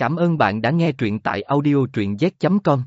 Cảm ơn bạn đã nghe truyện tại audio truyện z.com.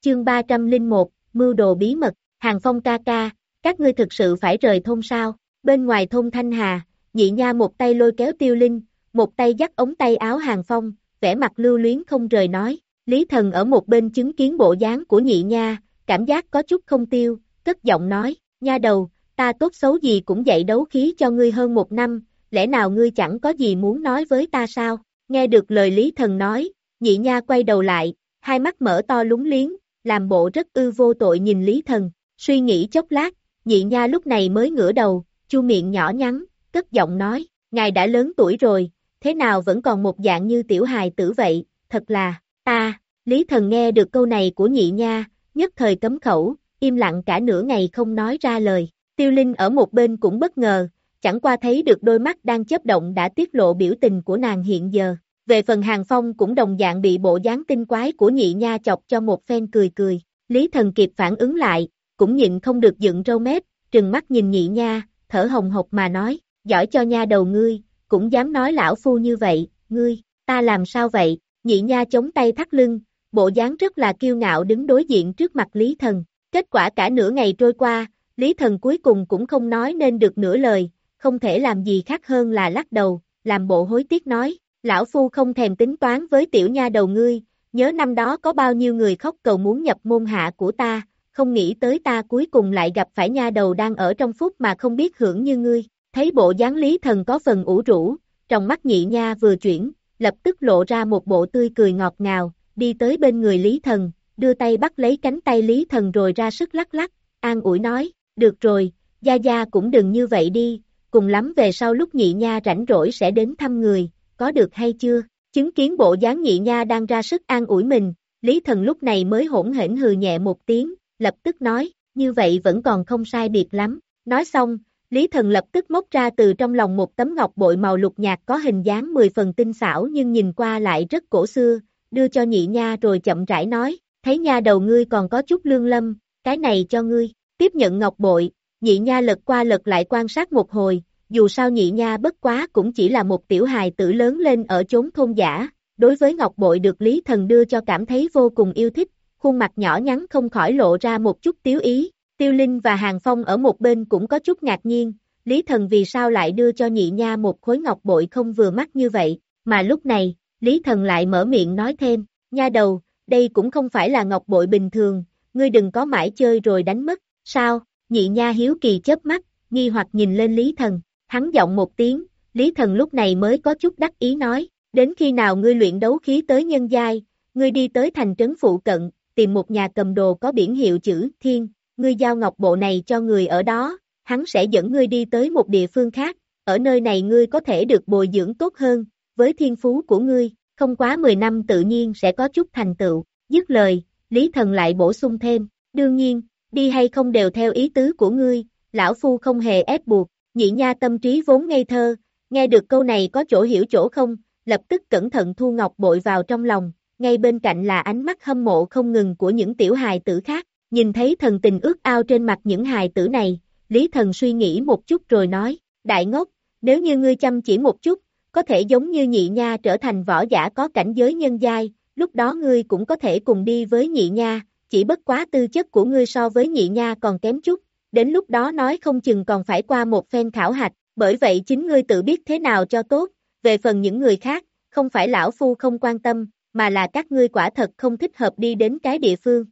Chương 301, Mưu đồ bí mật, Hàng Phong ca ca, các ngươi thực sự phải rời thôn sao? Bên ngoài thôn Thanh Hà, nhị nha một tay lôi kéo tiêu linh, một tay dắt ống tay áo Hàng Phong, vẻ mặt lưu luyến không rời nói. Lý Thần ở một bên chứng kiến bộ dáng của nhị nha, cảm giác có chút không tiêu, cất giọng nói, nha đầu, ta tốt xấu gì cũng dạy đấu khí cho ngươi hơn một năm, lẽ nào ngươi chẳng có gì muốn nói với ta sao? Nghe được lời Lý Thần nói, nhị nha quay đầu lại, hai mắt mở to lúng liếng, làm bộ rất ư vô tội nhìn Lý Thần, suy nghĩ chốc lát, nhị nha lúc này mới ngửa đầu, chu miệng nhỏ nhắn, cất giọng nói, ngài đã lớn tuổi rồi, thế nào vẫn còn một dạng như tiểu hài tử vậy, thật là, ta, Lý Thần nghe được câu này của nhị nha, nhất thời cấm khẩu, im lặng cả nửa ngày không nói ra lời, tiêu linh ở một bên cũng bất ngờ, chẳng qua thấy được đôi mắt đang chớp động đã tiết lộ biểu tình của nàng hiện giờ. Về phần Hàng Phong cũng đồng dạng bị bộ dáng tinh quái của nhị nha chọc cho một phen cười cười. Lý thần kịp phản ứng lại, cũng nhịn không được dựng râu mép, trừng mắt nhìn nhị nha, thở hồng hộc mà nói, giỏi cho nha đầu ngươi, cũng dám nói lão phu như vậy, ngươi, ta làm sao vậy, nhị nha chống tay thắt lưng, bộ dáng rất là kiêu ngạo đứng đối diện trước mặt Lý thần. Kết quả cả nửa ngày trôi qua, Lý thần cuối cùng cũng không nói nên được nửa lời, không thể làm gì khác hơn là lắc đầu, làm bộ hối tiếc nói, lão phu không thèm tính toán với tiểu nha đầu ngươi, nhớ năm đó có bao nhiêu người khóc cầu muốn nhập môn hạ của ta, không nghĩ tới ta cuối cùng lại gặp phải nha đầu đang ở trong phút mà không biết hưởng như ngươi, thấy bộ dáng lý thần có phần ủ rũ, trong mắt nhị nha vừa chuyển, lập tức lộ ra một bộ tươi cười ngọt ngào, đi tới bên người lý thần, đưa tay bắt lấy cánh tay lý thần rồi ra sức lắc lắc, an ủi nói, được rồi, gia gia cũng đừng như vậy đi, cùng lắm về sau lúc nhị nha rảnh rỗi sẽ đến thăm người, có được hay chưa? Chứng kiến bộ dáng nhị nha đang ra sức an ủi mình, Lý Thần lúc này mới hỗn hển hừ nhẹ một tiếng, lập tức nói, như vậy vẫn còn không sai biệt lắm. Nói xong, Lý Thần lập tức móc ra từ trong lòng một tấm ngọc bội màu lục nhạt có hình dáng 10 phần tinh xảo nhưng nhìn qua lại rất cổ xưa, đưa cho nhị nha rồi chậm rãi nói, thấy nha đầu ngươi còn có chút lương lâm, cái này cho ngươi, tiếp nhận ngọc bội, nhị nha lật qua lật lại quan sát một hồi, dù sao nhị nha bất quá cũng chỉ là một tiểu hài tử lớn lên ở chốn thôn giả, đối với ngọc bội được Lý Thần đưa cho cảm thấy vô cùng yêu thích, khuôn mặt nhỏ nhắn không khỏi lộ ra một chút tiếu ý, tiêu linh và hàng phong ở một bên cũng có chút ngạc nhiên, Lý Thần vì sao lại đưa cho nhị nha một khối ngọc bội không vừa mắt như vậy, mà lúc này, Lý Thần lại mở miệng nói thêm, nha đầu, đây cũng không phải là ngọc bội bình thường, ngươi đừng có mãi chơi rồi đánh mất, sao, nhị nha hiếu kỳ chớp mắt, nghi hoặc nhìn lên Lý Thần, hắn giọng một tiếng, Lý Thần lúc này mới có chút đắc ý nói, đến khi nào ngươi luyện đấu khí tới nhân giai, ngươi đi tới thành trấn phụ cận, tìm một nhà cầm đồ có biển hiệu chữ thiên, ngươi giao ngọc bộ này cho người ở đó, hắn sẽ dẫn ngươi đi tới một địa phương khác, ở nơi này ngươi có thể được bồi dưỡng tốt hơn, với thiên phú của ngươi, không quá 10 năm tự nhiên sẽ có chút thành tựu, dứt lời, Lý Thần lại bổ sung thêm, đương nhiên, đi hay không đều theo ý tứ của ngươi, lão phu không hề ép buộc, nhị nha tâm trí vốn ngây thơ, nghe được câu này có chỗ hiểu chỗ không, lập tức cẩn thận thu ngọc bội vào trong lòng, ngay bên cạnh là ánh mắt hâm mộ không ngừng của những tiểu hài tử khác, nhìn thấy thần tình ước ao trên mặt những hài tử này, Lý Thần suy nghĩ một chút rồi nói, đại ngốc, nếu như ngươi chăm chỉ một chút, có thể giống như nhị nha trở thành võ giả có cảnh giới nhân giai, lúc đó ngươi cũng có thể cùng đi với nhị nha, chỉ bất quá tư chất của ngươi so với nhị nha còn kém chút, đến lúc đó nói không chừng còn phải qua một phen khảo hạch, bởi vậy chính ngươi tự biết thế nào cho tốt, về phần những người khác, không phải lão phu không quan tâm, mà là các ngươi quả thật không thích hợp đi đến cái địa phương.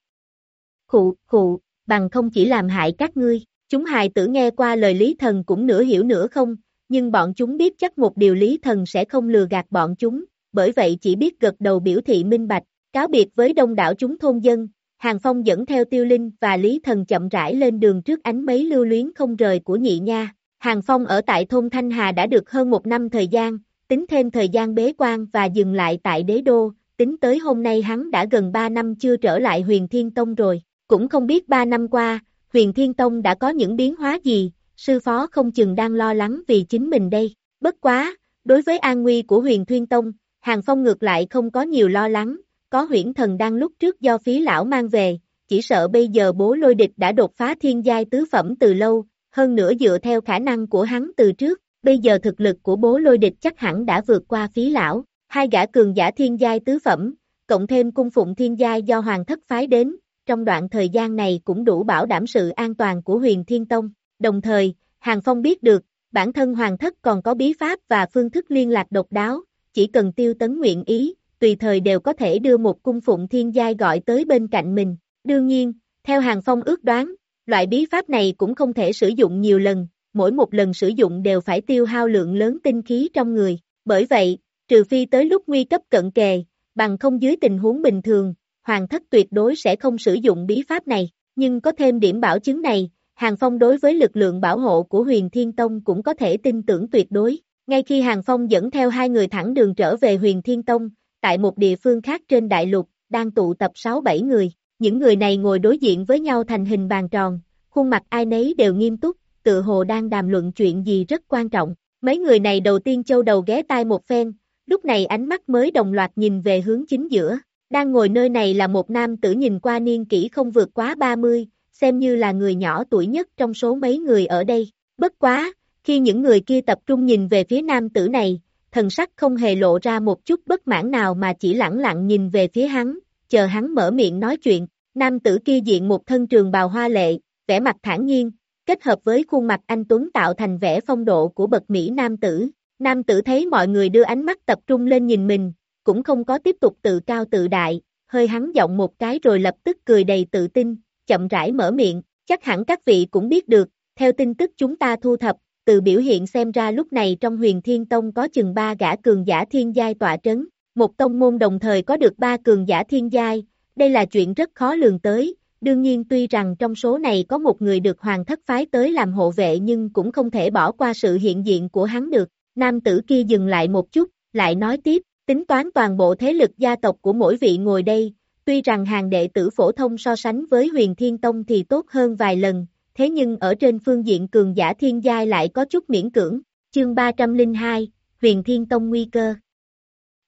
Khụ, khụ, bằng không chỉ làm hại các ngươi, chúng hài tử nghe qua lời lý thần cũng nửa hiểu nửa không, nhưng bọn chúng biết chắc một điều lý thần sẽ không lừa gạt bọn chúng, bởi vậy chỉ biết gật đầu biểu thị minh bạch, cáo biệt với đông đảo chúng thôn dân, Hàng Phong dẫn theo Tiêu Linh và Lý Thần chậm rãi lên đường trước ánh mấy lưu luyến không rời của nhị nha. Hàng Phong ở tại thôn Thanh Hà đã được hơn một năm thời gian, tính thêm thời gian bế quan và dừng lại tại đế đô, tính tới hôm nay hắn đã gần 3 năm chưa trở lại huyền Thiên Tông rồi, cũng không biết 3 năm qua, huyền Thiên Tông đã có những biến hóa gì, sư phó không chừng đang lo lắng vì chính mình đây, bất quá, đối với an nguy của huyền Thiên Tông, Hàng Phong ngược lại không có nhiều lo lắng, có huyễn thần đang lúc trước do phí lão mang về, chỉ sợ bây giờ bố lôi địch đã đột phá thiên giai tứ phẩm từ lâu, hơn nữa dựa theo khả năng của hắn từ trước, bây giờ thực lực của bố lôi địch chắc hẳn đã vượt qua phí lão, hai gã cường giả thiên giai tứ phẩm, cộng thêm cung phụng thiên giai do hoàng thất phái đến, trong đoạn thời gian này cũng đủ bảo đảm sự an toàn của huyền thiên tông. Đồng thời, Hàng Phong biết được, bản thân hoàng thất còn có bí pháp và phương thức liên lạc độc đáo, chỉ cần tiêu tấn nguyện ý, tùy thời đều có thể đưa một cung phụng thiên giai gọi tới bên cạnh mình. Đương nhiên, theo Hàng Phong ước đoán, loại bí pháp này cũng không thể sử dụng nhiều lần, mỗi một lần sử dụng đều phải tiêu hao lượng lớn tinh khí trong người. Bởi vậy, trừ phi tới lúc nguy cấp cận kề, bằng không dưới tình huống bình thường, hoàng thất tuyệt đối sẽ không sử dụng bí pháp này, nhưng có thêm điểm bảo chứng này, Hàng Phong đối với lực lượng bảo hộ của huyền Thiên Tông cũng có thể tin tưởng tuyệt đối. Ngay khi Hàng Phong dẫn theo hai người thẳng đường trở về huyền Thiên Tông, tại một địa phương khác trên đại lục, đang tụ tập 6-7 người. Những người này ngồi đối diện với nhau thành hình bàn tròn, khuôn mặt ai nấy đều nghiêm túc, tự hồ đang đàm luận chuyện gì rất quan trọng. Mấy người này đầu tiên châu đầu ghé tai một phen, lúc này ánh mắt mới đồng loạt nhìn về hướng chính giữa. Đang ngồi nơi này là một nam tử nhìn qua niên kỷ không vượt quá 30, xem như là người nhỏ tuổi nhất trong số mấy người ở đây. Bất quá, khi những người kia tập trung nhìn về phía nam tử này, thần sắc không hề lộ ra một chút bất mãn nào mà chỉ lẳng lặng nhìn về phía hắn, chờ hắn mở miệng nói chuyện. Nam tử kia diện một thân trường bào hoa lệ, vẻ mặt thản nhiên, kết hợp với khuôn mặt anh Tuấn tạo thành vẻ phong độ của bậc Mỹ nam tử. Nam tử thấy mọi người đưa ánh mắt tập trung lên nhìn mình, cũng không có tiếp tục tự cao tự đại, hơi hắn giọng một cái rồi lập tức cười đầy tự tin, chậm rãi mở miệng, chắc hẳn các vị cũng biết được, theo tin tức chúng ta thu thập, từ biểu hiện xem ra lúc này trong huyền thiên tông có chừng ba gã cường giả thiên giai tọa trấn, một tông môn đồng thời có được ba cường giả thiên giai, đây là chuyện rất khó lường tới, đương nhiên tuy rằng trong số này có một người được hoàng thất phái tới làm hộ vệ nhưng cũng không thể bỏ qua sự hiện diện của hắn được, nam tử kia dừng lại một chút, lại nói tiếp, tính toán toàn bộ thế lực gia tộc của mỗi vị ngồi đây, tuy rằng hàng đệ tử phổ thông so sánh với huyền thiên tông thì tốt hơn vài lần, thế nhưng ở trên phương diện cường giả thiên giai lại có chút miễn cưỡng, chương 302, huyền thiên tông nguy cơ.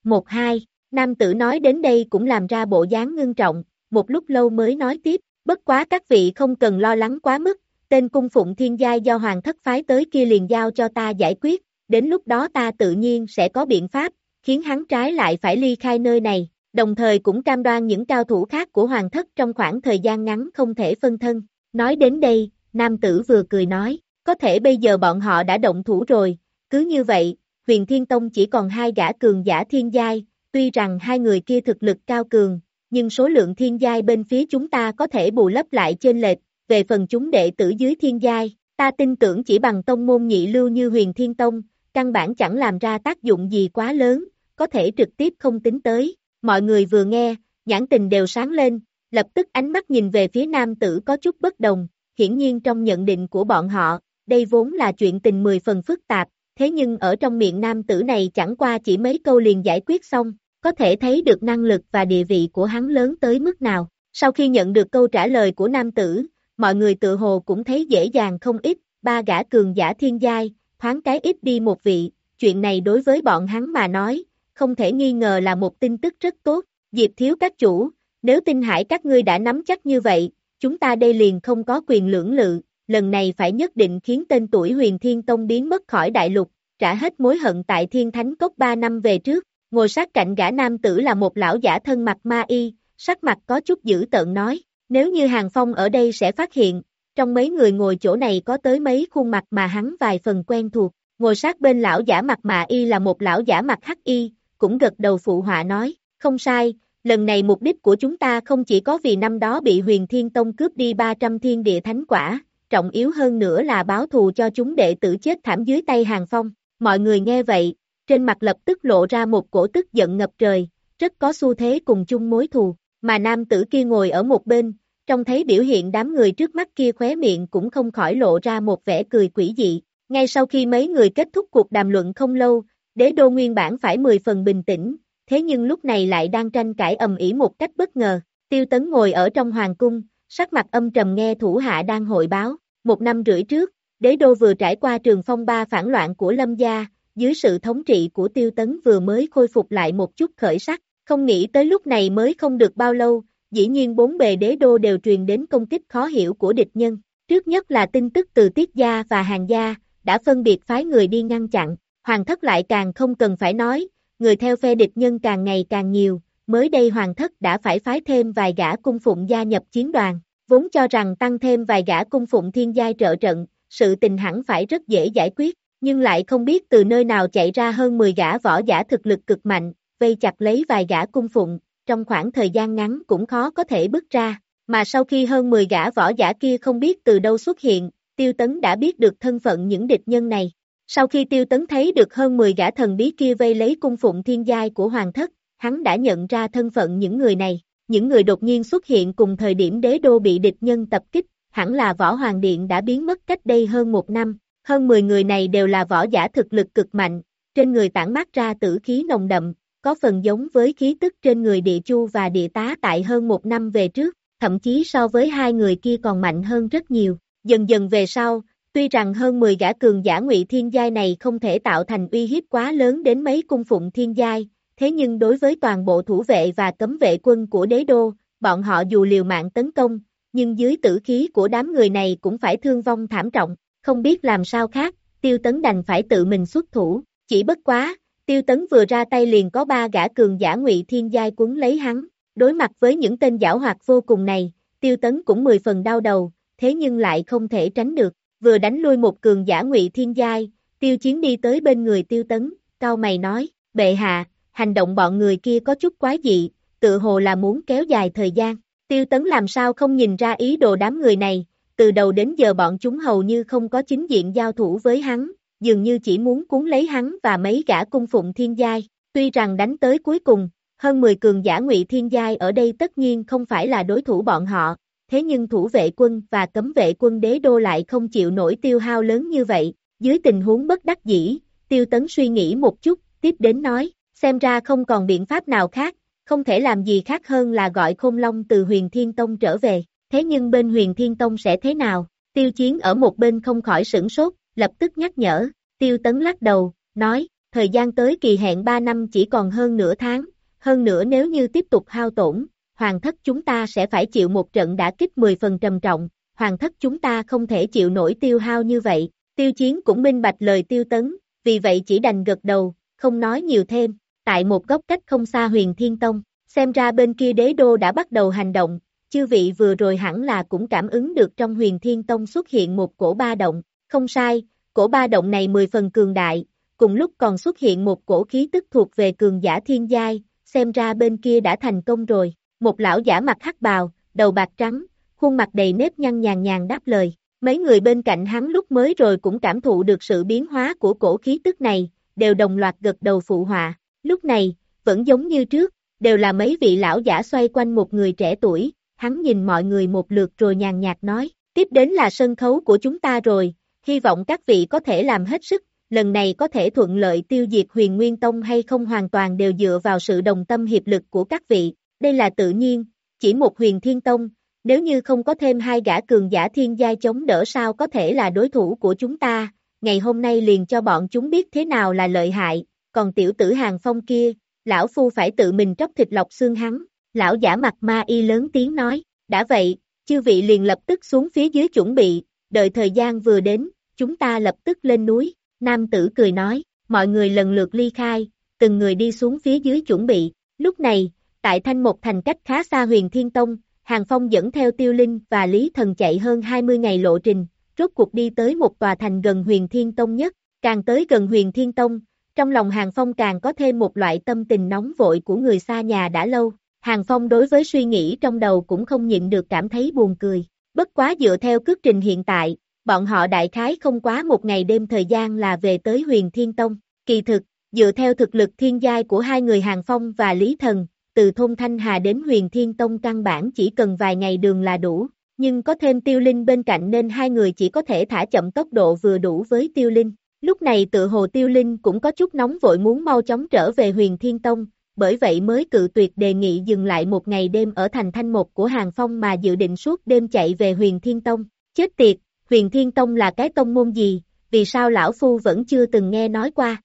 1-2, nam tử nói đến đây cũng làm ra bộ dáng ngưng trọng, một lúc lâu mới nói tiếp, bất quá các vị không cần lo lắng quá mức, tên cung phụng thiên giai do hoàng thất phái tới kia liền giao cho ta giải quyết, đến lúc đó ta tự nhiên sẽ có biện pháp, khiến hắn trái lại phải ly khai nơi này, đồng thời cũng cam đoan những cao thủ khác của hoàng thất trong khoảng thời gian ngắn không thể phân thân. Nói đến đây, nam tử vừa cười nói, có thể bây giờ bọn họ đã động thủ rồi, cứ như vậy, huyền thiên tông chỉ còn hai gã cường giả thiên giai, tuy rằng hai người kia thực lực cao cường, nhưng số lượng thiên giai bên phía chúng ta có thể bù lấp lại trên lệch, về phần chúng đệ tử dưới thiên giai, ta tin tưởng chỉ bằng tông môn nhị lưu như huyền thiên tông, căn bản chẳng làm ra tác dụng gì quá lớn, có thể trực tiếp không tính tới. Mọi người vừa nghe, nhãn tình đều sáng lên, lập tức ánh mắt nhìn về phía nam tử có chút bất đồng, hiển nhiên trong nhận định của bọn họ, đây vốn là chuyện tình mười phần phức tạp, thế nhưng ở trong miệng nam tử này chẳng qua chỉ mấy câu liền giải quyết xong, có thể thấy được năng lực và địa vị của hắn lớn tới mức nào. Sau khi nhận được câu trả lời của nam tử, mọi người tự hồ cũng thấy dễ dàng không ít, ba gã cường giả thiên giai, thoáng cái ít đi một vị, chuyện này đối với bọn hắn mà nói, không thể nghi ngờ là một tin tức rất tốt, Diệp thiếu các chủ, nếu tin hải các ngươi đã nắm chắc như vậy, chúng ta đây liền không có quyền lưỡng lự, lần này phải nhất định khiến tên tuổi huyền thiên tông biến mất khỏi đại lục, trả hết mối hận tại thiên thánh cốc 3 năm về trước, ngồi sát cạnh gã nam tử là một lão giả thân mặt ma y, sắc mặt có chút dữ tợn nói, nếu như hàng phong ở đây sẽ phát hiện, trong mấy người ngồi chỗ này có tới mấy khuôn mặt mà hắn vài phần quen thuộc, ngồi sát bên lão giả mặt ma y là một lão giả mặt hắc y, cũng gật đầu phụ họa nói, không sai, lần này mục đích của chúng ta không chỉ có vì năm đó bị huyền thiên tông cướp đi 300 thiên địa thánh quả, trọng yếu hơn nữa là báo thù cho chúng đệ tử chết thảm dưới tay hàng phong, mọi người nghe vậy, trên mặt lập tức lộ ra một cổ tức giận ngập trời, rất có xu thế cùng chung mối thù, mà nam tử kia ngồi ở một bên, trông thấy biểu hiện đám người trước mắt kia khóe miệng cũng không khỏi lộ ra một vẻ cười quỷ dị. Ngay sau khi mấy người kết thúc cuộc đàm luận không lâu, đế đô nguyên bản phải 10 phần bình tĩnh, thế nhưng lúc này lại đang tranh cãi ầm ĩ một cách bất ngờ. Tiêu tấn ngồi ở trong hoàng cung, sắc mặt âm trầm nghe thủ hạ đang hội báo. Một năm rưỡi trước, đế đô vừa trải qua trường phong ba phản loạn của lâm gia, dưới sự thống trị của tiêu tấn vừa mới khôi phục lại một chút khởi sắc, không nghĩ tới lúc này mới không được bao lâu, dĩ nhiên bốn bề đế đô đều truyền đến công kích khó hiểu của địch nhân. Trước nhất là tin tức từ Tiết Gia và Hàng Gia, đã phân biệt phái người đi ngăn chặn, Hoàng thất lại càng không cần phải nói, người theo phe địch nhân càng ngày càng nhiều, mới đây hoàng thất đã phải phái thêm vài gã cung phụng gia nhập chiến đoàn, vốn cho rằng tăng thêm vài gã cung phụng thiên giai trợ trận, sự tình hẳn phải rất dễ giải quyết, nhưng lại không biết từ nơi nào chạy ra hơn 10 gã võ giả thực lực cực mạnh, vây chặt lấy vài gã cung phụng, trong khoảng thời gian ngắn cũng khó có thể bước ra, mà sau khi hơn 10 gã võ giả kia không biết từ đâu xuất hiện, Tiêu Tấn đã biết được thân phận những địch nhân này. Sau khi Tiêu Tấn thấy được hơn 10 gã thần bí kia vây lấy cung phụng thiên giai của hoàng thất, hắn đã nhận ra thân phận những người này. Những người đột nhiên xuất hiện cùng thời điểm đế đô bị địch nhân tập kích, hẳn là võ hoàng điện đã biến mất cách đây hơn một năm. Hơn 10 người này đều là võ giả thực lực cực mạnh, trên người tản mát ra tử khí nồng đậm, có phần giống với khí tức trên người địa chu và địa tá tại hơn một năm về trước, thậm chí so với hai người kia còn mạnh hơn rất nhiều. Dần dần về sau, tuy rằng hơn 10 gã cường giả ngụy thiên giai này không thể tạo thành uy hiếp quá lớn đến mấy cung phụng thiên giai, thế nhưng đối với toàn bộ thủ vệ và cấm vệ quân của đế đô, bọn họ dù liều mạng tấn công, nhưng dưới tử khí của đám người này cũng phải thương vong thảm trọng, không biết làm sao khác, tiêu tấn đành phải tự mình xuất thủ, chỉ bất quá, tiêu tấn vừa ra tay liền có ba gã cường giả ngụy thiên giai quấn lấy hắn, đối mặt với những tên giảo hoạt vô cùng này, tiêu tấn cũng mười phần đau đầu, thế nhưng lại không thể tránh được, vừa đánh lui một cường giả ngụy thiên giai, tiêu chiến đi tới bên người tiêu tấn, cao mày nói, bệ hạ, hành động bọn người kia có chút quái dị, tự hồ là muốn kéo dài thời gian, tiêu tấn làm sao không nhìn ra ý đồ đám người này, từ đầu đến giờ bọn chúng hầu như không có chính diện giao thủ với hắn, dường như chỉ muốn cuốn lấy hắn và mấy gã cung phụng thiên giai, tuy rằng đánh tới cuối cùng, hơn 10 cường giả ngụy thiên giai ở đây tất nhiên không phải là đối thủ bọn họ, thế nhưng thủ vệ quân và cấm vệ quân đế đô lại không chịu nổi tiêu hao lớn như vậy, dưới tình huống bất đắc dĩ, tiêu tấn suy nghĩ một chút, tiếp đến nói, xem ra không còn biện pháp nào khác, không thể làm gì khác hơn là gọi khôn long từ huyền thiên tông trở về, thế nhưng bên huyền thiên tông sẽ thế nào, tiêu chiến ở một bên không khỏi sửng sốt, lập tức nhắc nhở, tiêu tấn lắc đầu, nói, thời gian tới kỳ hẹn 3 năm chỉ còn hơn nửa tháng, hơn nữa nếu như tiếp tục hao tổn, hoàng thất chúng ta sẽ phải chịu một trận đã kích 10 phần trầm trọng, hoàng thất chúng ta không thể chịu nổi tiêu hao như vậy, tiêu chiến cũng minh bạch lời tiêu tấn, vì vậy chỉ đành gật đầu, không nói nhiều thêm, tại một góc cách không xa huyền thiên tông, xem ra bên kia đế đô đã bắt đầu hành động, chư vị vừa rồi hẳn là cũng cảm ứng được trong huyền thiên tông xuất hiện một cổ ba động, không sai, cổ ba động này 10 phần cường đại, cùng lúc còn xuất hiện một cổ khí tức thuộc về cường giả thiên giai, xem ra bên kia đã thành công rồi. Một lão giả mặt hắc bào, đầu bạc trắng, khuôn mặt đầy nếp nhăn nhàn nhàn đáp lời. Mấy người bên cạnh hắn lúc mới rồi cũng cảm thụ được sự biến hóa của cổ khí tức này, đều đồng loạt gật đầu phụ họa. Lúc này, vẫn giống như trước, đều là mấy vị lão giả xoay quanh một người trẻ tuổi, hắn nhìn mọi người một lượt rồi nhàn nhạt nói, tiếp đến là sân khấu của chúng ta rồi, hy vọng các vị có thể làm hết sức, lần này có thể thuận lợi tiêu diệt huyền nguyên tông hay không hoàn toàn đều dựa vào sự đồng tâm hiệp lực của các vị, đây là tự nhiên, chỉ một huyền thiên tông, nếu như không có thêm hai gã cường giả thiên giai chống đỡ sao có thể là đối thủ của chúng ta, ngày hôm nay liền cho bọn chúng biết thế nào là lợi hại, còn tiểu tử hàng phong kia, lão phu phải tự mình tróc thịt lọc xương hắn, lão giả mặt ma y lớn tiếng nói, đã vậy, chư vị liền lập tức xuống phía dưới chuẩn bị, đợi thời gian vừa đến, chúng ta lập tức lên núi, nam tử cười nói, mọi người lần lượt ly khai, từng người đi xuống phía dưới chuẩn bị, lúc này, tại Thanh Một thành cách khá xa huyền Thiên Tông, Hàng Phong dẫn theo Tiêu Linh và Lý Thần chạy hơn 20 ngày lộ trình, rốt cuộc đi tới một tòa thành gần huyền Thiên Tông nhất, càng tới gần huyền Thiên Tông, trong lòng Hàng Phong càng có thêm một loại tâm tình nóng vội của người xa nhà đã lâu. Hàng Phong đối với suy nghĩ trong đầu cũng không nhịn được cảm thấy buồn cười. Bất quá dựa theo cước trình hiện tại, bọn họ đại khái không quá một ngày đêm thời gian là về tới huyền Thiên Tông. Kỳ thực, dựa theo thực lực thiên giai của hai người Hàng Phong và Lý Thần, từ thôn Thanh Hà đến huyền Thiên Tông căn bản chỉ cần vài ngày đường là đủ, nhưng có thêm tiêu linh bên cạnh nên hai người chỉ có thể thả chậm tốc độ vừa đủ với tiêu linh. Lúc này tự hồ tiêu linh cũng có chút nóng vội muốn mau chóng trở về huyền Thiên Tông, bởi vậy mới cự tuyệt đề nghị dừng lại một ngày đêm ở thành thanh một của Hàng Phong mà dự định suốt đêm chạy về huyền Thiên Tông. Chết tiệt, huyền Thiên Tông là cái tông môn gì, vì sao lão phu vẫn chưa từng nghe nói qua?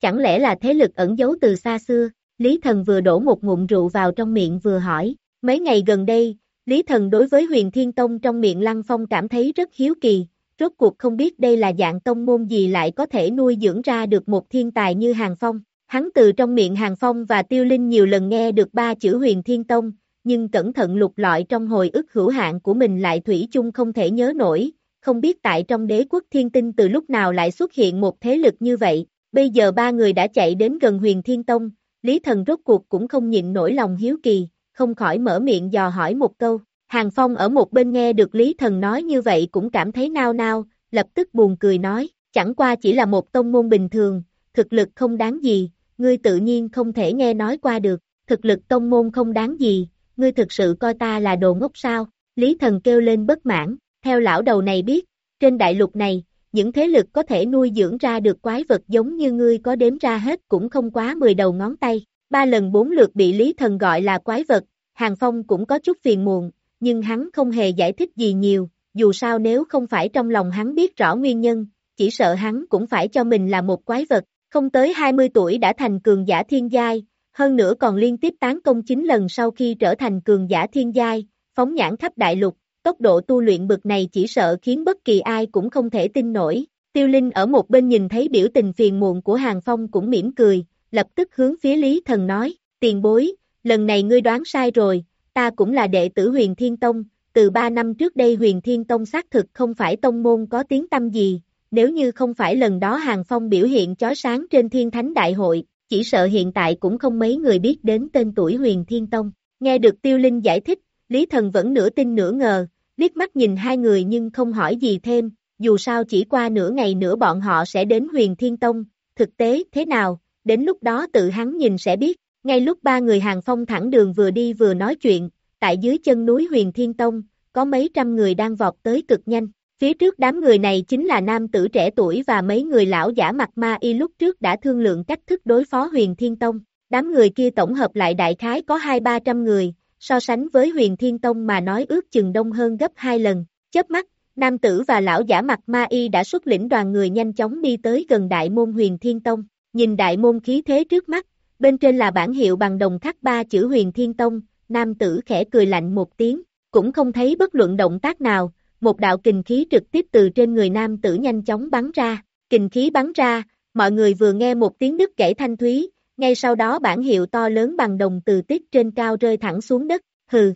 Chẳng lẽ là thế lực ẩn giấu từ xa xưa? Lý Thần vừa đổ một ngụm rượu vào trong miệng vừa hỏi, mấy ngày gần đây, Lý Thần đối với huyền thiên tông trong miệng Lăng Phong cảm thấy rất hiếu kỳ, rốt cuộc không biết đây là dạng tông môn gì lại có thể nuôi dưỡng ra được một thiên tài như Hàng Phong. Hắn từ trong miệng Hàng Phong và Tiêu Linh nhiều lần nghe được ba chữ huyền thiên tông, nhưng cẩn thận lục lọi trong hồi ức hữu hạn của mình lại thủy chung không thể nhớ nổi, không biết tại trong đế quốc thiên tinh từ lúc nào lại xuất hiện một thế lực như vậy, bây giờ ba người đã chạy đến gần huyền thiên tông, Lý Thần rốt cuộc cũng không nhịn nổi lòng hiếu kỳ, không khỏi mở miệng dò hỏi một câu, Hàng Phong ở một bên nghe được Lý Thần nói như vậy cũng cảm thấy nao nao, lập tức buồn cười nói, chẳng qua chỉ là một tông môn bình thường, thực lực không đáng gì, ngươi tự nhiên không thể nghe nói qua được, thực lực tông môn không đáng gì, ngươi thực sự coi ta là đồ ngốc sao, Lý Thần kêu lên bất mãn, theo lão đầu này biết, trên đại lục này, những thế lực có thể nuôi dưỡng ra được quái vật giống như ngươi có đếm ra hết cũng không quá 10 đầu ngón tay, ba lần bốn lượt bị Lý Thần gọi là quái vật, Hàng Phong cũng có chút phiền muộn, nhưng hắn không hề giải thích gì nhiều, dù sao nếu không phải trong lòng hắn biết rõ nguyên nhân, chỉ sợ hắn cũng phải cho mình là một quái vật, không tới 20 tuổi đã thành cường giả thiên giai, hơn nữa còn liên tiếp tán công 9 lần sau khi trở thành cường giả thiên giai, phóng nhãn khắp đại lục, tốc độ tu luyện bực này chỉ sợ khiến bất kỳ ai cũng không thể tin nổi. Tiêu Linh ở một bên nhìn thấy biểu tình phiền muộn của Hàng Phong cũng mỉm cười, lập tức hướng phía Lý Thần nói, tiền bối, lần này ngươi đoán sai rồi, ta cũng là đệ tử huyền Thiên Tông, từ ba năm trước đây huyền Thiên Tông xác thực không phải tông môn có tiếng tâm gì, nếu như không phải lần đó Hàng Phong biểu hiện chói sáng trên Thiên Thánh Đại hội, chỉ sợ hiện tại cũng không mấy người biết đến tên tuổi huyền Thiên Tông. Nghe được Tiêu Linh giải thích, Lý Thần vẫn nửa tin nửa ngờ, liếc mắt nhìn hai người nhưng không hỏi gì thêm, dù sao chỉ qua nửa ngày nữa bọn họ sẽ đến huyền Thiên Tông, thực tế thế nào, đến lúc đó tự hắn nhìn sẽ biết, ngay lúc ba người hàng phong thẳng đường vừa đi vừa nói chuyện, tại dưới chân núi huyền Thiên Tông, có mấy trăm người đang vọt tới cực nhanh, phía trước đám người này chính là nam tử trẻ tuổi và mấy người lão giả mặt ma y lúc trước đã thương lượng cách thức đối phó huyền Thiên Tông, đám người kia tổng hợp lại đại khái có hai ba trăm người, so sánh với huyền Thiên Tông mà nói ước chừng đông hơn gấp hai lần, chớp mắt, nam tử và lão giả mặt ma y đã xuất lĩnh đoàn người nhanh chóng đi tới gần đại môn huyền Thiên Tông, nhìn đại môn khí thế trước mắt, bên trên là bản hiệu bằng đồng khắc ba chữ huyền Thiên Tông, nam tử khẽ cười lạnh một tiếng, cũng không thấy bất luận động tác nào, một đạo kình khí trực tiếp từ trên người nam tử nhanh chóng bắn ra, kình khí bắn ra, mọi người vừa nghe một tiếng đứt gãy thanh thúy, ngay sau đó bản hiệu to lớn bằng đồng từ tiết trên cao rơi thẳng xuống đất, hừ.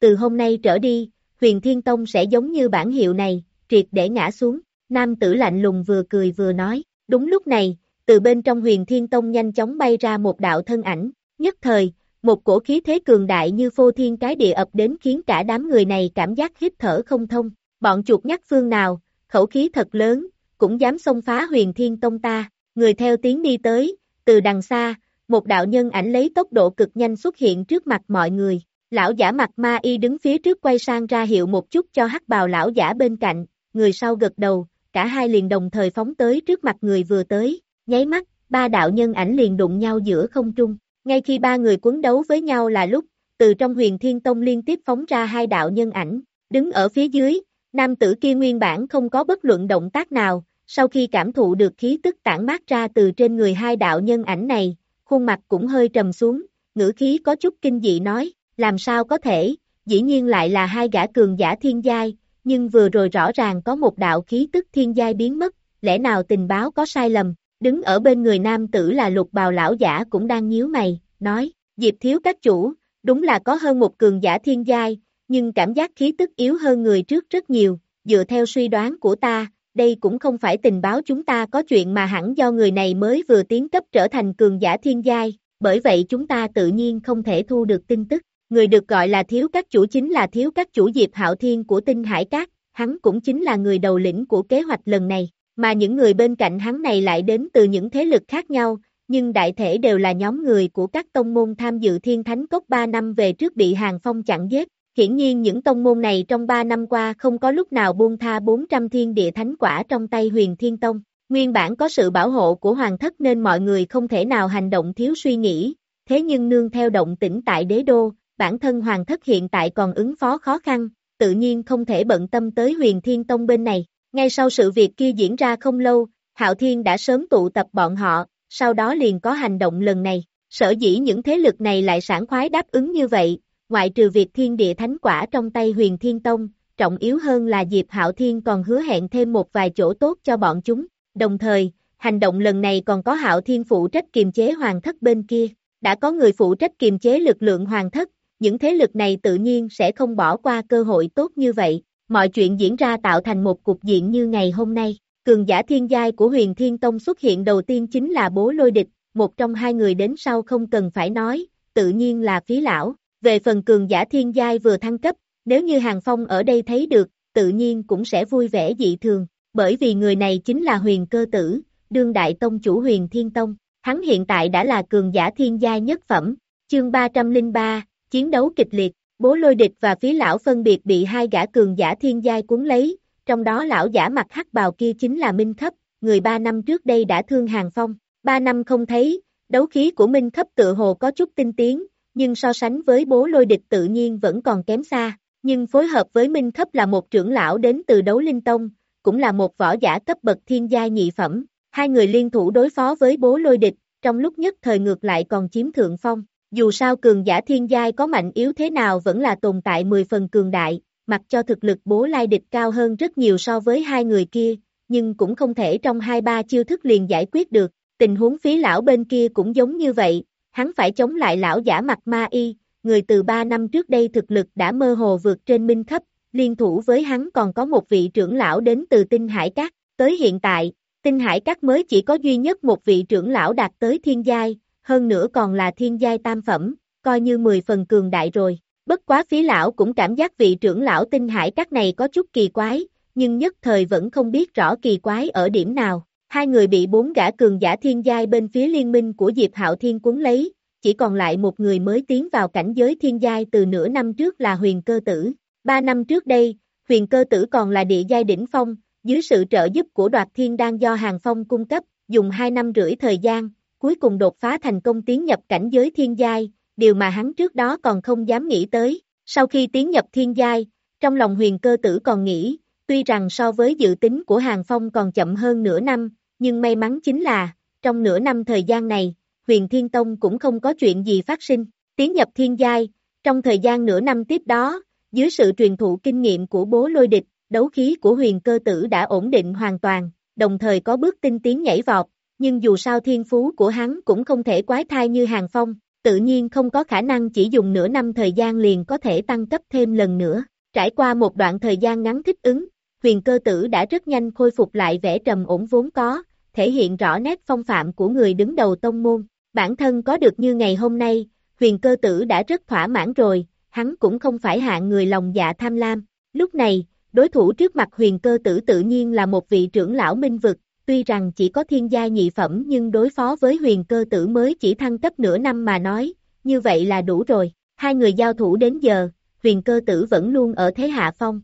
Từ hôm nay trở đi, huyền thiên tông sẽ giống như bản hiệu này, triệt để ngã xuống, nam tử lạnh lùng vừa cười vừa nói, đúng lúc này, từ bên trong huyền thiên tông nhanh chóng bay ra một đạo thân ảnh, nhất thời, một cổ khí thế cường đại như phô thiên cái địa ập đến khiến cả đám người này cảm giác hít thở không thông, bọn chuột nhắc phương nào, khẩu khí thật lớn, cũng dám xông phá huyền thiên tông ta, người theo tiếng đi tới, từ đằng xa, một đạo nhân ảnh lấy tốc độ cực nhanh xuất hiện trước mặt mọi người. Lão giả mặt ma y đứng phía trước quay sang ra hiệu một chút cho hắc bào lão giả bên cạnh, người sau gật đầu, cả hai liền đồng thời phóng tới trước mặt người vừa tới, nháy mắt, ba đạo nhân ảnh liền đụng nhau giữa không trung. Ngay khi ba người quấn đấu với nhau là lúc, từ trong huyền thiên tông liên tiếp phóng ra hai đạo nhân ảnh, đứng ở phía dưới, nam tử kia nguyên bản không có bất luận động tác nào, sau khi cảm thụ được khí tức tản mát ra từ trên người hai đạo nhân ảnh này, khuôn mặt cũng hơi trầm xuống, ngữ khí có chút kinh dị nói, làm sao có thể, dĩ nhiên lại là hai gã cường giả thiên giai, nhưng vừa rồi rõ ràng có một đạo khí tức thiên giai biến mất, lẽ nào tình báo có sai lầm, đứng ở bên người nam tử là lục bào lão giả cũng đang nhíu mày, nói, Diệp thiếu các chủ, đúng là có hơn một cường giả thiên giai, nhưng cảm giác khí tức yếu hơn người trước rất nhiều, dựa theo suy đoán của ta, đây cũng không phải tình báo chúng ta có chuyện mà hẳn do người này mới vừa tiến cấp trở thành cường giả thiên giai, bởi vậy chúng ta tự nhiên không thể thu được tin tức. Người được gọi là thiếu các chủ chính là thiếu các chủ Diệp Hạo Thiên của tinh hải cát, hắn cũng chính là người đầu lĩnh của kế hoạch lần này, mà những người bên cạnh hắn này lại đến từ những thế lực khác nhau, nhưng đại thể đều là nhóm người của các tông môn tham dự thiên thánh cốc 3 năm về trước bị hàng phong chặn giết, Hiển nhiên những tông môn này trong 3 năm qua không có lúc nào buông tha 400 thiên địa thánh quả trong tay huyền thiên tông. Nguyên bản có sự bảo hộ của hoàng thất nên mọi người không thể nào hành động thiếu suy nghĩ, thế nhưng nương theo động tĩnh tại đế đô, bản thân hoàng thất hiện tại còn ứng phó khó khăn, tự nhiên không thể bận tâm tới huyền thiên tông bên này. Ngay sau sự việc kia diễn ra không lâu, Hạo Thiên đã sớm tụ tập bọn họ, sau đó liền có hành động lần này. Sở dĩ những thế lực này lại sảng khoái đáp ứng như vậy, ngoại trừ việc thiên địa thánh quả trong tay huyền thiên tông, trọng yếu hơn là Diệp Hạo Thiên còn hứa hẹn thêm một vài chỗ tốt cho bọn chúng, đồng thời, hành động lần này còn có hạo thiên phụ trách kiềm chế hoàng thất bên kia, đã có người phụ trách kiềm chế lực lượng hoàng thất, những thế lực này tự nhiên sẽ không bỏ qua cơ hội tốt như vậy, mọi chuyện diễn ra tạo thành một cục diện như ngày hôm nay. Cường giả thiên giai của huyền thiên tông xuất hiện đầu tiên chính là bố lôi địch, một trong hai người đến sau không cần phải nói, tự nhiên là phí lão. Về phần cường giả thiên giai vừa thăng cấp, nếu như Hàng Phong ở đây thấy được, tự nhiên cũng sẽ vui vẻ dị thường, bởi vì người này chính là huyền cơ tử, đương đại tông chủ huyền thiên tông. Hắn hiện tại đã là cường giả thiên giai nhất phẩm, chương 303, chiến đấu kịch liệt, bố lôi địch và phí lão phân biệt bị hai gã cường giả thiên giai cuốn lấy, trong đó lão giả mặt hắc bào kia chính là Minh Khấp, người ba năm trước đây đã thương Hàng Phong, ba năm không thấy, đấu khí của Minh Khấp tự hồ có chút tinh tiến, nhưng so sánh với bố lôi địch tự nhiên vẫn còn kém xa, nhưng phối hợp với Minh Khấp là một trưởng lão đến từ đấu linh tông, cũng là một võ giả cấp bậc thiên gia nhị phẩm, hai người liên thủ đối phó với bố lôi địch, trong lúc nhất thời ngược lại còn chiếm thượng phong, dù sao cường giả thiên giai có mạnh yếu thế nào vẫn là tồn tại 10 phần cường đại, mặc cho thực lực bố lai địch cao hơn rất nhiều so với hai người kia, nhưng cũng không thể trong hai ba chiêu thức liền giải quyết được, tình huống phí lão bên kia cũng giống như vậy, hắn phải chống lại lão giả mặt ma y, người từ ba năm trước đây thực lực đã mơ hồ vượt trên minh cấp, liên thủ với hắn còn có một vị trưởng lão đến từ tinh hải các, tới hiện tại, tinh hải các mới chỉ có duy nhất một vị trưởng lão đạt tới thiên giai, hơn nữa còn là thiên giai tam phẩm, coi như 10 phần cường đại rồi. Bất quá phí lão cũng cảm giác vị trưởng lão tinh hải các này có chút kỳ quái, nhưng nhất thời vẫn không biết rõ kỳ quái ở điểm nào. Hai người bị bốn gã cường giả thiên giai bên phía liên minh của Diệp Hạo Thiên cuốn lấy, chỉ còn lại một người mới tiến vào cảnh giới thiên giai từ nửa năm trước là huyền cơ tử. Ba năm trước đây, huyền cơ tử còn là địa giai đỉnh phong, dưới sự trợ giúp của đoạt thiên đang do hàng phong cung cấp, dùng hai năm rưỡi thời gian, cuối cùng đột phá thành công tiến nhập cảnh giới thiên giai, điều mà hắn trước đó còn không dám nghĩ tới. Sau khi tiến nhập thiên giai, trong lòng huyền cơ tử còn nghĩ, tuy rằng so với dự tính của Hàng Phong còn chậm hơn nửa năm, nhưng may mắn chính là, trong nửa năm thời gian này, huyền thiên tông cũng không có chuyện gì phát sinh. Tiến nhập thiên giai, trong thời gian nửa năm tiếp đó, dưới sự truyền thụ kinh nghiệm của bố lôi địch, đấu khí của huyền cơ tử đã ổn định hoàn toàn, đồng thời có bước tinh tiến nhảy vọt, nhưng dù sao thiên phú của hắn cũng không thể quái thai như Hàng Phong, tự nhiên không có khả năng chỉ dùng nửa năm thời gian liền có thể tăng cấp thêm lần nữa. Trải qua một đoạn thời gian ngắn thích ứng, huyền cơ tử đã rất nhanh khôi phục lại vẻ trầm ổn vốn có, thể hiện rõ nét phong phạm của người đứng đầu tông môn. Bản thân có được như ngày hôm nay, huyền cơ tử đã rất thỏa mãn rồi, hắn cũng không phải hạng người lòng dạ tham lam. Lúc này, đối thủ trước mặt huyền cơ tử tự nhiên là một vị trưởng lão minh vực, tuy rằng chỉ có thiên gia nhị phẩm nhưng đối phó với huyền cơ tử mới chỉ thăng cấp nửa năm mà nói, như vậy là đủ rồi, hai người giao thủ đến giờ, huyền cơ tử vẫn luôn ở thế hạ phong.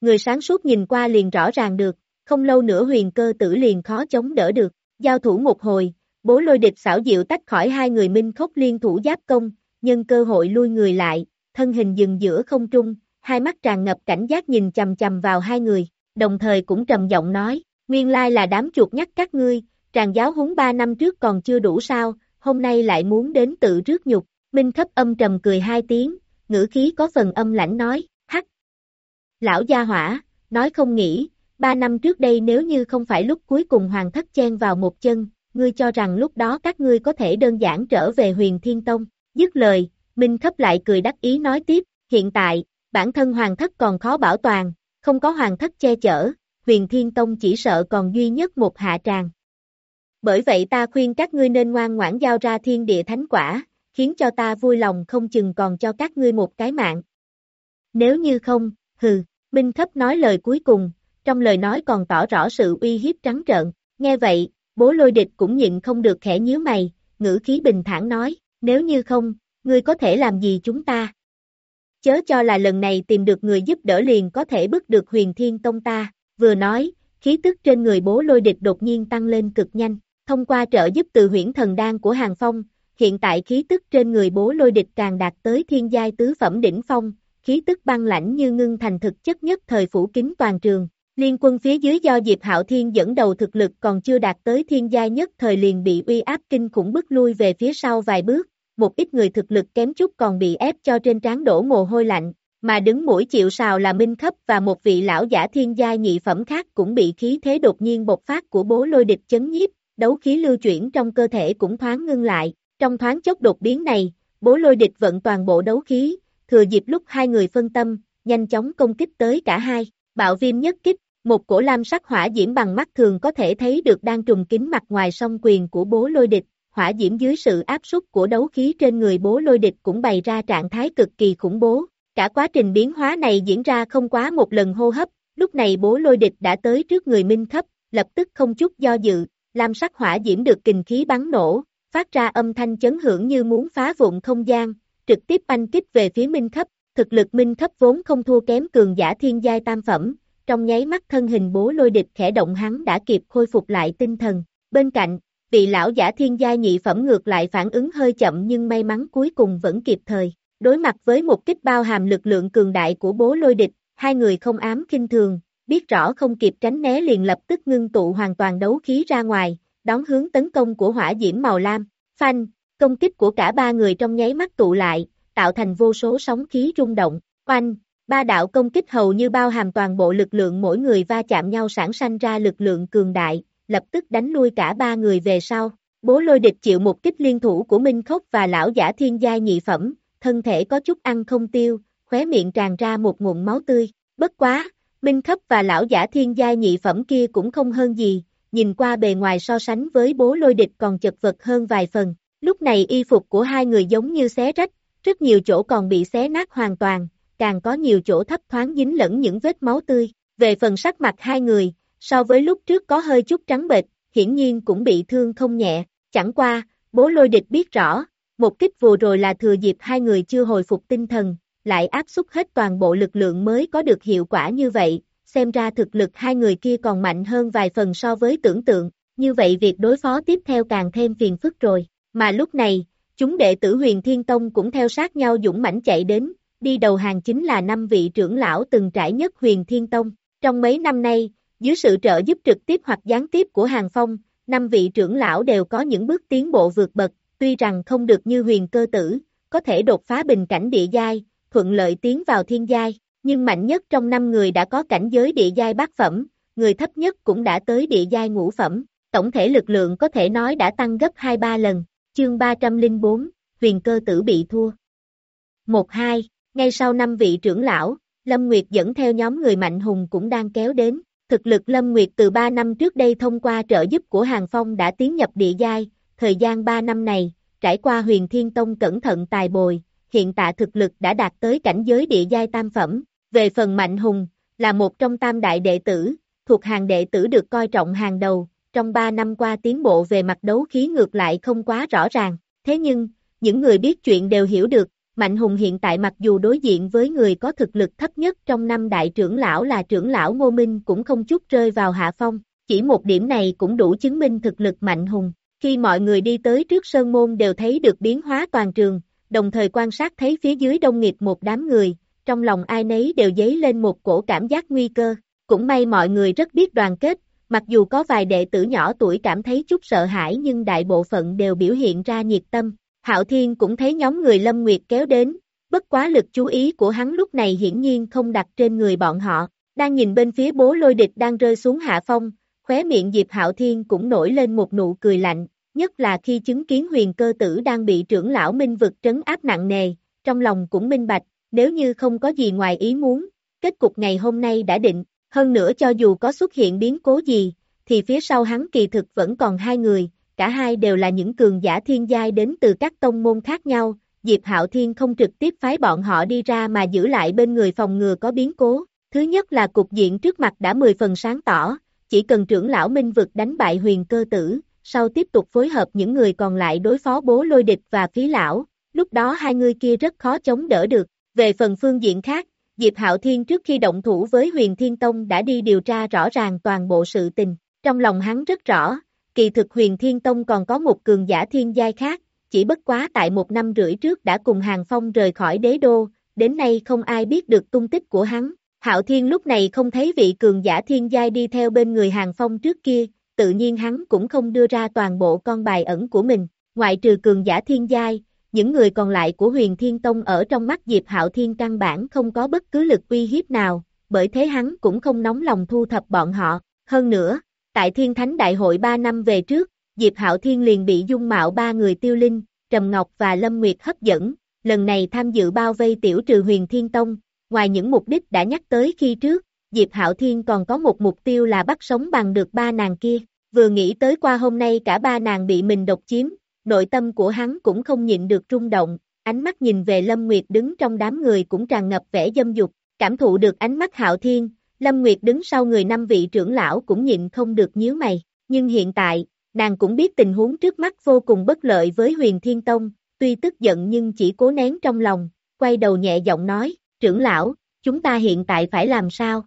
Người sáng suốt nhìn qua liền rõ ràng được, không lâu nữa huyền cơ tử liền khó chống đỡ được, giao thủ một hồi, bố lôi địch xảo diệu tách khỏi hai người minh khốc liên thủ giáp công, nhân cơ hội lui người lại, thân hình dừng giữa không trung, hai mắt tràn ngập cảnh giác nhìn chầm chầm vào hai người, đồng thời cũng trầm giọng nói, Nguyên lai là đám chuột nhắc các ngươi, tràng giáo huấn ba năm trước còn chưa đủ sao, hôm nay lại muốn đến tự rước nhục. Minh khấp âm trầm cười hai tiếng, ngữ khí có phần âm lãnh nói, hắc. Lão gia hỏa, nói không nghĩ, ba năm trước đây nếu như không phải lúc cuối cùng hoàng thất chen vào một chân, ngươi cho rằng lúc đó các ngươi có thể đơn giản trở về huyền thiên tông. Dứt lời, Minh khấp lại cười đắc ý nói tiếp, hiện tại, bản thân hoàng thất còn khó bảo toàn, không có hoàng thất che chở, huyền thiên tông chỉ sợ còn duy nhất một hạ tràng. Bởi vậy ta khuyên các ngươi nên ngoan ngoãn giao ra thiên địa thánh quả, khiến cho ta vui lòng không chừng còn cho các ngươi một cái mạng. Nếu như không, hừ, Minh Thấp nói lời cuối cùng, trong lời nói còn tỏ rõ sự uy hiếp trắng trợn, nghe vậy, bố lôi địch cũng nhịn không được khẽ nhíu mày, ngữ khí bình thản nói, nếu như không, ngươi có thể làm gì chúng ta? Chớ cho là lần này tìm được người giúp đỡ liền có thể bức được huyền thiên tông ta. Vừa nói, khí tức trên người bố lôi địch đột nhiên tăng lên cực nhanh, thông qua trợ giúp từ huyễn thần đan của Hàng Phong, hiện tại khí tức trên người bố lôi địch càng đạt tới thiên giai tứ phẩm đỉnh phong, khí tức băng lãnh như ngưng thành thực chất nhất thời phủ kính toàn trường. Liên quân phía dưới do Diệp Hạo Thiên dẫn đầu thực lực còn chưa đạt tới thiên giai nhất thời liền bị uy áp kinh khủng bức lui về phía sau vài bước, một ít người thực lực kém chút còn bị ép cho trên trán đổ mồ hôi lạnh, mà đứng mũi chịu sào là Minh Khấp và một vị lão giả thiên giai nhị phẩm khác cũng bị khí thế đột nhiên bộc phát của bố lôi địch chấn nhiếp, đấu khí lưu chuyển trong cơ thể cũng thoáng ngưng lại, trong thoáng chốc đột biến này, bố lôi địch vận toàn bộ đấu khí, thừa dịp lúc hai người phân tâm, nhanh chóng công kích tới cả hai, bạo viêm nhất kích, một cổ lam sắc hỏa diễm bằng mắt thường có thể thấy được đang trùng kính mặt ngoài song quyền của bố lôi địch, hỏa diễm dưới sự áp suất của đấu khí trên người bố lôi địch cũng bày ra trạng thái cực kỳ khủng bố. Cả quá trình biến hóa này diễn ra không quá một lần hô hấp, lúc này bố lôi địch đã tới trước người Minh Khấp, lập tức không chút do dự, lam sắc hỏa diễm được kình khí bắn nổ, phát ra âm thanh chấn hưởng như muốn phá vụn không gian, trực tiếp banh kích về phía Minh Khấp, thực lực Minh Khấp vốn không thua kém cường giả thiên giai tam phẩm, trong nháy mắt thân hình bố lôi địch khẽ động hắn đã kịp khôi phục lại tinh thần. Bên cạnh, vị lão giả thiên gia nhị phẩm ngược lại phản ứng hơi chậm nhưng may mắn cuối cùng vẫn kịp thời. Đối mặt với một kích bao hàm lực lượng cường đại của bố lôi địch, hai người không ám kinh thường, biết rõ không kịp tránh né liền lập tức ngưng tụ hoàn toàn đấu khí ra ngoài, đón hướng tấn công của hỏa diễm màu lam. Phanh, công kích của cả ba người trong nháy mắt tụ lại, tạo thành vô số sóng khí rung động. Oanh, Ba đạo công kích hầu như bao hàm toàn bộ lực lượng mỗi người va chạm nhau sản sanh ra lực lượng cường đại, lập tức đánh lui cả ba người về sau. Bố lôi địch chịu một kích liên thủ của Minh Khốc và lão giả thiên gia nhị phẩm, thân thể có chút ăn không tiêu, khóe miệng tràn ra một ngụm máu tươi. Bất quá, Minh Khốc và lão giả thiên gia nhị phẩm kia cũng không hơn gì, nhìn qua bề ngoài so sánh với bố lôi địch còn chật vật hơn vài phần. Lúc này y phục của hai người giống như xé rách, rất nhiều chỗ còn bị xé nát hoàn toàn, càng có nhiều chỗ thấp thoáng dính lẫn những vết máu tươi. Về phần sắc mặt hai người, so với lúc trước có hơi chút trắng bệch, hiển nhiên cũng bị thương không nhẹ. Chẳng qua, bố lôi địch biết rõ, một kích vừa rồi là thừa dịp hai người chưa hồi phục tinh thần, lại áp xúc hết toàn bộ lực lượng mới có được hiệu quả như vậy, xem ra thực lực hai người kia còn mạnh hơn vài phần so với tưởng tượng, như vậy việc đối phó tiếp theo càng thêm phiền phức rồi. Mà lúc này, chúng đệ tử huyền thiên tông cũng theo sát nhau dũng mãnh chạy đến, đi đầu hàng chính là năm vị trưởng lão từng trải nhất huyền thiên tông. Trong mấy năm nay, dưới sự trợ giúp trực tiếp hoặc gián tiếp của Hàng Phong, năm vị trưởng lão đều có những bước tiến bộ vượt bậc, tuy rằng không được như huyền cơ tử, có thể đột phá bình cảnh địa giai, thuận lợi tiến vào thiên giai, nhưng mạnh nhất trong năm người đã có cảnh giới địa giai bát phẩm, người thấp nhất cũng đã tới địa giai ngũ phẩm, tổng thể lực lượng có thể nói đã tăng gấp 2-3 lần, chương 304, huyền cơ tử bị thua. 1-2 ngay sau năm vị trưởng lão, Lâm Nguyệt dẫn theo nhóm người mạnh hùng cũng đang kéo đến. Thực lực Lâm Nguyệt từ 3 năm trước đây thông qua trợ giúp của Hàng Phong đã tiến nhập địa giai, thời gian 3 năm này, trải qua huyền thiên tông cẩn thận tài bồi, hiện tại thực lực đã đạt tới cảnh giới địa giai tam phẩm. Về phần Mạnh Hùng, là một trong tam đại đệ tử, thuộc hàng đệ tử được coi trọng hàng đầu, trong 3 năm qua tiến bộ về mặt đấu khí ngược lại không quá rõ ràng. Thế nhưng, những người biết chuyện đều hiểu được, Mạnh Hùng hiện tại mặc dù đối diện với người có thực lực thấp nhất trong năm đại trưởng lão là trưởng lão Ngô Minh cũng không chút rơi vào hạ phong, chỉ một điểm này cũng đủ chứng minh thực lực Mạnh Hùng. Khi mọi người đi tới trước sơn môn đều thấy được biến hóa toàn trường, đồng thời quan sát thấy phía dưới đông nghịt một đám người, trong lòng ai nấy đều dấy lên một cổ cảm giác nguy cơ. Cũng may mọi người rất biết đoàn kết, mặc dù có vài đệ tử nhỏ tuổi cảm thấy chút sợ hãi nhưng đại bộ phận đều biểu hiện ra nhiệt tâm, Hạo Thiên cũng thấy nhóm người Lâm Nguyệt kéo đến, bất quá lực chú ý của hắn lúc này hiển nhiên không đặt trên người bọn họ, đang nhìn bên phía bố lôi địch đang rơi xuống hạ phong, khóe miệng Diệp Hạo Thiên cũng nổi lên một nụ cười lạnh, nhất là khi chứng kiến huyền cơ tử đang bị trưởng lão minh vực trấn áp nặng nề, trong lòng cũng minh bạch, nếu như không có gì ngoài ý muốn, kết cục ngày hôm nay đã định, hơn nữa cho dù có xuất hiện biến cố gì, thì phía sau hắn kỳ thực vẫn còn hai người, cả hai đều là những cường giả thiên giai đến từ các tông môn khác nhau, Diệp Hạo Thiên không trực tiếp phái bọn họ đi ra mà giữ lại bên người phòng ngừa có biến cố. Thứ nhất là cục diện trước mặt đã 10 phần sáng tỏ, chỉ cần trưởng lão minh vực đánh bại huyền cơ tử, sau tiếp tục phối hợp những người còn lại đối phó bố lôi địch và phí lão, lúc đó hai người kia rất khó chống đỡ được. Về phần phương diện khác, Diệp Hạo Thiên trước khi động thủ với huyền Thiên Tông đã đi điều tra rõ ràng toàn bộ sự tình. Trong lòng hắn rất rõ, kỳ thực huyền thiên tông còn có một cường giả thiên giai khác, chỉ bất quá tại một năm rưỡi trước đã cùng hàng phong rời khỏi đế đô, đến nay không ai biết được tung tích của hắn. Hạo Thiên lúc này không thấy vị cường giả thiên giai đi theo bên người hàng phong trước kia, tự nhiên hắn cũng không đưa ra toàn bộ con bài ẩn của mình, ngoại trừ cường giả thiên giai, những người còn lại của huyền thiên tông ở trong mắt Diệp Hạo Thiên căn bản không có bất cứ lực uy hiếp nào, bởi thế hắn cũng không nóng lòng thu thập bọn họ, hơn nữa, tại thiên thánh đại hội 3 năm về trước, Diệp Hạo Thiên liền bị dung mạo ba người tiêu linh, Trầm Ngọc và Lâm Nguyệt hấp dẫn, lần này tham dự bao vây tiểu trừ huyền thiên tông, ngoài những mục đích đã nhắc tới khi trước, Diệp Hạo Thiên còn có một mục tiêu là bắt sống bằng được ba nàng kia, vừa nghĩ tới qua hôm nay cả ba nàng bị mình độc chiếm, nội tâm của hắn cũng không nhịn được rung động, ánh mắt nhìn về Lâm Nguyệt đứng trong đám người cũng tràn ngập vẻ dâm dục, cảm thụ được ánh mắt Hạo Thiên, Lâm Nguyệt đứng sau người năm vị trưởng lão cũng nhịn không được nhíu mày, nhưng hiện tại, nàng cũng biết tình huống trước mắt vô cùng bất lợi với huyền thiên tông, tuy tức giận nhưng chỉ cố nén trong lòng, quay đầu nhẹ giọng nói, trưởng lão, chúng ta hiện tại phải làm sao?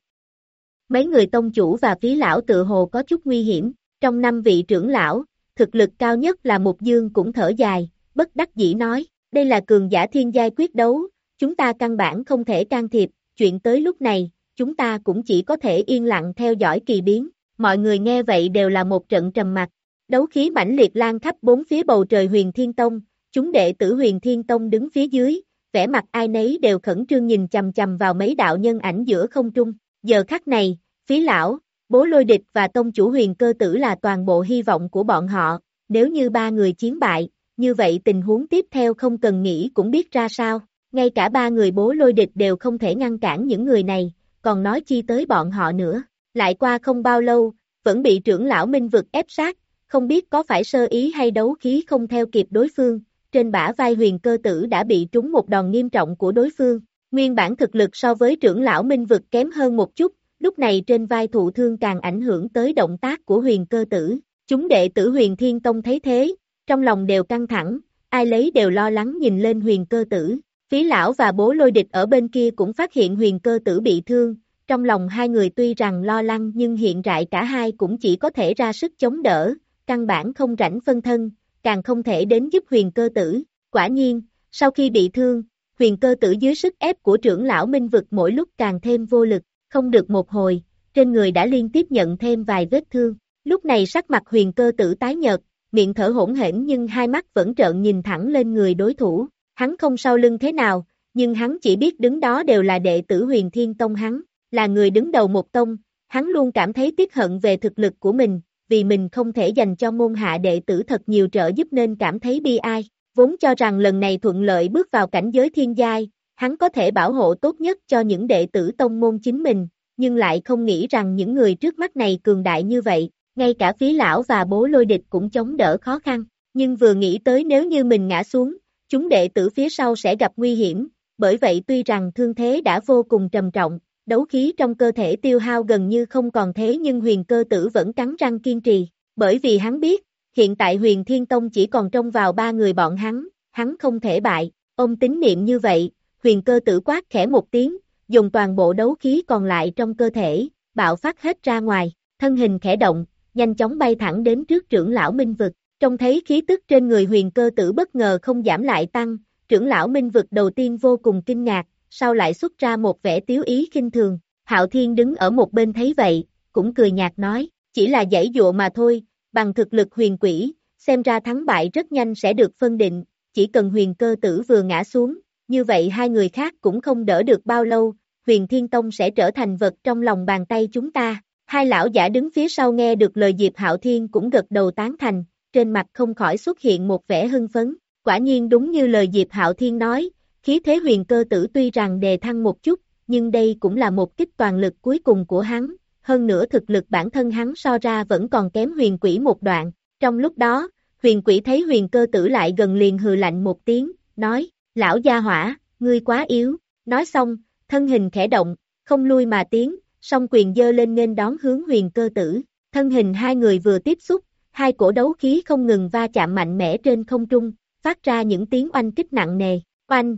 Mấy người tông chủ và phí lão tự hồ có chút nguy hiểm, trong năm vị trưởng lão, thực lực cao nhất là một dương cũng thở dài, bất đắc dĩ nói, đây là cường giả thiên giai quyết đấu, chúng ta căn bản không thể can thiệp, chuyện tới lúc này, chúng ta cũng chỉ có thể yên lặng theo dõi kỳ biến, mọi người nghe vậy đều là một trận trầm mặt, đấu khí mãnh liệt lan khắp bốn phía bầu trời huyền thiên tông, chúng đệ tử huyền thiên tông đứng phía dưới, vẻ mặt ai nấy đều khẩn trương nhìn chầm chầm vào mấy đạo nhân ảnh giữa không trung, giờ khắc này, phí lão, bố lôi địch và tông chủ huyền cơ tử là toàn bộ hy vọng của bọn họ, nếu như ba người chiến bại, như vậy tình huống tiếp theo không cần nghĩ cũng biết ra sao, ngay cả ba người bố lôi địch đều không thể ngăn cản những người này, còn nói chi tới bọn họ nữa, lại qua không bao lâu, vẫn bị trưởng lão minh vực ép sát, không biết có phải sơ ý hay đấu khí không theo kịp đối phương, trên bả vai huyền cơ tử đã bị trúng một đòn nghiêm trọng của đối phương, nguyên bản thực lực so với trưởng lão minh vực kém hơn một chút, lúc này trên vai thụ thương càng ảnh hưởng tới động tác của huyền cơ tử, chúng đệ tử huyền thiên tông thấy thế, trong lòng đều căng thẳng, ai lấy đều lo lắng nhìn lên huyền cơ tử, phí lão và bố lôi địch ở bên kia cũng phát hiện huyền cơ tử bị thương, trong lòng hai người tuy rằng lo lắng nhưng hiện tại cả hai cũng chỉ có thể ra sức chống đỡ, căn bản không rảnh phân thân, càng không thể đến giúp huyền cơ tử. Quả nhiên, sau khi bị thương, huyền cơ tử dưới sức ép của trưởng lão minh vực mỗi lúc càng thêm vô lực, không được một hồi, trên người đã liên tiếp nhận thêm vài vết thương. Lúc này sắc mặt huyền cơ tử tái nhợt, miệng thở hỗn hển nhưng hai mắt vẫn trợn nhìn thẳng lên người đối thủ. Hắn không sau lưng thế nào, nhưng hắn chỉ biết đứng đó đều là đệ tử huyền thiên tông hắn, là người đứng đầu một tông, hắn luôn cảm thấy tiếc hận về thực lực của mình, vì mình không thể dành cho môn hạ đệ tử thật nhiều trợ giúp nên cảm thấy bi ai, vốn cho rằng lần này thuận lợi bước vào cảnh giới thiên giai, hắn có thể bảo hộ tốt nhất cho những đệ tử tông môn chính mình, nhưng lại không nghĩ rằng những người trước mắt này cường đại như vậy, ngay cả phí lão và bố lôi địch cũng chống đỡ khó khăn, nhưng vừa nghĩ tới nếu như mình ngã xuống, chúng đệ tử phía sau sẽ gặp nguy hiểm, bởi vậy tuy rằng thương thế đã vô cùng trầm trọng, đấu khí trong cơ thể tiêu hao gần như không còn thế nhưng huyền cơ tử vẫn cắn răng kiên trì, bởi vì hắn biết, hiện tại huyền thiên tông chỉ còn trông vào ba người bọn hắn, hắn không thể bại, ông tín niệm như vậy, huyền cơ tử quát khẽ một tiếng, dùng toàn bộ đấu khí còn lại trong cơ thể, bạo phát hết ra ngoài, thân hình khẽ động, nhanh chóng bay thẳng đến trước trưởng lão minh vực, trông thấy khí tức trên người huyền cơ tử bất ngờ không giảm lại tăng, trưởng lão minh vực đầu tiên vô cùng kinh ngạc, sau lại xuất ra một vẻ tiếu ý kinh thường. Hạo Thiên đứng ở một bên thấy vậy, cũng cười nhạt nói, chỉ là giải dụa mà thôi, bằng thực lực huyền quỷ, xem ra thắng bại rất nhanh sẽ được phân định, chỉ cần huyền cơ tử vừa ngã xuống, như vậy hai người khác cũng không đỡ được bao lâu, huyền thiên tông sẽ trở thành vật trong lòng bàn tay chúng ta. Hai lão giả đứng phía sau nghe được lời Diệp Hạo Thiên cũng gật đầu tán thành, trên mặt không khỏi xuất hiện một vẻ hưng phấn, quả nhiên đúng như lời Diệp Hạo Thiên nói, Khí thế huyền cơ tử tuy rằng đề thăng một chút, nhưng đây cũng là một kích toàn lực cuối cùng của hắn, hơn nữa thực lực bản thân hắn so ra vẫn còn kém huyền quỷ một đoạn. Trong lúc đó, huyền quỷ thấy huyền cơ tử lại gần liền hừ lạnh một tiếng, nói, lão gia hỏa, ngươi quá yếu, nói xong, thân hình khẽ động, không lui mà tiến, song quyền dơ lên nên đón hướng huyền cơ tử, thân hình hai người vừa tiếp xúc, hai cổ đấu khí không ngừng va chạm mạnh mẽ trên không trung, phát ra những tiếng oanh kích nặng nề, oanh,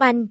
Oanh!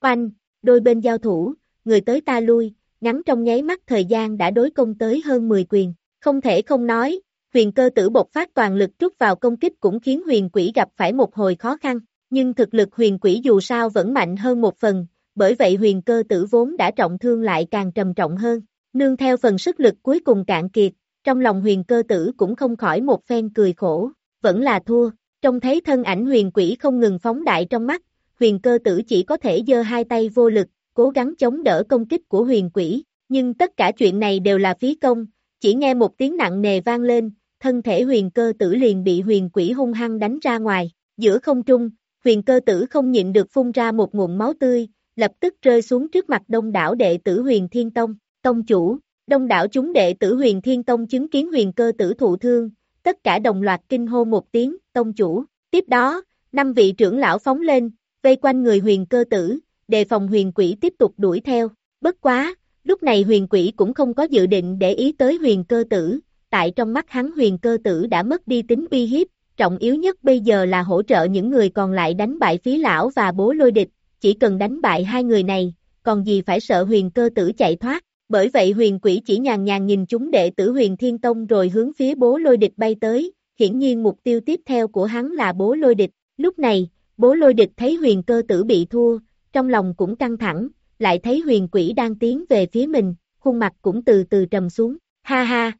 Oanh! Đôi bên giao thủ, người tới ta lui, ngắn trong nháy mắt thời gian đã đối công tới hơn 10 quyền. Không thể không nói, huyền cơ tử bộc phát toàn lực trút vào công kích cũng khiến huyền quỷ gặp phải một hồi khó khăn, nhưng thực lực huyền quỷ dù sao vẫn mạnh hơn một phần, bởi vậy huyền cơ tử vốn đã trọng thương lại càng trầm trọng hơn. Nương theo phần sức lực cuối cùng cạn kiệt, trong lòng huyền cơ tử cũng không khỏi một phen cười khổ, vẫn là thua, Trông thấy thân ảnh huyền quỷ không ngừng phóng đại trong mắt, huyền cơ tử chỉ có thể giơ hai tay vô lực, cố gắng chống đỡ công kích của huyền quỷ, nhưng tất cả chuyện này đều là phí công, chỉ nghe một tiếng nặng nề vang lên, thân thể huyền cơ tử liền bị huyền quỷ hung hăng đánh ra ngoài, giữa không trung, huyền cơ tử không nhịn được phun ra một nguồn máu tươi, lập tức rơi xuống trước mặt đông đảo đệ tử huyền thiên tông, tông chủ, đông đảo chúng đệ tử huyền thiên tông chứng kiến huyền cơ tử thụ thương, tất cả đồng loạt kinh hô một tiếng, tông chủ, tiếp đó, năm vị trưởng lão phóng lên, vây quanh người huyền cơ tử, đề phòng huyền quỷ tiếp tục đuổi theo, bất quá, lúc này huyền quỷ cũng không có dự định để ý tới huyền cơ tử, tại trong mắt hắn huyền cơ tử đã mất đi tính uy hiếp, trọng yếu nhất bây giờ là hỗ trợ những người còn lại đánh bại phí lão và bố lôi địch, chỉ cần đánh bại hai người này, còn gì phải sợ huyền cơ tử chạy thoát, bởi vậy huyền quỷ chỉ nhàn nhàn nhìn chúng đệ tử huyền thiên tông rồi hướng phía bố lôi địch bay tới, hiển nhiên mục tiêu tiếp theo của hắn là bố lôi địch, lúc này, bố lôi địch thấy huyền cơ tử bị thua, trong lòng cũng căng thẳng, lại thấy huyền quỷ đang tiến về phía mình, khuôn mặt cũng từ từ trầm xuống, ha ha.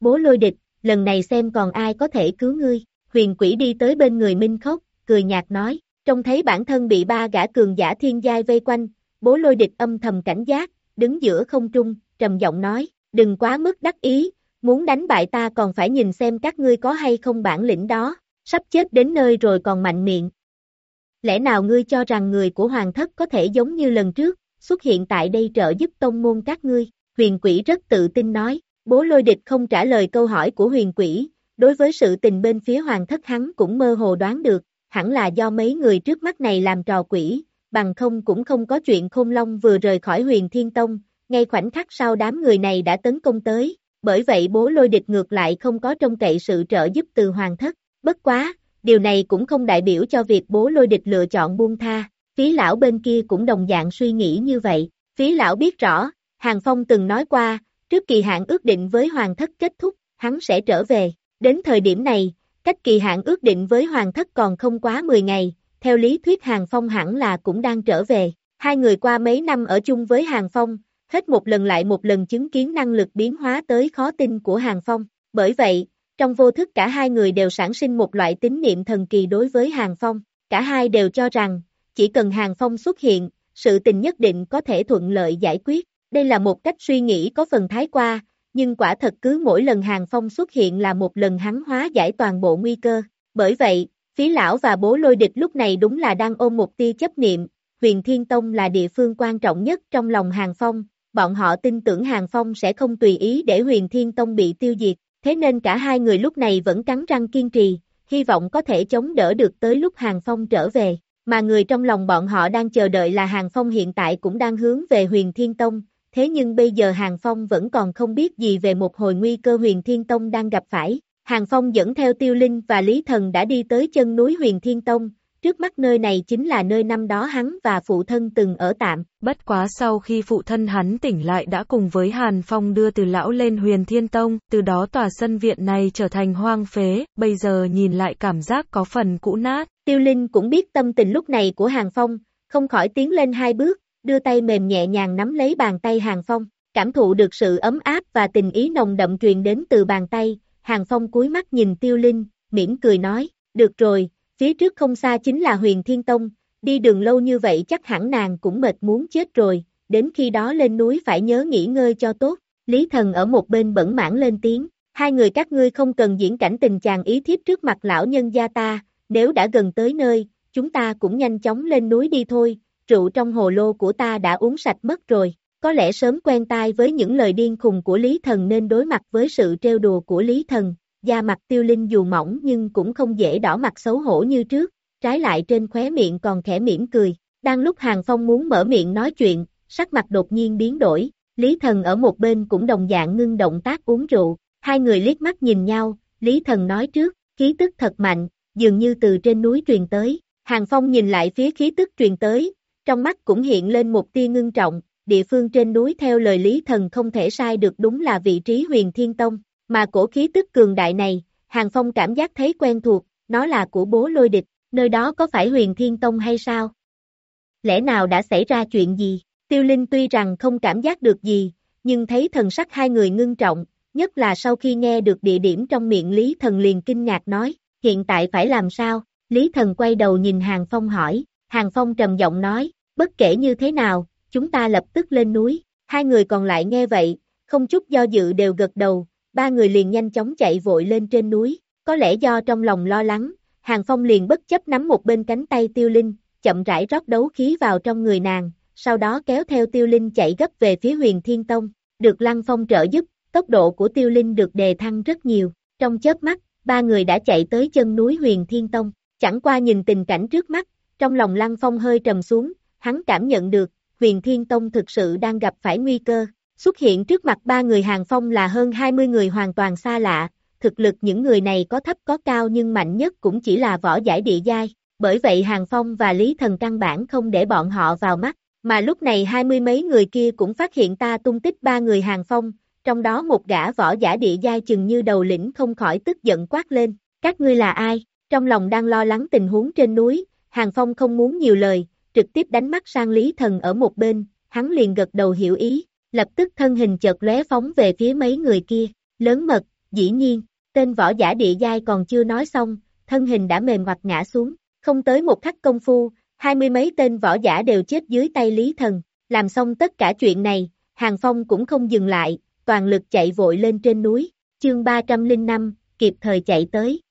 Bố lôi địch, lần này xem còn ai có thể cứu ngươi, huyền quỷ đi tới bên người Minh khóc cười nhạt nói, trông thấy bản thân bị ba gã cường giả thiên giai vây quanh, bố lôi địch âm thầm cảnh giác, đứng giữa không trung, trầm giọng nói, đừng quá mức đắc ý, muốn đánh bại ta còn phải nhìn xem các ngươi có hay không bản lĩnh đó, sắp chết đến nơi rồi còn mạnh miệng. Lẽ nào ngươi cho rằng người của hoàng thất có thể giống như lần trước, xuất hiện tại đây trợ giúp tông môn các ngươi, huyền quỷ rất tự tin nói, bố lôi địch không trả lời câu hỏi của huyền quỷ, đối với sự tình bên phía hoàng thất hắn cũng mơ hồ đoán được, hẳn là do mấy người trước mắt này làm trò quỷ, bằng không cũng không có chuyện khôn long vừa rời khỏi huyền thiên tông, ngay khoảnh khắc sau đám người này đã tấn công tới, bởi vậy bố lôi địch ngược lại không có trông cậy sự trợ giúp từ hoàng thất, bất quá, điều này cũng không đại biểu cho việc bố lôi địch lựa chọn buông tha, phí lão bên kia cũng đồng dạng suy nghĩ như vậy, phí lão biết rõ, Hàng Phong từng nói qua, trước kỳ hạn ước định với hoàng thất kết thúc, hắn sẽ trở về, đến thời điểm này, cách kỳ hạn ước định với hoàng thất còn không quá 10 ngày, theo lý thuyết Hàng Phong hẳn là cũng đang trở về, hai người qua mấy năm ở chung với Hàng Phong, hết một lần lại một lần chứng kiến năng lực biến hóa tới khó tin của Hàng Phong, bởi vậy, trong vô thức cả hai người đều sản sinh một loại tín niệm thần kỳ đối với Hàng Phong, cả hai đều cho rằng, chỉ cần Hàng Phong xuất hiện, sự tình nhất định có thể thuận lợi giải quyết, đây là một cách suy nghĩ có phần thái qua, nhưng quả thật cứ mỗi lần Hàng Phong xuất hiện là một lần hắn hóa giải toàn bộ nguy cơ, bởi vậy, phí lão và bố lôi địch lúc này đúng là đang ôm một tia chấp niệm, huyền Thiên Tông là địa phương quan trọng nhất trong lòng Hàng Phong, bọn họ tin tưởng Hàng Phong sẽ không tùy ý để huyền Thiên Tông bị tiêu diệt, thế nên cả hai người lúc này vẫn cắn răng kiên trì, hy vọng có thể chống đỡ được tới lúc Hàng Phong trở về, mà người trong lòng bọn họ đang chờ đợi là Hàng Phong hiện tại cũng đang hướng về huyền Thiên Tông, thế nhưng bây giờ Hàng Phong vẫn còn không biết gì về một hồi nguy cơ huyền Thiên Tông đang gặp phải. Hàng Phong dẫn theo Tiêu Linh và Lý Thần đã đi tới chân núi huyền Thiên Tông, trước mắt nơi này chính là nơi năm đó hắn và phụ thân từng ở tạm. Bất quá sau khi phụ thân hắn tỉnh lại đã cùng với Hàn Phong đưa từ lão lên huyền thiên tông, từ đó tòa sân viện này trở thành hoang phế, bây giờ nhìn lại cảm giác có phần cũ nát. Tiêu Linh cũng biết tâm tình lúc này của Hàng Phong, không khỏi tiến lên hai bước, đưa tay mềm nhẹ nhàng nắm lấy bàn tay Hàng Phong, cảm thụ được sự ấm áp và tình ý nồng đậm truyền đến từ bàn tay, Hàng Phong cúi mắt nhìn Tiêu Linh, mỉm cười nói, được rồi, phía trước không xa chính là huyền Thiên Tông, đi đường lâu như vậy chắc hẳn nàng cũng mệt muốn chết rồi, đến khi đó lên núi phải nhớ nghỉ ngơi cho tốt, Lý Thần ở một bên bẩn mãn lên tiếng, hai người các ngươi không cần diễn cảnh tình chàng ý thiếp trước mặt lão nhân gia ta, nếu đã gần tới nơi, chúng ta cũng nhanh chóng lên núi đi thôi, rượu trong hồ lô của ta đã uống sạch mất rồi. Có lẽ sớm quen tai với những lời điên khùng của Lý Thần nên đối mặt với sự trêu đùa của Lý Thần, da mặt tiêu linh dù mỏng nhưng cũng không dễ đỏ mặt xấu hổ như trước, trái lại trên khóe miệng còn khẽ mỉm cười. Đang lúc Hàng Phong muốn mở miệng nói chuyện, sắc mặt đột nhiên biến đổi, Lý Thần ở một bên cũng đồng dạng ngưng động tác uống rượu, hai người liếc mắt nhìn nhau, Lý Thần nói trước, khí tức thật mạnh, dường như từ trên núi truyền tới, Hàng Phong nhìn lại phía khí tức truyền tới, trong mắt cũng hiện lên một tia ngưng trọng, địa phương trên núi theo lời Lý Thần không thể sai được đúng là vị trí huyền thiên tông, mà cổ khí tức cường đại này, Hàng Phong cảm giác thấy quen thuộc, nó là của bố lôi địch, nơi đó có phải huyền thiên tông hay sao? Lẽ nào đã xảy ra chuyện gì? Tiêu Linh tuy rằng không cảm giác được gì, nhưng thấy thần sắc hai người ngưng trọng, nhất là sau khi nghe được địa điểm trong miệng Lý Thần liền kinh ngạc nói, hiện tại phải làm sao? Lý Thần quay đầu nhìn Hàng Phong hỏi, Hàng Phong trầm giọng nói, bất kể như thế nào, chúng ta lập tức lên núi, hai người còn lại nghe vậy, không chút do dự đều gật đầu, ba người liền nhanh chóng chạy vội lên trên núi, có lẽ do trong lòng lo lắng, Hàng Phong liền bất chấp nắm một bên cánh tay tiêu linh, chậm rãi rót đấu khí vào trong người nàng, sau đó kéo theo tiêu linh chạy gấp về phía huyền thiên tông, được Lăng Phong trợ giúp, tốc độ của tiêu linh được đề thăng rất nhiều, trong chớp mắt, ba người đã chạy tới chân núi huyền thiên tông, chẳng qua nhìn tình cảnh trước mắt, trong lòng Lăng Phong hơi trầm xuống, hắn cảm nhận được, huyền thiên tông thực sự đang gặp phải nguy cơ, xuất hiện trước mặt ba người hàng phong là hơn 20 người hoàn toàn xa lạ, thực lực những người này có thấp có cao nhưng mạnh nhất cũng chỉ là võ giải địa giai, bởi vậy Hàng Phong và Lý Thần căn bản không để bọn họ vào mắt, mà lúc này hai mươi mấy người kia cũng phát hiện ta tung tích ba người Hàng Phong, trong đó một gã võ giả địa giai chừng như đầu lĩnh không khỏi tức giận quát lên, các ngươi là ai, trong lòng đang lo lắng tình huống trên núi, Hàng Phong không muốn nhiều lời, trực tiếp đánh mắt sang Lý Thần ở một bên, hắn liền gật đầu hiểu ý, lập tức thân hình chợt lóe phóng về phía mấy người kia, lớn mật, dĩ nhiên, tên võ giả địa giai còn chưa nói xong, thân hình đã mềm hoặc ngã xuống, không tới một khắc công phu, hai mươi mấy tên võ giả đều chết dưới tay Lý Thần, làm xong tất cả chuyện này, Hàng Phong cũng không dừng lại, toàn lực chạy vội lên trên núi, chương 305, kịp thời chạy tới.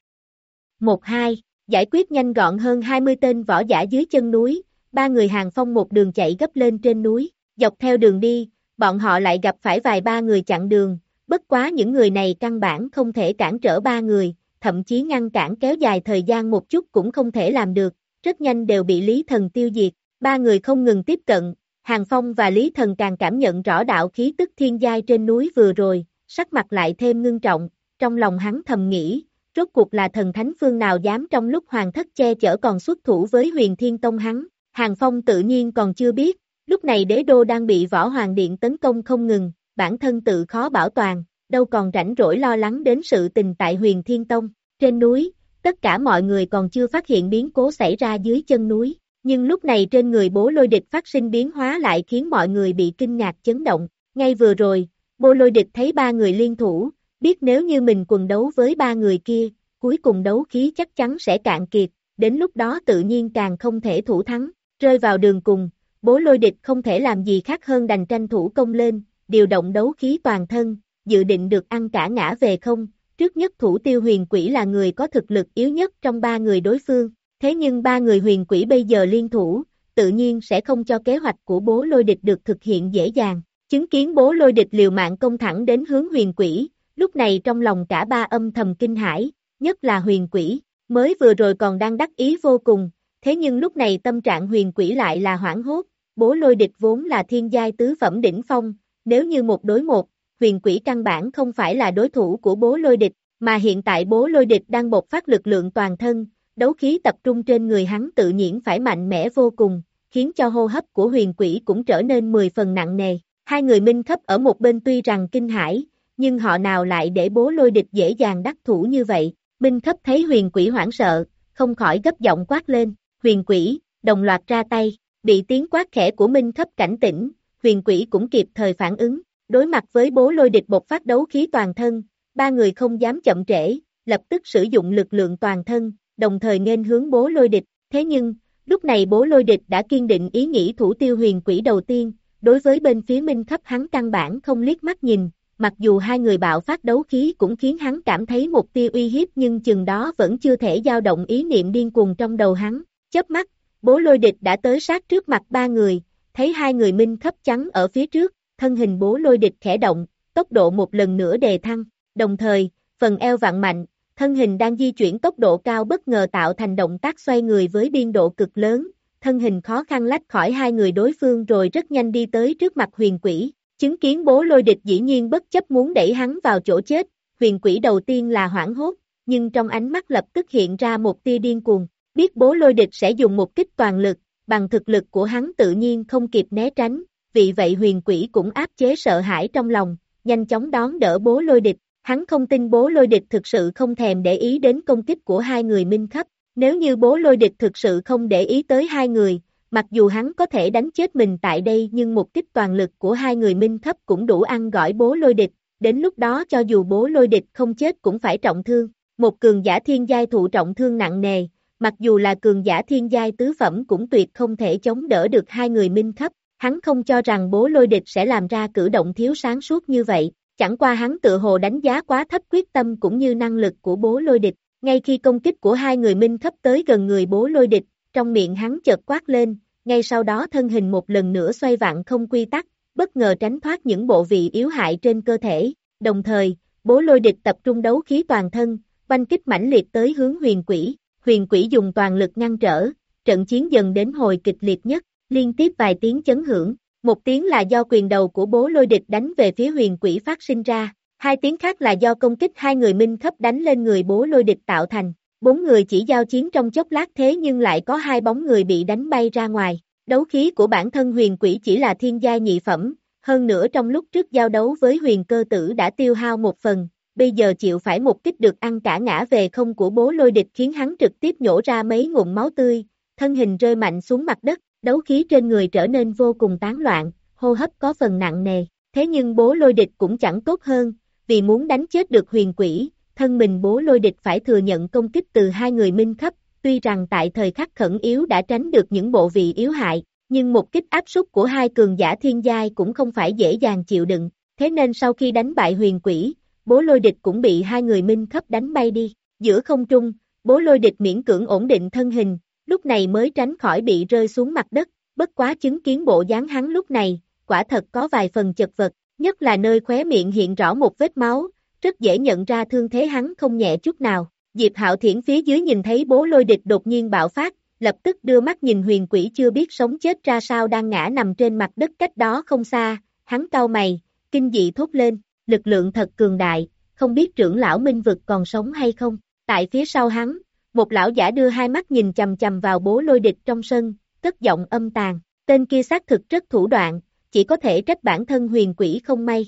1-2, giải quyết nhanh gọn hơn 20 tên võ giả dưới chân núi, ba người Hàng Phong một đường chạy gấp lên trên núi, dọc theo đường đi, bọn họ lại gặp phải vài ba người chặn đường, bất quá những người này căn bản không thể cản trở ba người, thậm chí ngăn cản kéo dài thời gian một chút cũng không thể làm được, rất nhanh đều bị Lý Thần tiêu diệt, ba người không ngừng tiếp cận, Hàng Phong và Lý Thần càng cảm nhận rõ đạo khí tức thiên giai trên núi vừa rồi, sắc mặt lại thêm ngưng trọng, trong lòng hắn thầm nghĩ, rốt cuộc là thần thánh phương nào dám trong lúc hoàng thất che chở còn xuất thủ với huyền thiên tông hắn, Hàng Phong tự nhiên còn chưa biết, lúc này đế đô đang bị võ hoàng điện tấn công không ngừng, bản thân tự khó bảo toàn, đâu còn rảnh rỗi lo lắng đến sự tình tại huyền thiên tông, trên núi, tất cả mọi người còn chưa phát hiện biến cố xảy ra dưới chân núi, nhưng lúc này trên người bố lôi địch phát sinh biến hóa lại khiến mọi người bị kinh ngạc chấn động, ngay vừa rồi, bố lôi địch thấy ba người liên thủ, biết nếu như mình quần đấu với ba người kia, cuối cùng đấu khí chắc chắn sẽ cạn kiệt, đến lúc đó tự nhiên càng không thể thủ thắng, rơi vào đường cùng, bố lôi địch không thể làm gì khác hơn đành tranh thủ công lên, điều động đấu khí toàn thân, dự định được ăn cả ngã về không, trước nhất thủ tiêu huyền quỷ là người có thực lực yếu nhất trong ba người đối phương, thế nhưng ba người huyền quỷ bây giờ liên thủ, tự nhiên sẽ không cho kế hoạch của bố lôi địch được thực hiện dễ dàng, chứng kiến bố lôi địch liều mạng công thẳng đến hướng huyền quỷ, lúc này trong lòng cả ba âm thầm kinh hãi, nhất là huyền quỷ, mới vừa rồi còn đang đắc ý vô cùng, thế nhưng lúc này tâm trạng huyền quỷ lại là hoảng hốt, bố lôi địch vốn là thiên giai tứ phẩm đỉnh phong, nếu như một đối một, huyền quỷ căn bản không phải là đối thủ của bố lôi địch, mà hiện tại bố lôi địch đang bộc phát lực lượng toàn thân, đấu khí tập trung trên người hắn tự nhiên phải mạnh mẽ vô cùng, khiến cho hô hấp của huyền quỷ cũng trở nên 10 phần nặng nề. Hai người minh khắp ở một bên tuy rằng kinh hãi, nhưng họ nào lại để bố lôi địch dễ dàng đắc thủ như vậy. Minh khắp thấy huyền quỷ hoảng sợ, không khỏi gấp giọng quát lên, huyền quỷ, đồng loạt ra tay, bị tiếng quát khẽ của Minh Thấp cảnh tỉnh, huyền quỷ cũng kịp thời phản ứng, đối mặt với bố lôi địch bộc phát đấu khí toàn thân, ba người không dám chậm trễ, lập tức sử dụng lực lượng toàn thân, đồng thời nên hướng bố lôi địch, thế nhưng, lúc này bố lôi địch đã kiên định ý nghĩ thủ tiêu huyền quỷ đầu tiên, đối với bên phía minh Thấp hắn căn bản không liếc mắt nhìn, mặc dù hai người bạo phát đấu khí cũng khiến hắn cảm thấy một tia uy hiếp nhưng chừng đó vẫn chưa thể dao động ý niệm điên cuồng trong đầu hắn, chớp mắt, bố lôi địch đã tới sát trước mặt ba người, thấy hai người minh khấp trắng ở phía trước, thân hình bố lôi địch khẽ động, tốc độ một lần nữa đề thăng, đồng thời, phần eo vặn mạnh, thân hình đang di chuyển tốc độ cao bất ngờ tạo thành động tác xoay người với biên độ cực lớn, thân hình khó khăn lách khỏi hai người đối phương rồi rất nhanh đi tới trước mặt huyền quỷ, chứng kiến bố lôi địch dĩ nhiên bất chấp muốn đẩy hắn vào chỗ chết, huyền quỷ đầu tiên là hoảng hốt, nhưng trong ánh mắt lập tức hiện ra một tia điên cuồng, biết bố lôi địch sẽ dùng một kích toàn lực, bằng thực lực của hắn tự nhiên không kịp né tránh, vì vậy huyền quỷ cũng áp chế sợ hãi trong lòng, nhanh chóng đón đỡ bố lôi địch, Hắn không tin bố lôi địch thực sự không thèm để ý đến công kích của hai người minh khắp. Nếu như bố lôi địch thực sự không để ý tới hai người, mặc dù hắn có thể đánh chết mình tại đây nhưng một kích toàn lực của hai người minh thấp cũng đủ ăn gỏi bố lôi địch, đến lúc đó cho dù bố lôi địch không chết cũng phải trọng thương. một cường giả thiên giai thụ trọng thương nặng nề, mặc dù là cường giả thiên giai tứ phẩm cũng tuyệt không thể chống đỡ được hai người minh cấp, hắn không cho rằng bố lôi địch sẽ làm ra cử động thiếu sáng suốt như vậy, chẳng qua hắn tự hồ đánh giá quá thấp quyết tâm cũng như năng lực của bố lôi địch, ngay khi công kích của hai người minh cấp tới gần người bố lôi địch, trong miệng hắn chợt quát lên, ngay sau đó thân hình một lần nữa xoay vặn không quy tắc, bất ngờ tránh thoát những bộ vị yếu hại trên cơ thể, đồng thời, bố lôi địch tập trung đấu khí toàn thân, banh kích mãnh liệt tới hướng huyền quỷ, huyền quỷ dùng toàn lực ngăn trở, trận chiến dần đến hồi kịch liệt nhất, liên tiếp vài tiếng chấn hưởng, một tiếng là do quyền đầu của bố lôi địch đánh về phía huyền quỷ phát sinh ra, hai tiếng khác là do công kích hai người minh khắp đánh lên người bố lôi địch tạo thành, bốn người chỉ giao chiến trong chốc lát thế nhưng lại có hai bóng người bị đánh bay ra ngoài, đấu khí của bản thân huyền quỷ chỉ là thiên gia nhị phẩm, hơn nữa trong lúc trước giao đấu với huyền cơ tử đã tiêu hao một phần, bây giờ chịu phải một kích được ăn cả ngã về không của bố lôi địch khiến hắn trực tiếp nhổ ra mấy nguồn máu tươi, thân hình rơi mạnh xuống mặt đất, đấu khí trên người trở nên vô cùng tán loạn, hô hấp có phần nặng nề, thế nhưng bố lôi địch cũng chẳng tốt hơn, vì muốn đánh chết được huyền quỷ, thân mình bố lôi địch phải thừa nhận công kích từ hai người minh khắp, tuy rằng tại thời khắc khẩn yếu đã tránh được những bộ vị yếu hại, nhưng một kích áp súc của hai cường giả thiên giai cũng không phải dễ dàng chịu đựng, thế nên sau khi đánh bại huyền quỷ, bố lôi địch cũng bị hai người minh khắp đánh bay đi, giữa không trung, bố lôi địch miễn cưỡng ổn định thân hình, lúc này mới tránh khỏi bị rơi xuống mặt đất, bất quá chứng kiến bộ dáng hắn lúc này, quả thật có vài phần chật vật, nhất là nơi khóe miệng hiện rõ một vết máu, rất dễ nhận ra thương thế hắn không nhẹ chút nào. Diệp Hạo Thiển phía dưới nhìn thấy bố lôi địch đột nhiên bạo phát, lập tức đưa mắt nhìn huyền quỷ chưa biết sống chết ra sao đang ngã nằm trên mặt đất cách đó không xa, hắn cau mày, kinh dị thốt lên, lực lượng thật cường đại, không biết trưởng lão minh vực còn sống hay không, tại phía sau hắn, một lão giả đưa hai mắt nhìn chầm chầm vào bố lôi địch trong sân, cất giọng âm tàn, tên kia xác thực rất thủ đoạn, chỉ có thể trách bản thân huyền quỷ không may.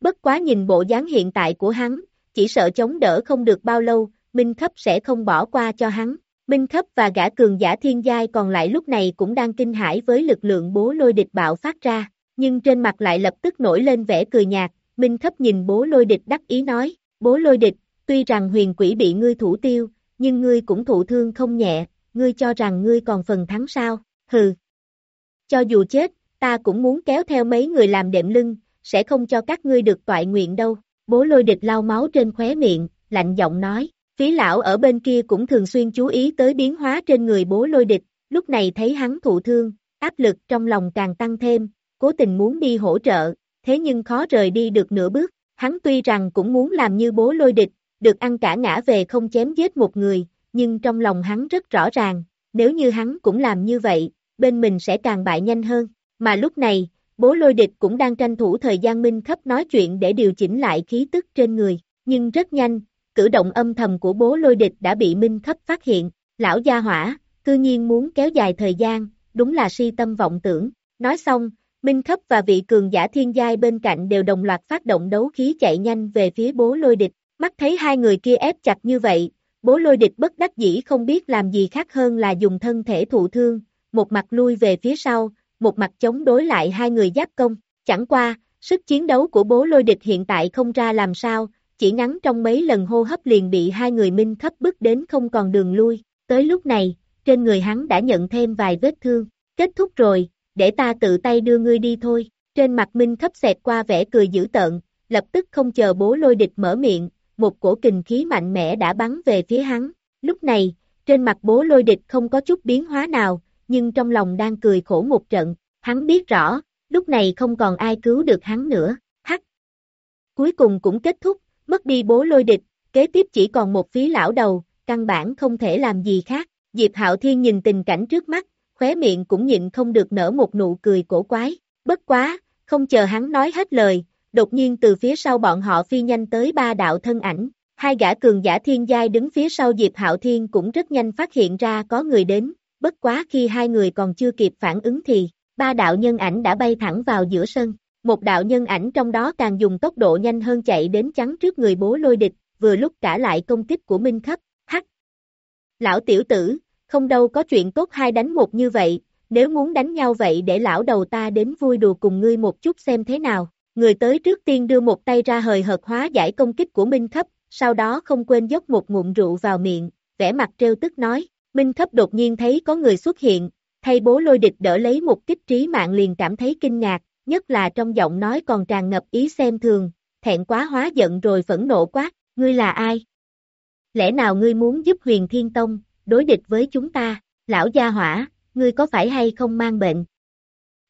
Bất quá nhìn bộ dáng hiện tại của hắn, chỉ sợ chống đỡ không được bao lâu, Minh Khấp sẽ không bỏ qua cho hắn. Minh Khấp và gã cường giả thiên giai còn lại lúc này cũng đang kinh hãi với lực lượng bố lôi địch bạo phát ra, nhưng trên mặt lại lập tức nổi lên vẻ cười nhạt, Minh Thấp nhìn bố lôi địch đắc ý nói, bố lôi địch, tuy rằng huyền quỷ bị ngươi thủ tiêu, nhưng ngươi cũng thụ thương không nhẹ, ngươi cho rằng ngươi còn phần thắng sao, hừ. Cho dù chết, ta cũng muốn kéo theo mấy người làm đệm lưng, sẽ không cho các ngươi được toại nguyện đâu. Bố lôi địch lau máu trên khóe miệng, lạnh giọng nói, phí lão ở bên kia cũng thường xuyên chú ý tới biến hóa trên người bố lôi địch, lúc này thấy hắn thụ thương, áp lực trong lòng càng tăng thêm, cố tình muốn đi hỗ trợ, thế nhưng khó rời đi được nửa bước, hắn tuy rằng cũng muốn làm như bố lôi địch, được ăn cả ngã về không chém giết một người, nhưng trong lòng hắn rất rõ ràng, nếu như hắn cũng làm như vậy, bên mình sẽ càng bại nhanh hơn, mà lúc này, bố lôi địch cũng đang tranh thủ thời gian minh khắp nói chuyện để điều chỉnh lại khí tức trên người, nhưng rất nhanh, cử động âm thầm của bố lôi địch đã bị minh khắp phát hiện, lão gia hỏa, cư nhiên muốn kéo dài thời gian, đúng là si tâm vọng tưởng, nói xong, Minh Khấp và vị cường giả thiên giai bên cạnh đều đồng loạt phát động đấu khí chạy nhanh về phía bố lôi địch, mắt thấy hai người kia ép chặt như vậy, bố lôi địch bất đắc dĩ không biết làm gì khác hơn là dùng thân thể thụ thương, một mặt lui về phía sau, một mặt chống đối lại hai người giáp công, chẳng qua, sức chiến đấu của bố lôi địch hiện tại không ra làm sao, chỉ ngắn trong mấy lần hô hấp liền bị hai người minh khấp bức đến không còn đường lui, tới lúc này, trên người hắn đã nhận thêm vài vết thương, kết thúc rồi, để ta tự tay đưa ngươi đi thôi, trên mặt minh khấp xẹt qua vẻ cười dữ tợn, lập tức không chờ bố lôi địch mở miệng, một cổ kình khí mạnh mẽ đã bắn về phía hắn, lúc này, trên mặt bố lôi địch không có chút biến hóa nào, nhưng trong lòng đang cười khổ một trận, hắn biết rõ, lúc này không còn ai cứu được hắn nữa, hắc. Cuối cùng cũng kết thúc, mất đi bố lôi địch, kế tiếp chỉ còn một phí lão đầu, căn bản không thể làm gì khác, Diệp Hạo Thiên nhìn tình cảnh trước mắt, khóe miệng cũng nhịn không được nở một nụ cười cổ quái, bất quá, không chờ hắn nói hết lời, đột nhiên từ phía sau bọn họ phi nhanh tới ba đạo thân ảnh, hai gã cường giả thiên giai đứng phía sau Diệp Hạo Thiên cũng rất nhanh phát hiện ra có người đến, bất quá khi hai người còn chưa kịp phản ứng thì, ba đạo nhân ảnh đã bay thẳng vào giữa sân, một đạo nhân ảnh trong đó càng dùng tốc độ nhanh hơn chạy đến chắn trước người bố lôi địch, vừa lúc cả lại công kích của Minh Khấp, hắc. Lão tiểu tử, không đâu có chuyện tốt hai đánh một như vậy, nếu muốn đánh nhau vậy để lão đầu ta đến vui đùa cùng ngươi một chút xem thế nào. Người tới trước tiên đưa một tay ra hời hợt hóa giải công kích của Minh Khấp, sau đó không quên dốc một ngụm rượu vào miệng, vẻ mặt trêu tức nói, Minh Thấp đột nhiên thấy có người xuất hiện, thay bố lôi địch đỡ lấy một kích trí mạng liền cảm thấy kinh ngạc, nhất là trong giọng nói còn tràn ngập ý xem thường, thẹn quá hóa giận rồi phẫn nộ quát, ngươi là ai? Lẽ nào ngươi muốn giúp huyền thiên tông, đối địch với chúng ta, lão gia hỏa, ngươi có phải hay không mang bệnh?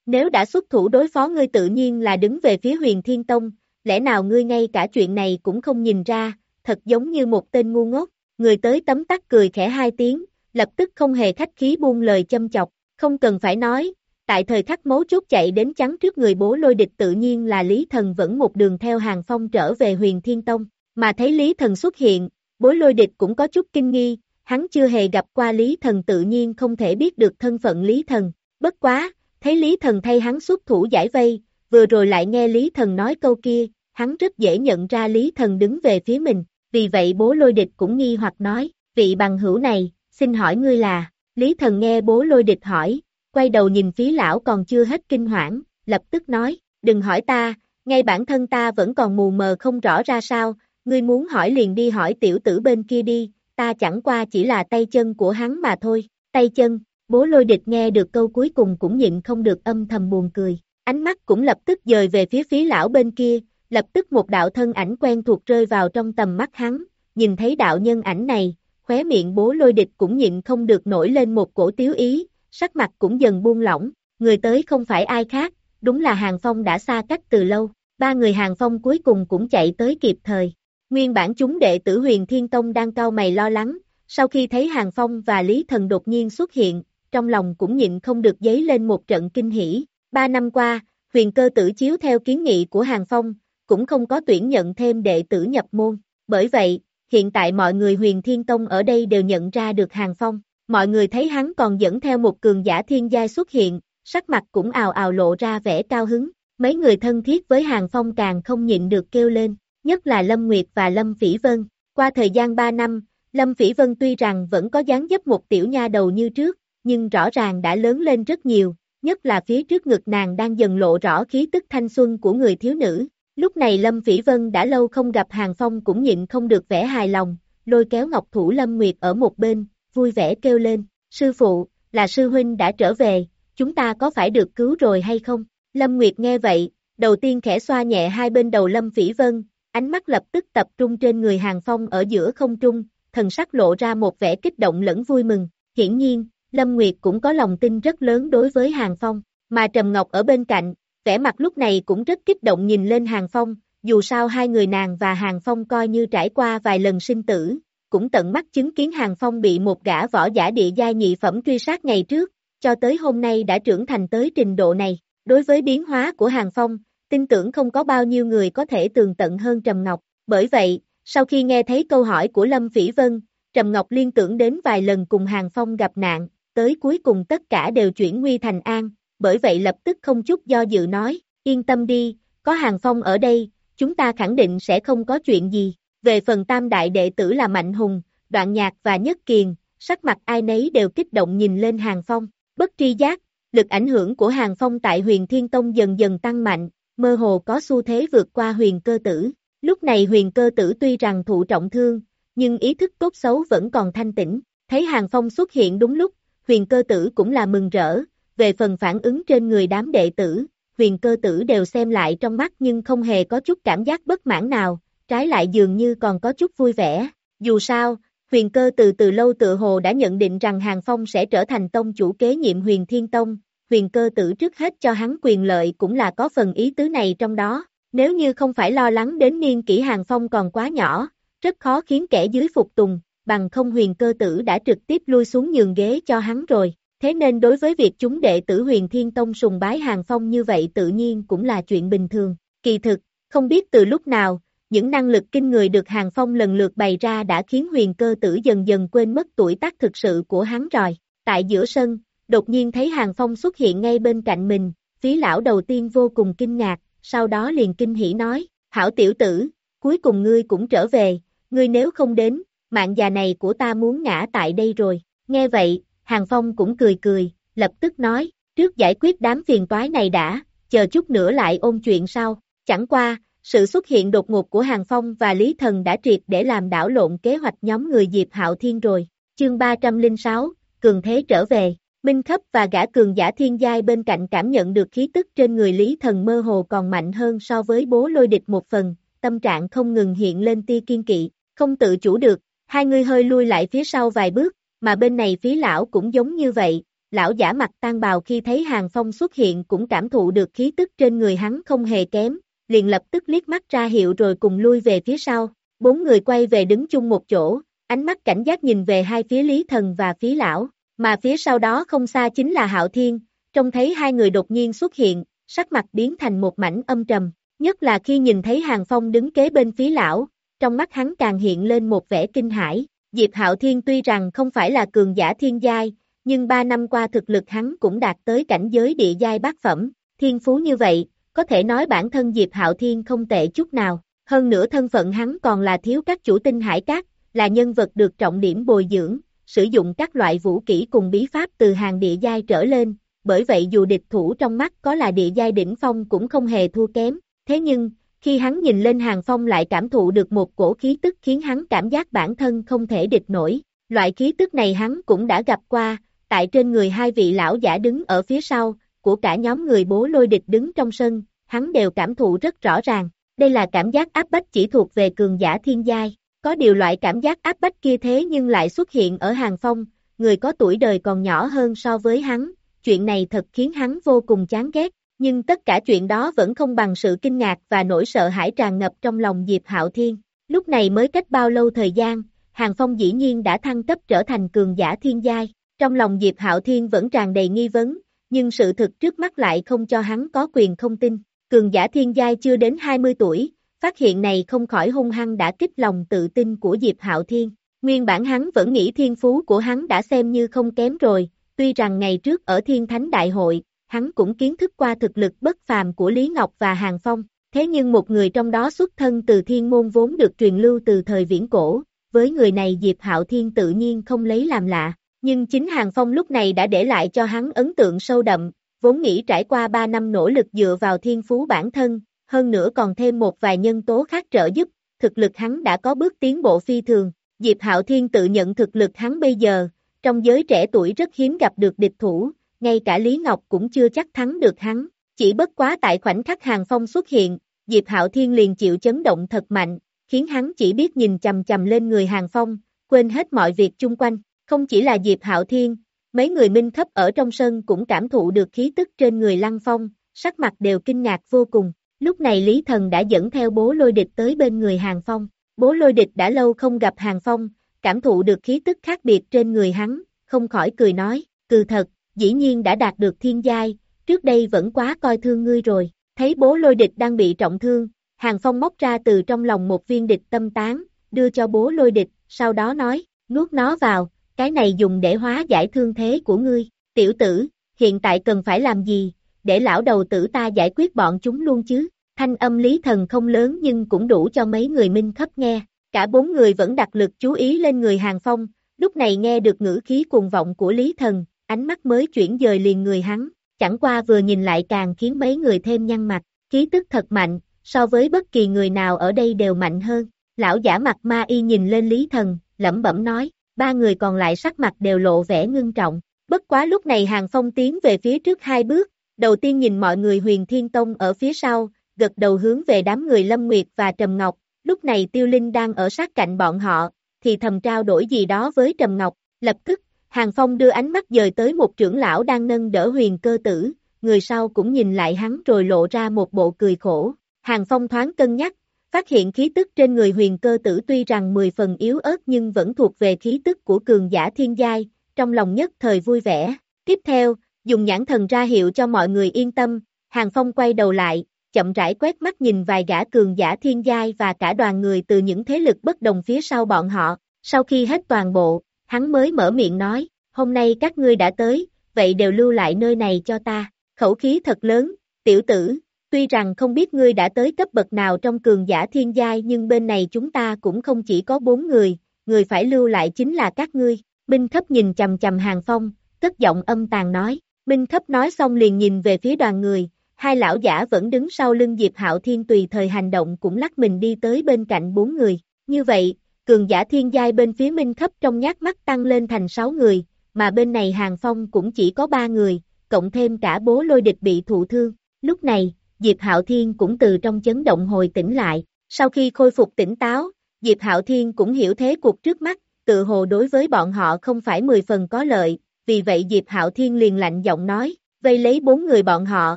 Nếu đã xuất thủ đối phó ngươi tự nhiên là đứng về phía huyền thiên tông, lẽ nào ngươi ngay cả chuyện này cũng không nhìn ra, thật giống như một tên ngu ngốc, người tới tấm tắc cười khẽ hai tiếng, lập tức không hề khách khí buông lời châm chọc, không cần phải nói, tại thời khắc mấu chốt chạy đến chắn trước người bố lôi địch tự nhiên là Lý Thần vẫn một đường theo hàng phong trở về huyền thiên tông, mà thấy Lý Thần xuất hiện, bố lôi địch cũng có chút kinh nghi, hắn chưa hề gặp qua Lý Thần tự nhiên không thể biết được thân phận Lý Thần, bất quá, thấy Lý Thần thay hắn xuất thủ giải vây, vừa rồi lại nghe Lý Thần nói câu kia, hắn rất dễ nhận ra Lý Thần đứng về phía mình, vì vậy bố lôi địch cũng nghi hoặc nói, vị bằng hữu này, xin hỏi ngươi là, Lý Thần nghe bố lôi địch hỏi, quay đầu nhìn phí lão còn chưa hết kinh hoảng, lập tức nói, đừng hỏi ta, ngay bản thân ta vẫn còn mù mờ không rõ ra sao, ngươi muốn hỏi liền đi hỏi tiểu tử bên kia đi, ta chẳng qua chỉ là tay chân của hắn mà thôi, tay chân, bố lôi địch nghe được câu cuối cùng cũng nhịn không được âm thầm buồn cười, ánh mắt cũng lập tức dời về phía phía lão bên kia, lập tức một đạo thân ảnh quen thuộc rơi vào trong tầm mắt hắn, nhìn thấy đạo nhân ảnh này, khóe miệng bố lôi địch cũng nhịn không được nổi lên một cổ tiếu ý, sắc mặt cũng dần buông lỏng, người tới không phải ai khác, đúng là Hàng Phong đã xa cách từ lâu, ba người Hàng Phong cuối cùng cũng chạy tới kịp thời. Nguyên bản chúng đệ tử huyền Thiên Tông đang cao mày lo lắng, sau khi thấy Hàng Phong và Lý Thần đột nhiên xuất hiện, trong lòng cũng nhịn không được dấy lên một trận kinh hỉ. Ba năm qua, huyền cơ tử chiếu theo kiến nghị của Hàng Phong, cũng không có tuyển nhận thêm đệ tử nhập môn. Bởi vậy, hiện tại mọi người huyền Thiên Tông ở đây đều nhận ra được Hàng Phong. Mọi người thấy hắn còn dẫn theo một cường giả thiên giai xuất hiện, sắc mặt cũng ào ào lộ ra vẻ cao hứng. Mấy người thân thiết với Hàng Phong càng không nhịn được kêu lên, nhất là Lâm Nguyệt và Lâm Phỉ Vân. Qua thời gian 3 năm, Lâm Phỉ Vân tuy rằng vẫn có dáng dấp một tiểu nha đầu như trước, nhưng rõ ràng đã lớn lên rất nhiều, nhất là phía trước ngực nàng đang dần lộ rõ khí tức thanh xuân của người thiếu nữ. Lúc này Lâm Phỉ Vân đã lâu không gặp Hàng Phong cũng nhịn không được vẻ hài lòng, lôi kéo Ngọc Thủ Lâm Nguyệt ở một bên, vui vẻ kêu lên, sư phụ, là sư huynh đã trở về, chúng ta có phải được cứu rồi hay không? Lâm Nguyệt nghe vậy, đầu tiên khẽ xoa nhẹ hai bên đầu Lâm Phỉ Vân, ánh mắt lập tức tập trung trên người Hàng Phong ở giữa không trung, thần sắc lộ ra một vẻ kích động lẫn vui mừng, hiển nhiên, Lâm Nguyệt cũng có lòng tin rất lớn đối với Hàng Phong, mà Trầm Ngọc ở bên cạnh, vẻ mặt lúc này cũng rất kích động nhìn lên Hàng Phong, dù sao hai người nàng và Hàng Phong coi như trải qua vài lần sinh tử, cũng tận mắt chứng kiến Hàng Phong bị một gã võ giả địa giai nhị phẩm truy sát ngày trước, cho tới hôm nay đã trưởng thành tới trình độ này. Đối với biến hóa của Hàng Phong, tin tưởng không có bao nhiêu người có thể tường tận hơn Trầm Ngọc. Bởi vậy, sau khi nghe thấy câu hỏi của Lâm Phỉ Vân, Trầm Ngọc liên tưởng đến vài lần cùng Hàng Phong gặp nạn, tới cuối cùng tất cả đều chuyển nguy thành an, bởi vậy lập tức không chút do dự nói, yên tâm đi, có Hàng Phong ở đây, chúng ta khẳng định sẽ không có chuyện gì. Về phần tam đại đệ tử là Mạnh Hùng, Đoạn Nhạc và Nhất Kiền, sắc mặt ai nấy đều kích động nhìn lên Hàng Phong, bất tri giác, lực ảnh hưởng của Hàng Phong tại huyền Thiên Tông dần dần tăng mạnh, mơ hồ có xu thế vượt qua huyền cơ tử. Lúc này huyền cơ tử tuy rằng thụ trọng thương, nhưng ý thức tốt xấu vẫn còn thanh tĩnh, thấy Hàng Phong xuất hiện đúng lúc, huyền cơ tử cũng là mừng rỡ, về phần phản ứng trên người đám đệ tử, huyền cơ tử đều xem lại trong mắt nhưng không hề có chút cảm giác bất mãn nào, trái lại dường như còn có chút vui vẻ. Dù sao, huyền cơ từ từ lâu tự hồ đã nhận định rằng Hàng Phong sẽ trở thành tông chủ kế nhiệm huyền thiên tông, huyền cơ tử trước hết cho hắn quyền lợi cũng là có phần ý tứ này trong đó. Nếu như không phải lo lắng đến niên kỷ Hàng Phong còn quá nhỏ, rất khó khiến kẻ dưới phục tùng, bằng không huyền cơ tử đã trực tiếp lui xuống nhường ghế cho hắn rồi. Thế nên đối với việc chúng đệ tử huyền thiên tông sùng bái Hàng Phong như vậy tự nhiên cũng là chuyện bình thường. Kỳ thực, không biết từ lúc nào, những năng lực kinh người được Hàng Phong lần lượt bày ra đã khiến huyền cơ tử dần dần quên mất tuổi tác thực sự của hắn rồi. Tại giữa sân, đột nhiên thấy Hàng Phong xuất hiện ngay bên cạnh mình, phí lão đầu tiên vô cùng kinh ngạc, sau đó liền kinh hỉ nói, hảo tiểu tử, cuối cùng ngươi cũng trở về, ngươi nếu không đến, mạng già này của ta muốn ngã tại đây rồi. Nghe vậy, Hàng Phong cũng cười cười, lập tức nói, trước giải quyết đám phiền toái này đã, chờ chút nữa lại ôn chuyện sau, chẳng qua, Sự xuất hiện đột ngột của Hàng Phong và Lý Thần đã triệt để làm đảo lộn kế hoạch nhóm người Diệp Hạo Thiên rồi. Chương 306, Cường Thế trở về. Minh Khấp và gã cường giả thiên giai bên cạnh cảm nhận được khí tức trên người Lý Thần mơ hồ còn mạnh hơn so với bố lôi địch một phần, tâm trạng không ngừng hiện lên tia kiên kỵ, không tự chủ được, hai người hơi lui lại phía sau vài bước, mà bên này phí lão cũng giống như vậy, lão giả mặt tan bào khi thấy Hàng Phong xuất hiện cũng cảm thụ được khí tức trên người hắn không hề kém, liền lập tức liếc mắt ra hiệu rồi cùng lui về phía sau, bốn người quay về đứng chung một chỗ, ánh mắt cảnh giác nhìn về hai phía Lý Thần và phí lão, mà phía sau đó không xa chính là Hạo Thiên, trông thấy hai người đột nhiên xuất hiện, sắc mặt biến thành một mảnh âm trầm, nhất là khi nhìn thấy Hàng Phong đứng kế bên phía lão, trong mắt hắn càng hiện lên một vẻ kinh hãi. Diệp Hạo Thiên tuy rằng không phải là cường giả thiên giai, nhưng ba năm qua thực lực hắn cũng đạt tới cảnh giới địa giai bát phẩm, thiên phú như vậy, có thể nói bản thân Diệp Hạo Thiên không tệ chút nào, hơn nữa thân phận hắn còn là thiếu các chủ tinh hải cát, là nhân vật được trọng điểm bồi dưỡng, sử dụng các loại vũ kỹ cùng bí pháp từ hàng địa giai trở lên, bởi vậy dù địch thủ trong mắt có là địa giai đỉnh phong cũng không hề thua kém, thế nhưng, khi hắn nhìn lên hàng phong lại cảm thụ được một cổ khí tức khiến hắn cảm giác bản thân không thể địch nổi, loại khí tức này hắn cũng đã gặp qua, tại trên người hai vị lão giả đứng ở phía sau, của cả nhóm người bố lôi địch đứng trong sân, hắn đều cảm thụ rất rõ ràng, đây là cảm giác áp bách chỉ thuộc về cường giả thiên giai, có điều loại cảm giác áp bách kia thế nhưng lại xuất hiện ở hàng phong, người có tuổi đời còn nhỏ hơn so với hắn, chuyện này thật khiến hắn vô cùng chán ghét, nhưng tất cả chuyện đó vẫn không bằng sự kinh ngạc và nỗi sợ hãi tràn ngập trong lòng Diệp Hạo Thiên. Lúc này mới cách bao lâu thời gian, Hàng Phong dĩ nhiên đã thăng cấp trở thành cường giả thiên giai. Trong lòng Diệp Hạo Thiên vẫn tràn đầy nghi vấn, nhưng sự thực trước mắt lại không cho hắn có quyền không tin. Cường giả thiên giai chưa đến 20 tuổi, phát hiện này không khỏi hung hăng đã kích lòng tự tin của Diệp Hạo Thiên. Nguyên bản hắn vẫn nghĩ thiên phú của hắn đã xem như không kém rồi, tuy rằng ngày trước ở Thiên Thánh Đại hội, hắn cũng kiến thức qua thực lực bất phàm của Lý Ngọc và Hàng Phong, thế nhưng một người trong đó xuất thân từ thiên môn vốn được truyền lưu từ thời viễn cổ, với người này Diệp Hạo Thiên tự nhiên không lấy làm lạ, nhưng chính Hàng Phong lúc này đã để lại cho hắn ấn tượng sâu đậm, vốn nghĩ trải qua 3 năm nỗ lực dựa vào thiên phú bản thân, hơn nữa còn thêm một vài nhân tố khác trợ giúp, thực lực hắn đã có bước tiến bộ phi thường. Diệp Hạo Thiên tự nhận thực lực hắn bây giờ, trong giới trẻ tuổi rất hiếm gặp được địch thủ, ngay cả Lý Ngọc cũng chưa chắc thắng được hắn, chỉ bất quá tại khoảnh khắc Hàng Phong xuất hiện, Diệp Hạo Thiên liền chịu chấn động thật mạnh, khiến hắn chỉ biết nhìn chầm chầm lên người Hàng Phong, quên hết mọi việc chung quanh, không chỉ là Diệp Hạo Thiên, mấy người minh thấp ở trong sân cũng cảm thụ được khí tức trên người Lăng Phong, sắc mặt đều kinh ngạc vô cùng, lúc này Lý Thần đã dẫn theo bố lôi địch tới bên người Hàng Phong, bố lôi địch đã lâu không gặp Hàng Phong, cảm thụ được khí tức khác biệt trên người hắn, không khỏi cười nói, cừ thật, dĩ nhiên đã đạt được thiên giai, trước đây vẫn quá coi thương ngươi rồi, thấy bố lôi địch đang bị trọng thương, Hàng Phong móc ra từ trong lòng một viên địch tâm tán, đưa cho bố lôi địch, sau đó nói, nuốt nó vào, cái này dùng để hóa giải thương thế của ngươi, tiểu tử, hiện tại cần phải làm gì, để lão đầu tử ta giải quyết bọn chúng luôn chứ, thanh âm lý thần không lớn nhưng cũng đủ cho mấy người minh khắp nghe, cả bốn người vẫn đặt lực chú ý lên người Hàng Phong, lúc này nghe được ngữ khí cuồng vọng của lý thần, ánh mắt mới chuyển dời liền người hắn, chẳng qua vừa nhìn lại càng khiến mấy người thêm nhăn mặt, khí tức thật mạnh, so với bất kỳ người nào ở đây đều mạnh hơn. Lão giả mặt ma y nhìn lên Lý Thần, lẩm bẩm nói, ba người còn lại sắc mặt đều lộ vẻ ngưng trọng. Bất quá lúc này Hàng Phong tiến về phía trước hai bước, đầu tiên nhìn mọi người huyền thiên tông ở phía sau, gật đầu hướng về đám người Lâm Nguyệt và Trầm Ngọc, lúc này Tiêu Linh đang ở sát cạnh bọn họ, thì thầm trao đổi gì đó với Trầm Ngọc, lập tức Hàng Phong đưa ánh mắt dời tới một trưởng lão đang nâng đỡ huyền cơ tử, người sau cũng nhìn lại hắn rồi lộ ra một bộ cười khổ. Hàng Phong thoáng cân nhắc, phát hiện khí tức trên người huyền cơ tử tuy rằng 10 phần yếu ớt nhưng vẫn thuộc về khí tức của cường giả thiên giai, trong lòng nhất thời vui vẻ. Tiếp theo, dùng nhãn thần ra hiệu cho mọi người yên tâm, Hàng Phong quay đầu lại, chậm rãi quét mắt nhìn vài gã cường giả thiên giai và cả đoàn người từ những thế lực bất đồng phía sau bọn họ, sau khi hết toàn bộ, hắn mới mở miệng nói, hôm nay các ngươi đã tới, vậy đều lưu lại nơi này cho ta, khẩu khí thật lớn, tiểu tử, tuy rằng không biết ngươi đã tới cấp bậc nào trong cường giả thiên giai nhưng bên này chúng ta cũng không chỉ có bốn người, người phải lưu lại chính là các ngươi, binh Thấp nhìn chầm chầm Hàng Phong, cất giọng âm tàn nói, Minh Thấp nói xong liền nhìn về phía đoàn người, hai lão giả vẫn đứng sau lưng Diệp Hạo Thiên tùy thời hành động cũng lắc mình đi tới bên cạnh bốn người. Như vậy, cường giả thiên giai bên phía Minh Thấp trong nhát mắt tăng lên thành sáu người, mà bên này Hàng Phong cũng chỉ có ba người, cộng thêm cả bố lôi địch bị thụ thương. Lúc này, Diệp Hạo Thiên cũng từ trong chấn động hồi tỉnh lại. Sau khi khôi phục tỉnh táo, Diệp Hạo Thiên cũng hiểu thế cuộc trước mắt, tự hồ đối với bọn họ không phải 10 phần có lợi, vì vậy Diệp Hạo Thiên liền lạnh giọng nói, vây lấy bốn người bọn họ,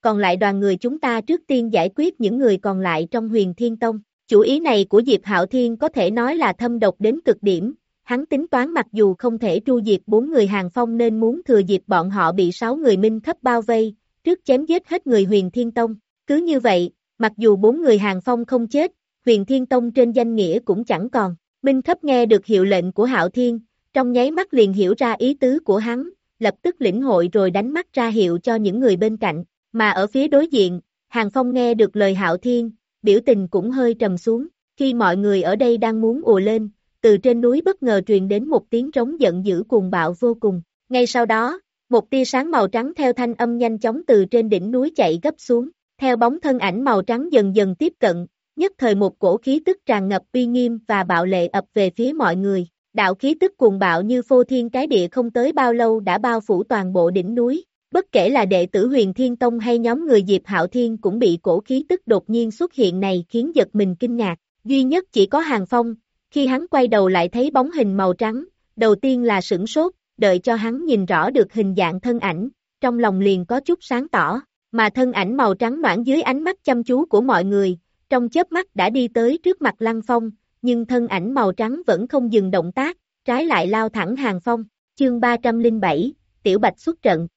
còn lại đoàn người chúng ta trước tiên giải quyết những người còn lại trong huyền thiên tông. Chủ ý này của Diệp Hạo Thiên có thể nói là thâm độc đến cực điểm, hắn tính toán mặc dù không thể tru diệt bốn người hàng phong nên muốn thừa dịp bọn họ bị sáu người minh thấp bao vây, trước chém giết hết người huyền thiên tông. Cứ như vậy, mặc dù bốn người hàng phong không chết, huyền thiên tông trên danh nghĩa cũng chẳng còn. Minh thấp nghe được hiệu lệnh của Hạo Thiên, trong nháy mắt liền hiểu ra ý tứ của hắn, lập tức lĩnh hội rồi đánh mắt ra hiệu cho những người bên cạnh, mà ở phía đối diện, Hàng Phong nghe được lời Hạo Thiên, biểu tình cũng hơi trầm xuống, khi mọi người ở đây đang muốn ùa lên, từ trên núi bất ngờ truyền đến một tiếng trống giận dữ cuồng bạo vô cùng. Ngay sau đó, một tia sáng màu trắng theo thanh âm nhanh chóng từ trên đỉnh núi chạy gấp xuống, theo bóng thân ảnh màu trắng dần dần tiếp cận, nhất thời một cổ khí tức tràn ngập uy nghiêm và bạo lệ ập về phía mọi người. Đạo khí tức cuồng bạo như phô thiên cái địa không tới bao lâu đã bao phủ toàn bộ đỉnh núi. Bất kể là đệ tử huyền thiên tông hay nhóm người Diệp Hạo Thiên cũng bị cổ khí tức đột nhiên xuất hiện này khiến giật mình kinh ngạc. Duy nhất chỉ có hàng phong, khi hắn quay đầu lại thấy bóng hình màu trắng, đầu tiên là sửng sốt, đợi cho hắn nhìn rõ được hình dạng thân ảnh, trong lòng liền có chút sáng tỏ, mà thân ảnh màu trắng noãn dưới ánh mắt chăm chú của mọi người, trong chớp mắt đã đi tới trước mặt Lăng Phong, nhưng thân ảnh màu trắng vẫn không dừng động tác, trái lại lao thẳng hàng phong, chương 307, Tiểu Bạch xuất trận.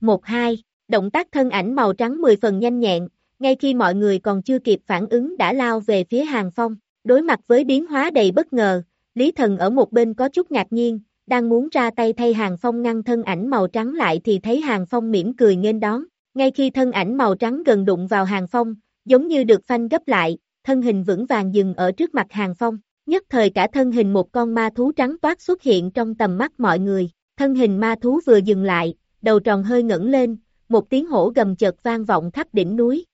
1-2, động tác thân ảnh màu trắng 10 phần nhanh nhẹn, ngay khi mọi người còn chưa kịp phản ứng đã lao về phía hàng phong, đối mặt với biến hóa đầy bất ngờ, Lý Thần ở một bên có chút ngạc nhiên, đang muốn ra tay thay hàng phong ngăn thân ảnh màu trắng lại thì thấy hàng phong mỉm cười nghênh đón, ngay khi thân ảnh màu trắng gần đụng vào hàng phong, giống như được phanh gấp lại, thân hình vững vàng dừng ở trước mặt hàng phong, nhất thời cả thân hình một con ma thú trắng toát xuất hiện trong tầm mắt mọi người, thân hình ma thú vừa dừng lại, đầu tròn hơi ngẩng lên, một tiếng hổ gầm chợt vang vọng khắp đỉnh núi.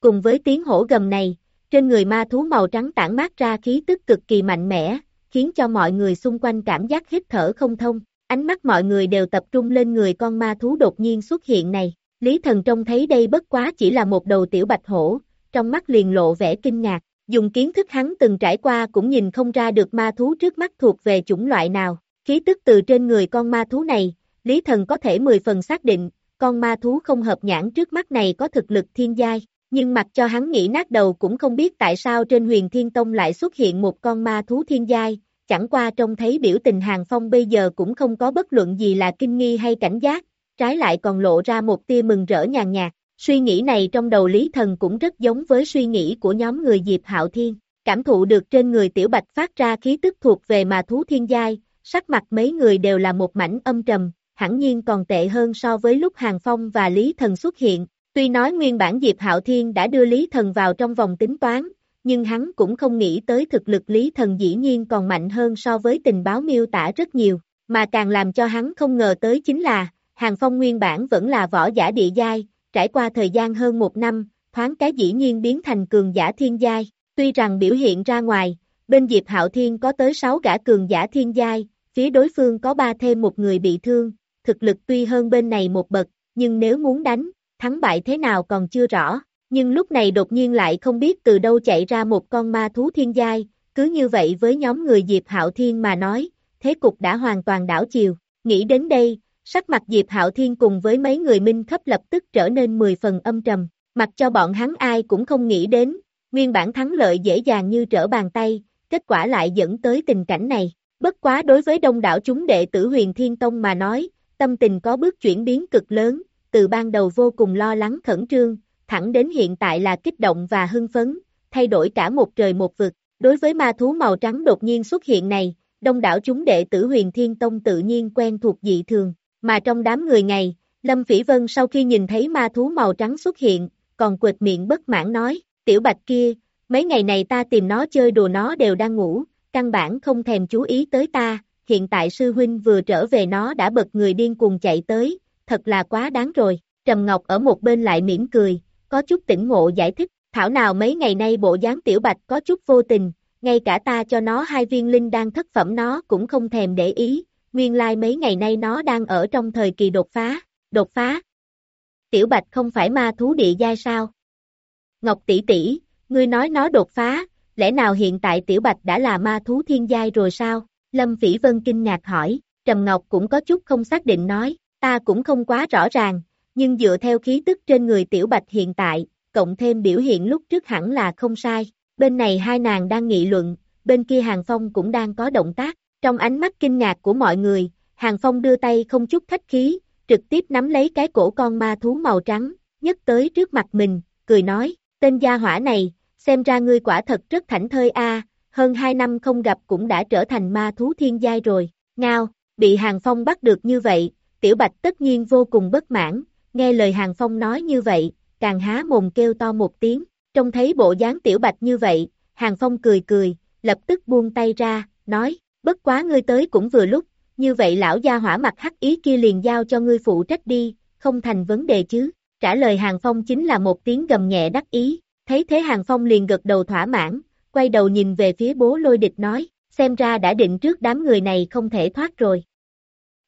Cùng với tiếng hổ gầm này, trên người ma thú màu trắng tản mát ra khí tức cực kỳ mạnh mẽ, khiến cho mọi người xung quanh cảm giác hít thở không thông, ánh mắt mọi người đều tập trung lên người con ma thú đột nhiên xuất hiện này. Lý Thần trông thấy đây bất quá chỉ là một đầu tiểu bạch hổ, trong mắt liền lộ vẻ kinh ngạc, dùng kiến thức hắn từng trải qua cũng nhìn không ra được ma thú trước mắt thuộc về chủng loại nào. Khí tức từ trên người con ma thú này, Lý Thần có thể 10 phần xác định, con ma thú không hợp nhãn trước mắt này có thực lực thiên giai, nhưng mặc cho hắn nghĩ nát đầu cũng không biết tại sao trên huyền thiên tông lại xuất hiện một con ma thú thiên giai, chẳng qua trông thấy biểu tình hàng phong bây giờ cũng không có bất luận gì là kinh nghi hay cảnh giác, trái lại còn lộ ra một tia mừng rỡ nhàn nhạt. Suy nghĩ này trong đầu Lý Thần cũng rất giống với suy nghĩ của nhóm người Diệp Hạo Thiên, cảm thụ được trên người Tiểu Bạch phát ra khí tức thuộc về mà thú thiên giai, sắc mặt mấy người đều là một mảnh âm trầm, hẳn nhiên còn tệ hơn so với lúc Hàng Phong và Lý Thần xuất hiện. Tuy nói nguyên bản Diệp Hạo Thiên đã đưa Lý Thần vào trong vòng tính toán, nhưng hắn cũng không nghĩ tới thực lực Lý Thần dĩ nhiên còn mạnh hơn so với tình báo miêu tả rất nhiều, mà càng làm cho hắn không ngờ tới chính là, Hàng Phong nguyên bản vẫn là võ giả địa giai, trải qua thời gian hơn một năm, thoáng cái dĩ nhiên biến thành cường giả thiên giai, tuy rằng biểu hiện ra ngoài, bên Diệp Hạo Thiên có tới 6 gã cường giả thiên giai, phía đối phương có ba thêm một người bị thương, thực lực tuy hơn bên này một bậc, nhưng nếu muốn đánh, thắng bại thế nào còn chưa rõ, nhưng lúc này đột nhiên lại không biết từ đâu chạy ra một con ma thú thiên giai, cứ như vậy với nhóm người Diệp Hạo Thiên mà nói, thế cục đã hoàn toàn đảo chiều, nghĩ đến đây, Sắc mặt Diệp Hạo Thiên cùng với mấy người minh khắp lập tức trở nên 10 phần âm trầm, mặc cho bọn hắn ai cũng không nghĩ đến, nguyên bản thắng lợi dễ dàng như trở bàn tay, kết quả lại dẫn tới tình cảnh này. Bất quá đối với đông đảo chúng đệ tử huyền Thiên Tông mà nói, tâm tình có bước chuyển biến cực lớn, từ ban đầu vô cùng lo lắng khẩn trương, thẳng đến hiện tại là kích động và hưng phấn, thay đổi cả một trời một vực. Đối với ma thú màu trắng đột nhiên xuất hiện này, đông đảo chúng đệ tử huyền Thiên Tông tự nhiên quen thuộc dị thường, mà trong đám người ngày, Lâm Phỉ Vân sau khi nhìn thấy ma thú màu trắng xuất hiện, còn quệt miệng bất mãn nói, tiểu bạch kia, mấy ngày này ta tìm nó chơi đùa nó đều đang ngủ, căn bản không thèm chú ý tới ta, hiện tại sư huynh vừa trở về nó đã bật người điên cuồng chạy tới, thật là quá đáng rồi. Trầm Ngọc ở một bên lại mỉm cười, có chút tỉnh ngộ giải thích, thảo nào mấy ngày nay bộ dáng tiểu bạch có chút vô tình, ngay cả ta cho nó hai viên linh đang thất phẩm nó cũng không thèm để ý, nguyên lai like mấy ngày nay nó đang ở trong thời kỳ đột phá, đột phá. Tiểu bạch không phải ma thú địa giai sao? Ngọc tỷ tỷ, ngươi nói nó đột phá, lẽ nào hiện tại tiểu bạch đã là ma thú thiên giai rồi sao? Lâm Phỉ Vân kinh ngạc hỏi, Trầm Ngọc cũng có chút không xác định nói, ta cũng không quá rõ ràng, nhưng dựa theo khí tức trên người tiểu bạch hiện tại, cộng thêm biểu hiện lúc trước hẳn là không sai. Bên này hai nàng đang nghị luận, bên kia Hàng Phong cũng đang có động tác, trong ánh mắt kinh ngạc của mọi người, Hàng Phong đưa tay không chút khách khí, trực tiếp nắm lấy cái cổ con ma thú màu trắng, nhấc tới trước mặt mình, cười nói, tên gia hỏa này, xem ra ngươi quả thật rất thảnh thơi a, hơn hai năm không gặp cũng đã trở thành ma thú thiên giai rồi, ngao, bị Hàng Phong bắt được như vậy, Tiểu Bạch tất nhiên vô cùng bất mãn, nghe lời Hàng Phong nói như vậy, càng há mồm kêu to một tiếng, trông thấy bộ dáng Tiểu Bạch như vậy, Hàng Phong cười cười, lập tức buông tay ra, nói, bất quá ngươi tới cũng vừa lúc, như vậy lão gia hỏa mặt hắc ý kia liền giao cho ngươi phụ trách đi, không thành vấn đề chứ, trả lời Hàng Phong chính là một tiếng gầm nhẹ đắc ý, thấy thế Hàng Phong liền gật đầu thỏa mãn, quay đầu nhìn về phía bố lôi địch nói, xem ra đã định trước đám người này không thể thoát rồi.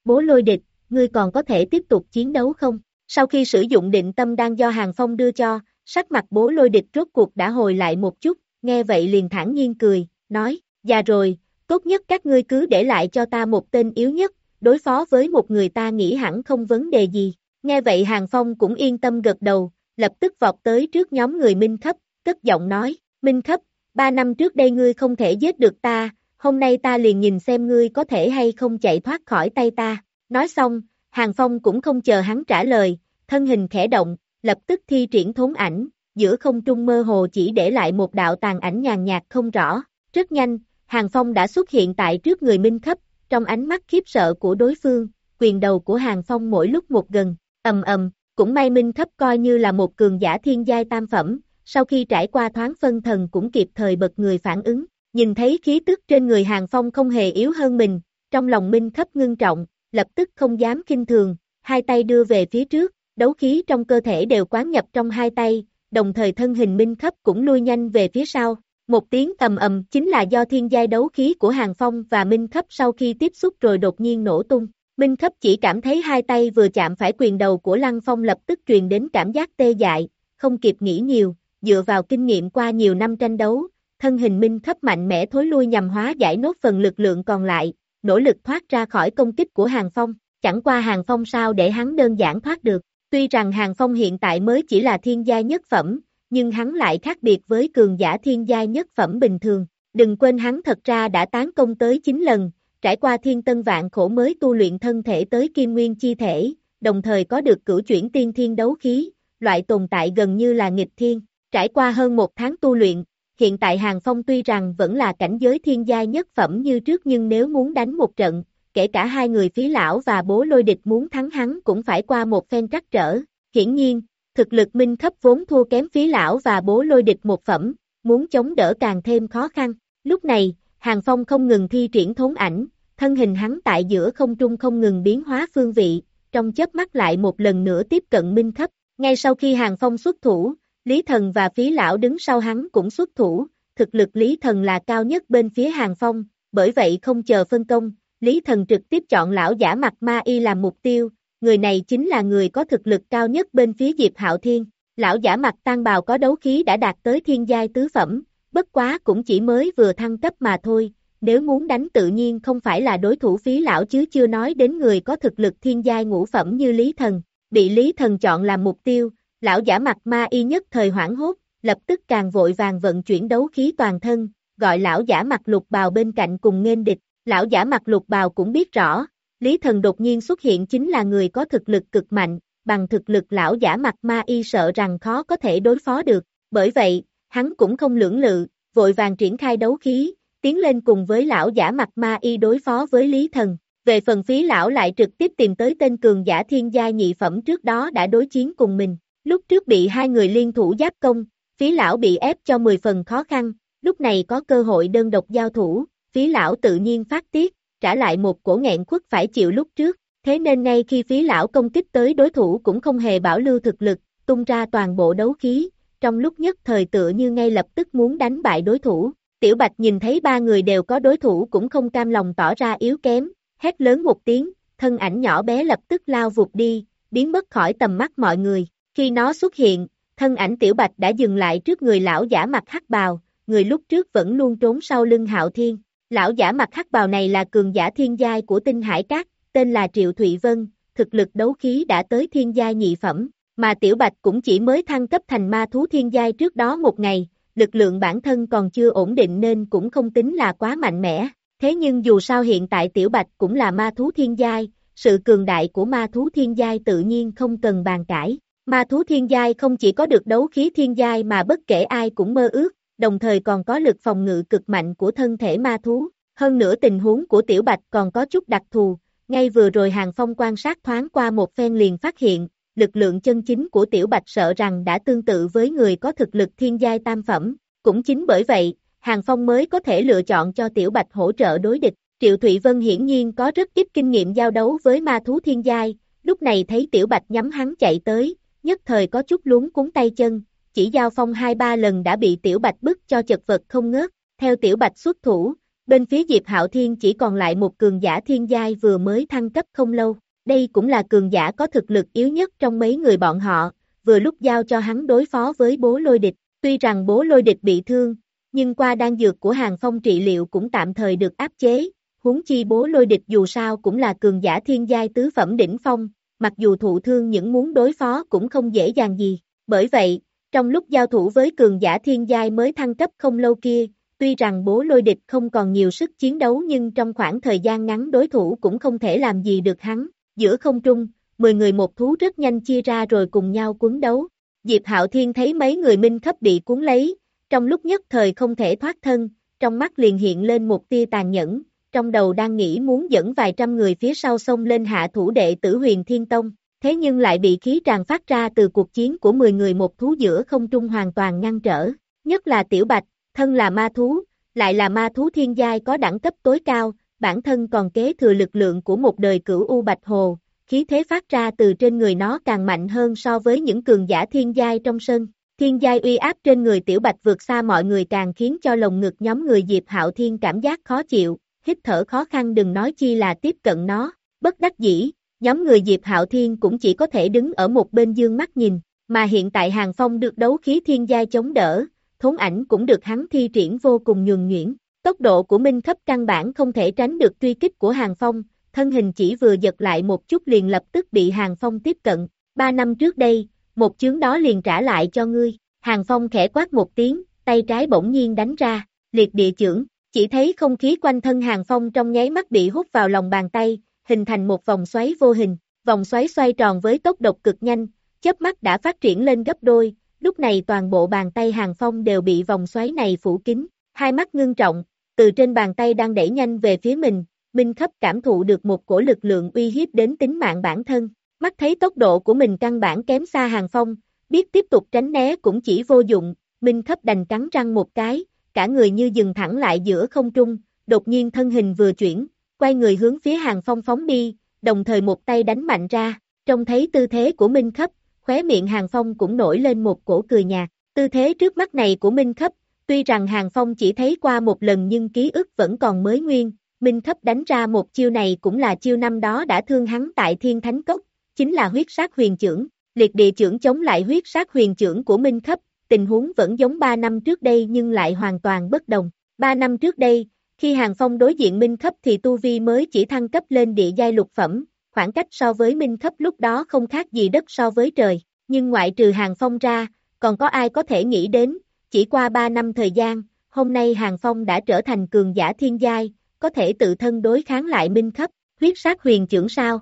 Bố lôi địch, ngươi còn có thể tiếp tục chiến đấu không? Sau khi sử dụng định tâm đang do Hàng Phong đưa cho, sắc mặt bố lôi địch rốt cuộc đã hồi lại một chút, nghe vậy liền thản nhiên cười, nói, già rồi, tốt nhất các ngươi cứ để lại cho ta một tên yếu nhất, đối phó với một người ta nghĩ hẳn không vấn đề gì. Nghe vậy Hàng Phong cũng yên tâm gật đầu, lập tức vọt tới trước nhóm người Minh Khấp, cất giọng nói, Minh Khấp, ba năm trước đây ngươi không thể giết được ta, hôm nay ta liền nhìn xem ngươi có thể hay không chạy thoát khỏi tay ta. Nói xong, Hàng Phong cũng không chờ hắn trả lời, thân hình khẽ động, lập tức thi triển thốn ảnh, giữa không trung mơ hồ chỉ để lại một đạo tàn ảnh nhàn nhạt không rõ. Rất nhanh, Hàng Phong đã xuất hiện tại trước người Minh Khấp, trong ánh mắt khiếp sợ của đối phương, quyền đầu của Hàng Phong mỗi lúc một gần, ầm ầm, cũng may Minh Khấp coi như là một cường giả thiên giai tam phẩm, sau khi trải qua thoáng phân thần cũng kịp thời bật người phản ứng, nhìn thấy khí tức trên người Hàng Phong không hề yếu hơn mình, trong lòng Minh Khấp ngưng trọng, lập tức không dám kinh thường, hai tay đưa về phía trước, đấu khí trong cơ thể đều quán nhập trong hai tay, đồng thời thân hình Minh Khấp cũng lui nhanh về phía sau. Một tiếng ầm ầm chính là do thiên giai đấu khí của Hàng Phong và Minh Khấp sau khi tiếp xúc rồi đột nhiên nổ tung. Minh Khấp chỉ cảm thấy hai tay vừa chạm phải quyền đầu của Lăng Phong lập tức truyền đến cảm giác tê dại, không kịp nghĩ nhiều, dựa vào kinh nghiệm qua nhiều năm tranh đấu, thân hình Minh Khấp mạnh mẽ thối lui nhằm hóa giải nốt phần lực lượng còn lại, nỗ lực thoát ra khỏi công kích của Hàng Phong, chẳng qua Hàng Phong sao để hắn đơn giản thoát được. Tuy rằng Hàng Phong hiện tại mới chỉ là thiên giai nhất phẩm, nhưng hắn lại khác biệt với cường giả thiên giai nhất phẩm bình thường. Đừng quên hắn thật ra đã tán công tới 9 lần, trải qua thiên tân vạn khổ mới tu luyện thân thể tới kim nguyên chi thể, đồng thời có được cửu chuyển tiên thiên đấu khí, loại tồn tại gần như là nghịch thiên. Trải qua hơn một tháng tu luyện, hiện tại Hàng Phong tuy rằng vẫn là cảnh giới thiên giai nhất phẩm như trước nhưng nếu muốn đánh một trận, kể cả hai người phí lão và bố lôi địch muốn thắng hắn cũng phải qua một phen trắc trở. Hiển nhiên, thực lực minh khắp vốn thua kém phí lão và bố lôi địch một phẩm, muốn chống đỡ càng thêm khó khăn. Lúc này, Hàng Phong không ngừng thi triển thốn ảnh, thân hình hắn tại giữa không trung không ngừng biến hóa phương vị, trong chớp mắt lại một lần nữa tiếp cận minh khắp. Ngay sau khi Hàng Phong xuất thủ, Lý Thần và phí lão đứng sau hắn cũng xuất thủ, thực lực Lý Thần là cao nhất bên phía Hàng Phong, bởi vậy không chờ phân công, Lý Thần trực tiếp chọn lão giả mặt ma y làm mục tiêu, người này chính là người có thực lực cao nhất bên phía Diệp Hạo Thiên. Lão giả mặt tan bào có đấu khí đã đạt tới thiên giai tứ phẩm, bất quá cũng chỉ mới vừa thăng cấp mà thôi, nếu muốn đánh tự nhiên không phải là đối thủ phí lão chứ chưa nói đến người có thực lực thiên giai ngũ phẩm như Lý Thần, bị Lý Thần chọn làm mục tiêu, lão giả mặt ma y nhất thời hoảng hốt, lập tức càng vội vàng vận chuyển đấu khí toàn thân, gọi lão giả mặt lục bào bên cạnh cùng nghênh địch, lão giả mặt lục bào cũng biết rõ, Lý Thần đột nhiên xuất hiện chính là người có thực lực cực mạnh, bằng thực lực lão giả mặt ma y sợ rằng khó có thể đối phó được, bởi vậy, hắn cũng không lưỡng lự, vội vàng triển khai đấu khí, tiến lên cùng với lão giả mặt ma y đối phó với Lý Thần. Về phần phí lão lại trực tiếp tìm tới tên cường giả thiên gia nhị phẩm trước đó đã đối chiến cùng mình. Lúc trước bị hai người liên thủ giáp công, phí lão bị ép cho 10 phần khó khăn, lúc này có cơ hội đơn độc giao thủ, phí lão tự nhiên phát tiết, trả lại một cổ nghẹn khuất phải chịu lúc trước, Thế nên ngay khi phí lão công kích tới đối thủ cũng không hề bảo lưu thực lực, tung ra toàn bộ đấu khí, trong lúc nhất thời tựa như ngay lập tức muốn đánh bại đối thủ. Tiểu Bạch nhìn thấy ba người đều có đối thủ cũng không cam lòng tỏ ra yếu kém, hét lớn một tiếng, thân ảnh nhỏ bé lập tức lao vụt đi, biến mất khỏi tầm mắt mọi người. Khi nó xuất hiện, thân ảnh Tiểu Bạch đã dừng lại trước người lão giả mặt hắc bào, người lúc trước vẫn luôn trốn sau lưng Hạo Thiên. Lão giả mặt hắc bào này là cường giả thiên giai của tinh hải cát, tên là Triệu Thụy Vân, thực lực đấu khí đã tới thiên giai nhị phẩm, mà Tiểu Bạch cũng chỉ mới thăng cấp thành ma thú thiên giai trước đó một ngày, lực lượng bản thân còn chưa ổn định nên cũng không tính là quá mạnh mẽ. Thế nhưng dù sao hiện tại Tiểu Bạch cũng là ma thú thiên giai, sự cường đại của ma thú thiên giai tự nhiên không cần bàn cãi. Ma thú thiên giai không chỉ có được đấu khí thiên giai mà bất kể ai cũng mơ ước, đồng thời còn có lực phòng ngự cực mạnh của thân thể ma thú. Hơn nữa tình huống của Tiểu Bạch còn có chút đặc thù, ngay vừa rồi Hàng Phong quan sát thoáng qua một phen liền phát hiện, lực lượng chân chính của Tiểu Bạch sợ rằng đã tương tự với người có thực lực thiên giai tam phẩm. Cũng chính bởi vậy, Hàng Phong mới có thể lựa chọn cho Tiểu Bạch hỗ trợ đối địch. Triệu Thụy Vân hiển nhiên có rất ít kinh nghiệm giao đấu với ma thú thiên giai, lúc này thấy Tiểu Bạch nhắm hắn chạy tới, nhất thời có chút luống cuốn tay chân, chỉ giao phong hai ba lần đã bị Tiểu Bạch bức cho chật vật không ngớt, theo Tiểu Bạch xuất thủ, bên phía Diệp Hạo Thiên chỉ còn lại một cường giả thiên giai vừa mới thăng cấp không lâu, đây cũng là cường giả có thực lực yếu nhất trong mấy người bọn họ, vừa lúc giao cho hắn đối phó với bố lôi địch, tuy rằng bố lôi địch bị thương, nhưng qua đan dược của hàng phong trị liệu cũng tạm thời được áp chế, huống chi bố lôi địch dù sao cũng là cường giả thiên giai tứ phẩm đỉnh phong, mặc dù thụ thương những muốn đối phó cũng không dễ dàng gì, bởi vậy, trong lúc giao thủ với cường giả thiên giai mới thăng cấp không lâu kia, tuy rằng bố lôi địch không còn nhiều sức chiến đấu nhưng trong khoảng thời gian ngắn đối thủ cũng không thể làm gì được hắn, giữa không trung, 10 người một thú rất nhanh chia ra rồi cùng nhau cuốn đấu, Diệp Hạo Thiên thấy mấy người minh khắp bị cuốn lấy, trong lúc nhất thời không thể thoát thân, trong mắt liền hiện lên một tia tàn nhẫn, trong đầu đang nghĩ muốn dẫn vài trăm người phía sau sông lên hạ thủ đệ tử huyền Thiên Tông, thế nhưng lại bị khí tràn phát ra từ cuộc chiến của 10 người một thú giữa không trung hoàn toàn ngăn trở, nhất là Tiểu Bạch, thân là ma thú, lại là ma thú thiên giai có đẳng cấp tối cao, bản thân còn kế thừa lực lượng của một đời cửu U Bạch Hồ, khí thế phát ra từ trên người nó càng mạnh hơn so với những cường giả thiên giai trong sân. Thiên giai uy áp trên người tiểu bạch vượt xa mọi người càng khiến cho lồng ngực nhóm người Diệp Hạo Thiên cảm giác khó chịu, hít thở khó khăn đừng nói chi là tiếp cận nó, bất đắc dĩ, nhóm người Diệp Hạo Thiên cũng chỉ có thể đứng ở một bên dương mắt nhìn, mà hiện tại Hàng Phong được đấu khí thiên giai chống đỡ, thốn ảnh cũng được hắn thi triển vô cùng nhường nhuyễn, tốc độ của Minh Khấp căn bản không thể tránh được truy kích của Hàng Phong, thân hình chỉ vừa giật lại một chút liền lập tức bị Hàng Phong tiếp cận, ba năm trước đây, một chướng đó liền trả lại cho ngươi, Hàng Phong khẽ quát một tiếng, tay trái bỗng nhiên đánh ra, liệt địa trưởng, chỉ thấy không khí quanh thân Hàng Phong trong nháy mắt bị hút vào lòng bàn tay, hình thành một vòng xoáy vô hình, vòng xoáy xoay tròn với tốc độ cực nhanh, chớp mắt đã phát triển lên gấp đôi, lúc này toàn bộ bàn tay Hàng Phong đều bị vòng xoáy này phủ kín, hai mắt ngưng trọng, từ trên bàn tay đang đẩy nhanh về phía mình, Minh Khấp cảm thụ được một cổ lực lượng uy hiếp đến tính mạng bản thân, mắt thấy tốc độ của mình căn bản kém xa Hàng Phong, biết tiếp tục tránh né cũng chỉ vô dụng, Minh Khấp đành cắn răng một cái, cả người như dừng thẳng lại giữa không trung, đột nhiên thân hình vừa chuyển, quay người hướng phía Hàng Phong phóng đi, đồng thời một tay đánh mạnh ra, trông thấy tư thế của Minh Khấp, khóe miệng Hàng Phong cũng nổi lên một cổ cười nhạt, tư thế trước mắt này của Minh Khấp, tuy rằng Hàng Phong chỉ thấy qua một lần nhưng ký ức vẫn còn mới nguyên, Minh Khấp đánh ra một chiêu này cũng là chiêu năm đó đã thương hắn tại Thiên Thánh Cốc, chính là huyết sát huyền trưởng, liệt địa trưởng chống lại huyết sát huyền trưởng của Minh Khấp, tình huống vẫn giống 3 năm trước đây nhưng lại hoàn toàn bất đồng. 3 năm trước đây, khi Hàng Phong đối diện Minh cấp thì Tu Vi mới chỉ thăng cấp lên địa giai lục phẩm, khoảng cách so với Minh cấp lúc đó không khác gì đất so với trời, nhưng ngoại trừ Hàng Phong ra, còn có ai có thể nghĩ đến, chỉ qua 3 năm thời gian, hôm nay Hàng Phong đã trở thành cường giả thiên giai, có thể tự thân đối kháng lại minh cấp, huyết sát huyền trưởng sao?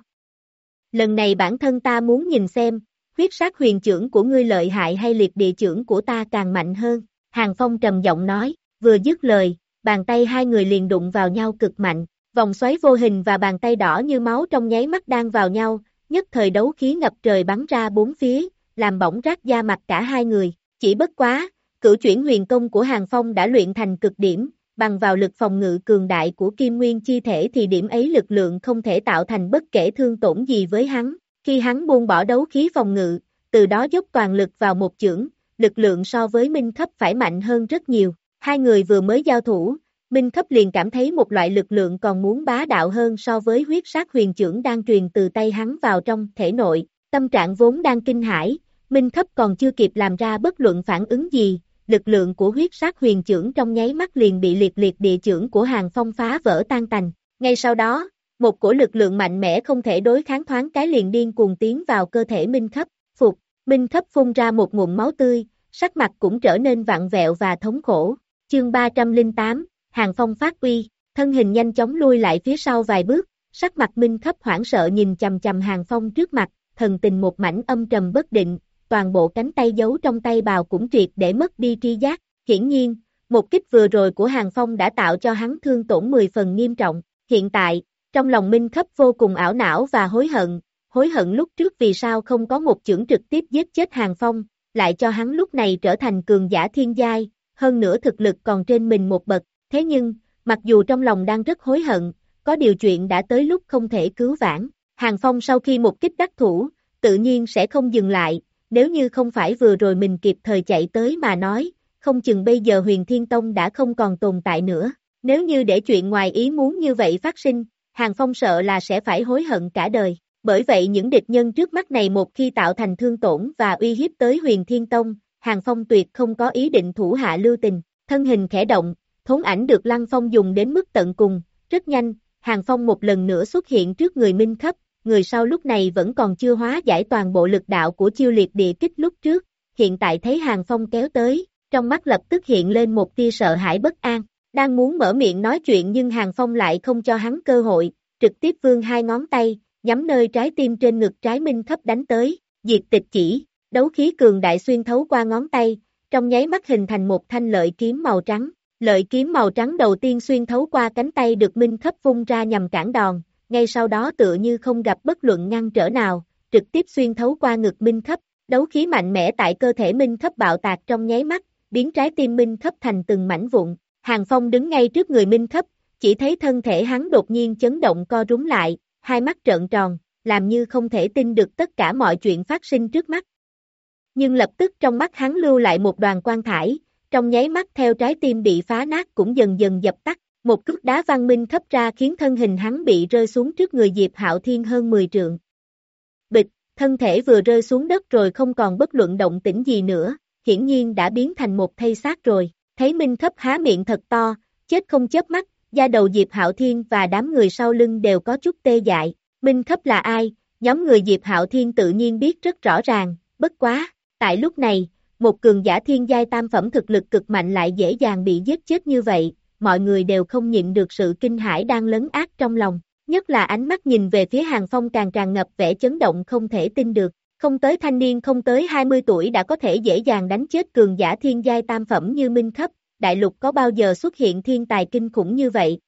Lần này bản thân ta muốn nhìn xem, huyết sát huyền trưởng của ngươi lợi hại hay liệt địa trưởng của ta càng mạnh hơn. Hàng Phong trầm giọng nói, vừa dứt lời, bàn tay hai người liền đụng vào nhau cực mạnh, vòng xoáy vô hình và bàn tay đỏ như máu trong nháy mắt đang vào nhau, nhất thời đấu khí ngập trời bắn ra bốn phía, làm bỏng rác da mặt cả hai người, chỉ bất quá, cửu chuyển huyền công của Hàng Phong đã luyện thành cực điểm, bằng vào lực phòng ngự cường đại của kim nguyên chi thể thì điểm ấy lực lượng không thể tạo thành bất kể thương tổn gì với hắn. Khi hắn buông bỏ đấu khí phòng ngự, từ đó dốc toàn lực vào một chưởng, lực lượng so với Minh Khấp phải mạnh hơn rất nhiều. Hai người vừa mới giao thủ, Minh Khấp liền cảm thấy một loại lực lượng còn muốn bá đạo hơn so với huyết sát huyền trưởng đang truyền từ tay hắn vào trong thể nội. Tâm trạng vốn đang kinh hãi, Minh Khấp còn chưa kịp làm ra bất luận phản ứng gì, lực lượng của huyết sát huyền trưởng trong nháy mắt liền bị liệt liệt địa trưởng của hàng phong phá vỡ tan tành. Ngay sau đó, một cổ lực lượng mạnh mẽ không thể đối kháng thoáng cái liền điên cuồng tiến vào cơ thể Minh Khấp, phục, Minh Khấp phun ra một ngụm máu tươi, sắc mặt cũng trở nên vặn vẹo và thống khổ. Chương 308, Hàng Phong phát uy, thân hình nhanh chóng lui lại phía sau vài bước, sắc mặt Minh Khấp hoảng sợ nhìn chầm chầm Hàng Phong trước mặt, thần tình một mảnh âm trầm bất định, toàn bộ cánh tay giấu trong tay bào cũng triệt để mất đi tri giác. Hiển nhiên, một kích vừa rồi của Hàng Phong đã tạo cho hắn thương tổn 10 phần nghiêm trọng. Hiện tại, trong lòng Minh Khấp vô cùng ảo não và hối hận, hối hận lúc trước vì sao không có một chưởng trực tiếp giết chết Hàng Phong, lại cho hắn lúc này trở thành cường giả thiên giai, hơn nữa thực lực còn trên mình một bậc. Thế nhưng, mặc dù trong lòng đang rất hối hận, có điều chuyện đã tới lúc không thể cứu vãn. Hàng Phong sau khi một kích đắc thủ, tự nhiên sẽ không dừng lại, nếu như không phải vừa rồi mình kịp thời chạy tới mà nói, không chừng bây giờ huyền thiên tông đã không còn tồn tại nữa. Nếu như để chuyện ngoài ý muốn như vậy phát sinh, Hàng Phong sợ là sẽ phải hối hận cả đời. Bởi vậy những địch nhân trước mắt này một khi tạo thành thương tổn và uy hiếp tới huyền thiên tông, Hàng Phong tuyệt không có ý định thủ hạ lưu tình. Thân hình khẽ động, thốn ảnh được Lăng Phong dùng đến mức tận cùng, rất nhanh, Hàng Phong một lần nữa xuất hiện trước người Minh Khấp, người sau lúc này vẫn còn chưa hóa giải toàn bộ lực đạo của chiêu liệt địa kích lúc trước, hiện tại thấy Hàng Phong kéo tới, trong mắt lập tức hiện lên một tia sợ hãi bất an, đang muốn mở miệng nói chuyện nhưng Hàng Phong lại không cho hắn cơ hội, trực tiếp vươn hai ngón tay, nhắm nơi trái tim trên ngực trái minh Khấp đánh tới, diệt tịch chỉ, đấu khí cường đại xuyên thấu qua ngón tay, trong nháy mắt hình thành một thanh lợi kiếm màu trắng, lợi kiếm màu trắng đầu tiên xuyên thấu qua cánh tay được minh thấp vung ra nhằm cản đòn, ngay sau đó tựa như không gặp bất luận ngăn trở nào, trực tiếp xuyên thấu qua ngực Minh Khấp, đấu khí mạnh mẽ tại cơ thể Minh Khấp bạo tạc trong nháy mắt, biến trái tim Minh Khấp thành từng mảnh vụn. Hàng Phong đứng ngay trước người Minh Khấp, chỉ thấy thân thể hắn đột nhiên chấn động co rúm lại, hai mắt trợn tròn, làm như không thể tin được tất cả mọi chuyện phát sinh trước mắt. Nhưng lập tức trong mắt hắn lưu lại một đoàn quan thải, trong nháy mắt theo trái tim bị phá nát cũng dần dần dập tắt, một cước đá văn minh thấp ra khiến thân hình hắn bị rơi xuống trước người Diệp Hạo Thiên hơn 10 trượng. Bịch, thân thể vừa rơi xuống đất rồi không còn bất luận động tĩnh gì nữa, hiển nhiên đã biến thành một thây xác rồi. Thấy Minh thấp há miệng thật to, chết không chớp mắt, da đầu Diệp Hạo Thiên và đám người sau lưng đều có chút tê dại. Minh thấp là ai? Nhóm người Diệp Hạo Thiên tự nhiên biết rất rõ ràng, bất quá, tại lúc này, một cường giả thiên giai tam phẩm thực lực cực mạnh lại dễ dàng bị giết chết như vậy, mọi người đều không nhịn được sự kinh hãi đang lấn ác trong lòng, nhất là ánh mắt nhìn về phía hàng phong càng tràn ngập vẻ chấn động không thể tin được, không tới thanh niên không tới 20 tuổi đã có thể dễ dàng đánh chết cường giả thiên giai tam phẩm như Minh Khấp, đại lục có bao giờ xuất hiện thiên tài kinh khủng như vậy?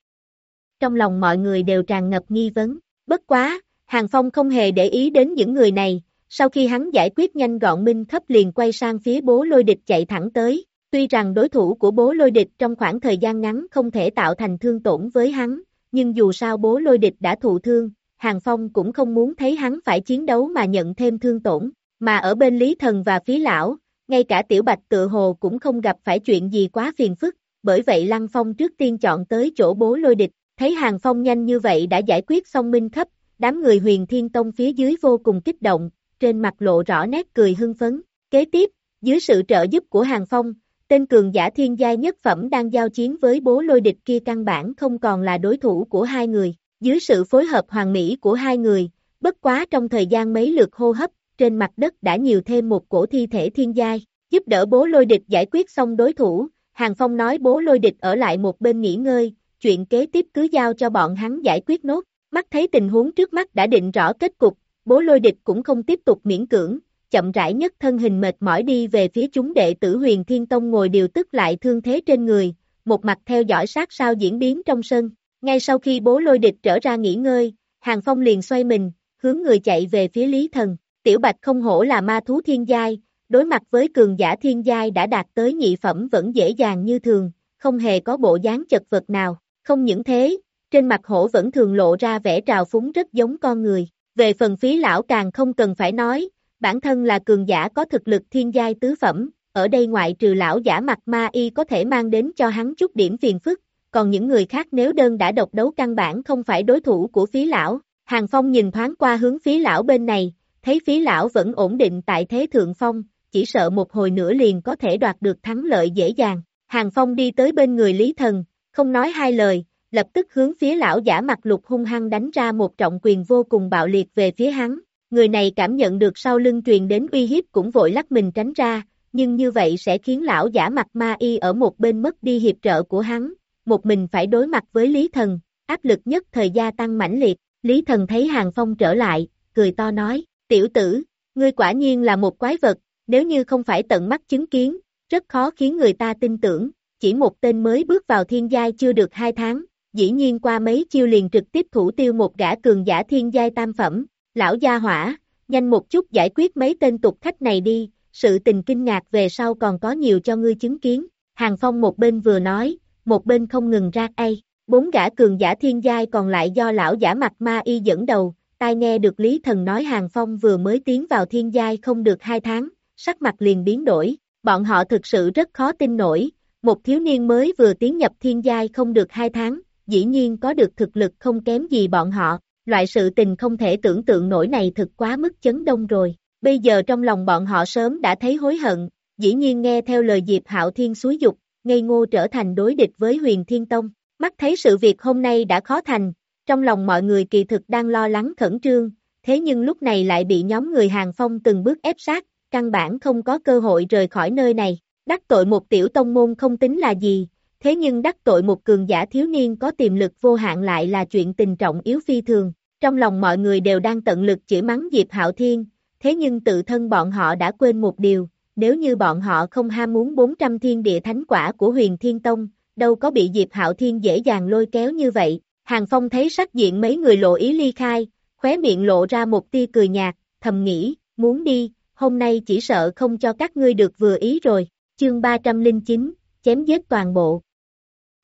Trong lòng mọi người đều tràn ngập nghi vấn, bất quá, Hàng Phong không hề để ý đến những người này, sau khi hắn giải quyết nhanh gọn Minh Khấp liền quay sang phía bố lôi địch chạy thẳng tới, Tuy rằng đối thủ của bố lôi địch trong khoảng thời gian ngắn không thể tạo thành thương tổn với hắn, nhưng dù sao bố lôi địch đã thụ thương, Hàng Phong cũng không muốn thấy hắn phải chiến đấu mà nhận thêm thương tổn, mà ở bên Lý Thần và Phí Lão, ngay cả Tiểu Bạch tự hồ cũng không gặp phải chuyện gì quá phiền phức, bởi vậy Lăng Phong trước tiên chọn tới chỗ bố lôi địch, thấy Hàng Phong nhanh như vậy đã giải quyết xong minh khắp, đám người huyền thiên tông phía dưới vô cùng kích động, trên mặt lộ rõ nét cười hưng phấn. Kế tiếp, dưới sự trợ giúp của Hàng Phong, Tên cường giả thiên giai nhất phẩm đang giao chiến với bố lôi địch kia căn bản không còn là đối thủ của hai người. Dưới sự phối hợp hoàn mỹ của hai người, bất quá trong thời gian mấy lượt hô hấp, trên mặt đất đã nhiều thêm một cổ thi thể thiên giai, giúp đỡ bố lôi địch giải quyết xong đối thủ. Hàng Phong nói bố lôi địch ở lại một bên nghỉ ngơi, chuyện kế tiếp cứ giao cho bọn hắn giải quyết nốt. Mắt thấy tình huống trước mắt đã định rõ kết cục, bố lôi địch cũng không tiếp tục miễn cưỡng, chậm rãi nhất thân hình mệt mỏi đi về phía chúng đệ tử huyền thiên tông ngồi điều tức lại thương thế trên người, một mặt theo dõi sát sao diễn biến trong sân. Ngay sau khi bố lôi địch trở ra nghỉ ngơi, Hàng Phong liền xoay mình, hướng người chạy về phía Lý Thần. Tiểu Bạch không hổ là ma thú thiên giai, đối mặt với cường giả thiên giai đã đạt tới nhị phẩm vẫn dễ dàng như thường, không hề có bộ dáng chật vật nào, không những thế, trên mặt hổ vẫn thường lộ ra vẻ trào phúng rất giống con người, về phần phí lão càng không cần phải nói, bản thân là cường giả có thực lực thiên giai tứ phẩm, ở đây ngoại trừ lão giả mặt ma y có thể mang đến cho hắn chút điểm phiền phức, còn những người khác nếu đơn đã độc đấu căn bản không phải đối thủ của phí lão. Hàng Phong nhìn thoáng qua hướng phí lão bên này, thấy phí lão vẫn ổn định tại thế thượng phong, chỉ sợ một hồi nữa liền có thể đoạt được thắng lợi dễ dàng. Hàng Phong đi tới bên người Lý Thần, không nói hai lời, lập tức hướng phía lão giả mặt lục hung hăng đánh ra một trọng quyền vô cùng bạo liệt về phía hắn. Người này cảm nhận được sau lưng truyền đến uy hiếp cũng vội lắc mình tránh ra, nhưng như vậy sẽ khiến lão giả mặt ma y ở một bên mất đi hiệp trợ của hắn, một mình phải đối mặt với Lý Thần, áp lực nhất thời gia tăng mãnh liệt, Lý Thần thấy Hàng Phong trở lại, cười to nói, tiểu tử, ngươi quả nhiên là một quái vật, nếu như không phải tận mắt chứng kiến, rất khó khiến người ta tin tưởng, chỉ một tên mới bước vào thiên giai chưa được hai tháng, dĩ nhiên qua mấy chiêu liền trực tiếp thủ tiêu một gã cường giả thiên giai tam phẩm, lão gia hỏa, nhanh một chút giải quyết mấy tên tục khách này đi, sự tình kinh ngạc về sau còn có nhiều cho ngươi chứng kiến, Hàng Phong một bên vừa nói, một bên không ngừng ra ai, bốn gã cường giả thiên giai còn lại do lão giả mặt ma y dẫn đầu, tai nghe được Lý Thần nói Hàng Phong vừa mới tiến vào thiên giai không được hai tháng, sắc mặt liền biến đổi, bọn họ thực sự rất khó tin nổi, một thiếu niên mới vừa tiến nhập thiên giai không được hai tháng, dĩ nhiên có được thực lực không kém gì bọn họ, loại sự tình không thể tưởng tượng nổi này thực quá mức chấn đông rồi, bây giờ trong lòng bọn họ sớm đã thấy hối hận, dĩ nhiên nghe theo lời Diệp Hạo Thiên suối dục, ngây ngô trở thành đối địch với huyền thiên tông, mắt thấy sự việc hôm nay đã khó thành, trong lòng mọi người kỳ thực đang lo lắng khẩn trương, thế nhưng lúc này lại bị nhóm người hàng phong từng bước ép sát, căn bản không có cơ hội rời khỏi nơi này, đắc tội một tiểu tông môn không tính là gì, thế nhưng đắc tội một cường giả thiếu niên có tiềm lực vô hạn lại là chuyện tình trọng yếu phi thường, trong lòng mọi người đều đang tận lực chỉ mắng Diệp Hạo Thiên, thế nhưng tự thân bọn họ đã quên một điều, nếu như bọn họ không ham muốn 400 thiên địa thánh quả của huyền thiên tông, đâu có bị Diệp Hạo Thiên dễ dàng lôi kéo như vậy. Hàng Phong thấy sắc diện mấy người lộ ý ly khai, khóe miệng lộ ra một tia cười nhạt, thầm nghĩ, muốn đi, hôm nay chỉ sợ không cho các ngươi được vừa ý rồi. Chương 309, chém giết toàn bộ.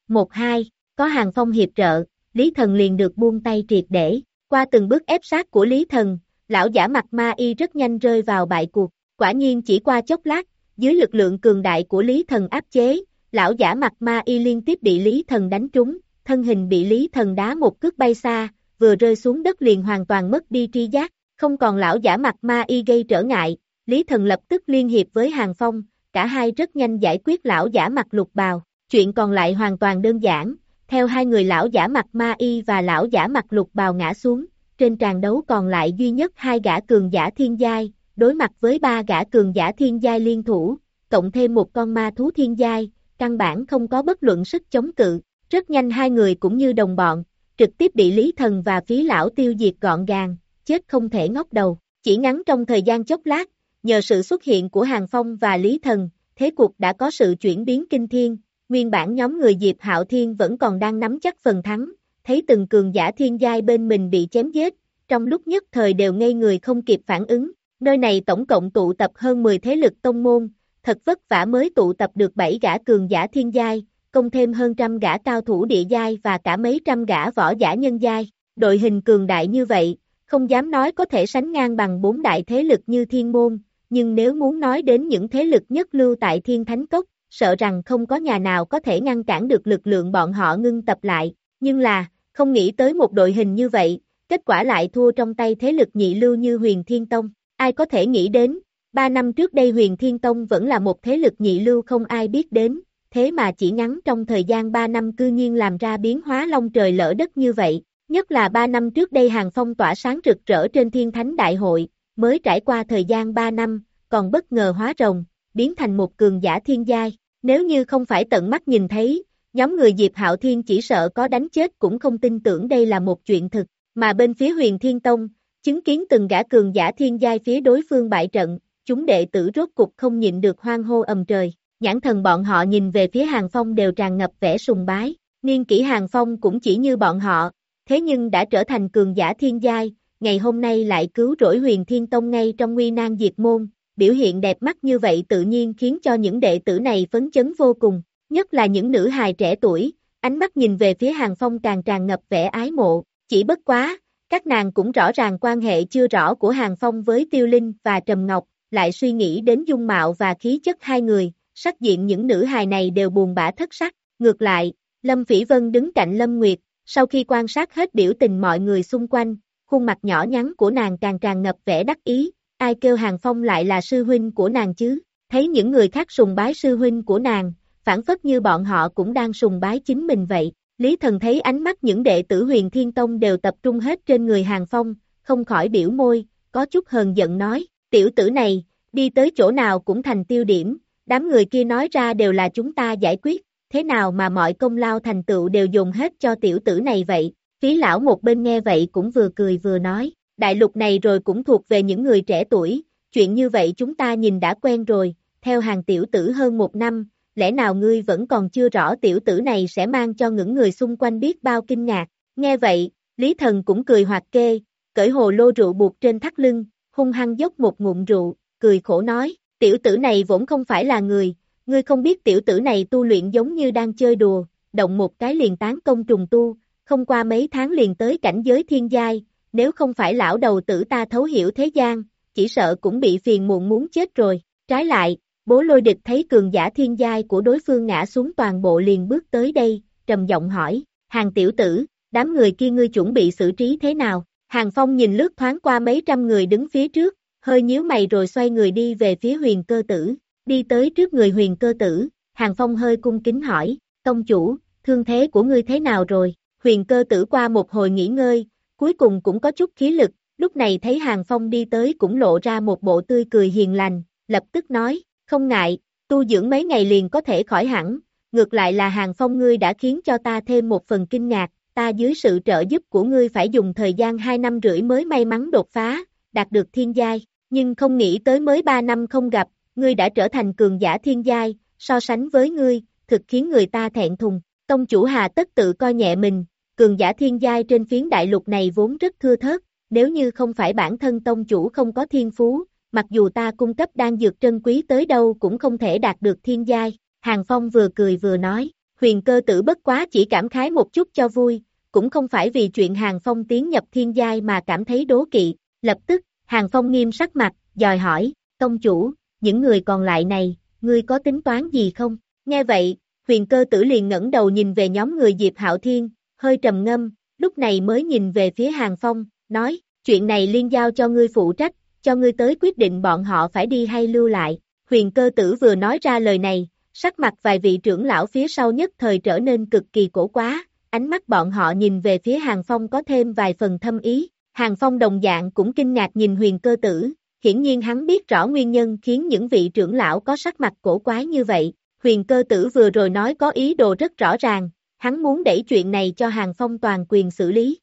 1-2, có Hàng Phong hiệp trợ, Lý Thần liền được buông tay triệt để, qua từng bước ép sát của Lý Thần, lão giả mặt ma y rất nhanh rơi vào bại cuộc, quả nhiên chỉ qua chốc lát, dưới lực lượng cường đại của Lý Thần áp chế, lão giả mặt ma y liên tiếp bị Lý Thần đánh trúng, thân hình bị Lý Thần đá một cước bay xa, vừa rơi xuống đất liền hoàn toàn mất đi tri giác, không còn lão giả mặt ma y gây trở ngại, Lý Thần lập tức liên hiệp với Hàng Phong, cả hai rất nhanh giải quyết lão giả mặt lục bào, chuyện còn lại hoàn toàn đơn giản, theo hai người lão giả mặt ma y và lão giả mặt lục bào ngã xuống, trên tràn đấu còn lại duy nhất hai gã cường giả thiên giai, đối mặt với ba gã cường giả thiên giai liên thủ, cộng thêm một con ma thú thiên giai, căn bản không có bất luận sức chống cự, rất nhanh hai người cũng như đồng bọn, trực tiếp bị Lý Thần và phí lão tiêu diệt gọn gàng, chết không thể ngóc đầu, chỉ ngắn trong thời gian chốc lát, nhờ sự xuất hiện của Hàng Phong và Lý Thần, thế cuộc đã có sự chuyển biến kinh thiên, nguyên bản nhóm người Diệp Hạo Thiên vẫn còn đang nắm chắc phần thắng, thấy từng cường giả thiên giai bên mình bị chém giết, trong lúc nhất thời đều ngây người không kịp phản ứng, nơi này tổng cộng tụ tập hơn 10 thế lực tông môn, thật vất vả mới tụ tập được 7 gã cường giả thiên giai, công thêm hơn trăm gã cao thủ địa giai và cả mấy trăm gã võ giả nhân giai, đội hình cường đại như vậy, không dám nói có thể sánh ngang bằng bốn đại thế lực như thiên môn, nhưng nếu muốn nói đến những thế lực nhất lưu tại thiên thánh cốc, sợ rằng không có nhà nào có thể ngăn cản được lực lượng bọn họ ngưng tập lại, nhưng là, không nghĩ tới một đội hình như vậy, kết quả lại thua trong tay thế lực nhị lưu như huyền thiên tông, ai có thể nghĩ đến, ba năm trước đây huyền thiên tông vẫn là một thế lực nhị lưu không ai biết đến, thế mà chỉ ngắn trong thời gian ba năm cư nhiên làm ra biến hóa long trời lỡ đất như vậy, nhất là ba năm trước đây hàng phong tỏa sáng rực rỡ trên thiên thánh đại hội, mới trải qua thời gian ba năm, còn bất ngờ hóa rồng, biến thành một cường giả thiên giai, nếu như không phải tận mắt nhìn thấy, nhóm người Diệp Hạo Thiên chỉ sợ có đánh chết cũng không tin tưởng đây là một chuyện thực, mà bên phía huyền thiên tông, chứng kiến từng gã cường giả thiên giai phía đối phương bại trận, chúng đệ tử rốt cục không nhịn được hoang hô ầm trời, nhãn thần bọn họ nhìn về phía hàng phong đều tràn ngập vẻ sùng bái, niên kỷ hàng phong cũng chỉ như bọn họ, thế nhưng đã trở thành cường giả thiên giai, ngày hôm nay lại cứu rỗi huyền thiên tông ngay trong nguy nan diệt môn, biểu hiện đẹp mắt như vậy tự nhiên khiến cho những đệ tử này phấn chấn vô cùng, nhất là những nữ hài trẻ tuổi, ánh mắt nhìn về phía Hàng Phong càng tràn ngập vẻ ái mộ, chỉ bất quá, các nàng cũng rõ ràng quan hệ chưa rõ của Hàng Phong với Tiêu Linh và Trầm Ngọc, lại suy nghĩ đến dung mạo và khí chất hai người, sắc diện những nữ hài này đều buồn bã thất sắc, ngược lại, Lâm Phỉ Vân đứng cạnh Lâm Nguyệt, sau khi quan sát hết biểu tình mọi người xung quanh, khuôn mặt nhỏ nhắn của nàng càng tràn ngập vẻ đắc ý, ai kêu Hàng Phong lại là sư huynh của nàng chứ, thấy những người khác sùng bái sư huynh của nàng, phản phất như bọn họ cũng đang sùng bái chính mình vậy. Lý Thần thấy ánh mắt những đệ tử huyền Thiên Tông đều tập trung hết trên người Hàng Phong, không khỏi biểu môi, có chút hờn giận nói, tiểu tử này, đi tới chỗ nào cũng thành tiêu điểm, đám người kia nói ra đều là chúng ta giải quyết, thế nào mà mọi công lao thành tựu đều dùng hết cho tiểu tử này vậy, phí lão một bên nghe vậy cũng vừa cười vừa nói, đại lục này rồi cũng thuộc về những người trẻ tuổi, chuyện như vậy chúng ta nhìn đã quen rồi, theo hàng tiểu tử hơn một năm, lẽ nào ngươi vẫn còn chưa rõ tiểu tử này sẽ mang cho những người xung quanh biết bao kinh ngạc, nghe vậy, Lý Thần cũng cười hoạt kê, cởi hồ lô rượu buộc trên thắt lưng, hung hăng dốc một ngụm rượu, cười khổ nói, tiểu tử này vốn không phải là người, ngươi không biết tiểu tử này tu luyện giống như đang chơi đùa, động một cái liền tán công trùng tu, không qua mấy tháng liền tới cảnh giới thiên giai, nếu không phải lão đầu tử ta thấu hiểu thế gian, chỉ sợ cũng bị phiền muộn muốn chết rồi, trái lại, bố lôi địch thấy cường giả thiên giai của đối phương ngã xuống toàn bộ liền bước tới đây, trầm giọng hỏi, hàng tiểu tử, đám người kia ngươi chuẩn bị xử trí thế nào, hàng phong nhìn lướt thoáng qua mấy trăm người đứng phía trước, hơi nhíu mày rồi xoay người đi về phía huyền cơ tử, đi tới trước người huyền cơ tử, hàng phong hơi cung kính hỏi, công chủ, thương thế của ngươi thế nào rồi, huyền cơ tử qua một hồi nghỉ ngơi, cuối cùng cũng có chút khí lực, lúc này thấy hàng phong đi tới cũng lộ ra một bộ tươi cười hiền lành, lập tức nói, không ngại, tu dưỡng mấy ngày liền có thể khỏi hẳn, ngược lại là hàng phong ngươi đã khiến cho ta thêm một phần kinh ngạc, ta dưới sự trợ giúp của ngươi phải dùng thời gian 2 năm rưỡi mới may mắn đột phá, đạt được thiên giai, nhưng không nghĩ tới mới 3 năm không gặp, ngươi đã trở thành cường giả thiên giai, so sánh với ngươi, thực khiến người ta thẹn thùng. Công chủ Hà tất tự coi nhẹ mình, cường giả thiên giai trên phiến đại lục này vốn rất thưa thớt, nếu như không phải bản thân tông chủ không có thiên phú, mặc dù ta cung cấp đan dược trân quý tới đâu cũng không thể đạt được thiên giai. Hàng Phong vừa cười vừa nói, huyền cơ tử bất quá chỉ cảm khái một chút cho vui, cũng không phải vì chuyện Hàng Phong tiến nhập thiên giai mà cảm thấy đố kỵ. Lập tức, Hàng Phong nghiêm sắc mặt, dòi hỏi, tông chủ, những người còn lại này, ngươi có tính toán gì không? Nghe vậy, huyền cơ tử liền ngẩng đầu nhìn về nhóm người Diệp Hạo Thiên, hơi trầm ngâm, lúc này mới nhìn về phía Hàng Phong, nói, chuyện này liên giao cho ngươi phụ trách, cho ngươi tới quyết định bọn họ phải đi hay lưu lại. Huyền cơ tử vừa nói ra lời này, sắc mặt vài vị trưởng lão phía sau nhất thời trở nên cực kỳ cổ quá, ánh mắt bọn họ nhìn về phía Hàng Phong có thêm vài phần thâm ý. Hàng Phong đồng dạng cũng kinh ngạc nhìn huyền cơ tử, hiển nhiên hắn biết rõ nguyên nhân khiến những vị trưởng lão có sắc mặt cổ quái như vậy. Huyền cơ tử vừa rồi nói có ý đồ rất rõ ràng, hắn muốn đẩy chuyện này cho Hàng Phong toàn quyền xử lý.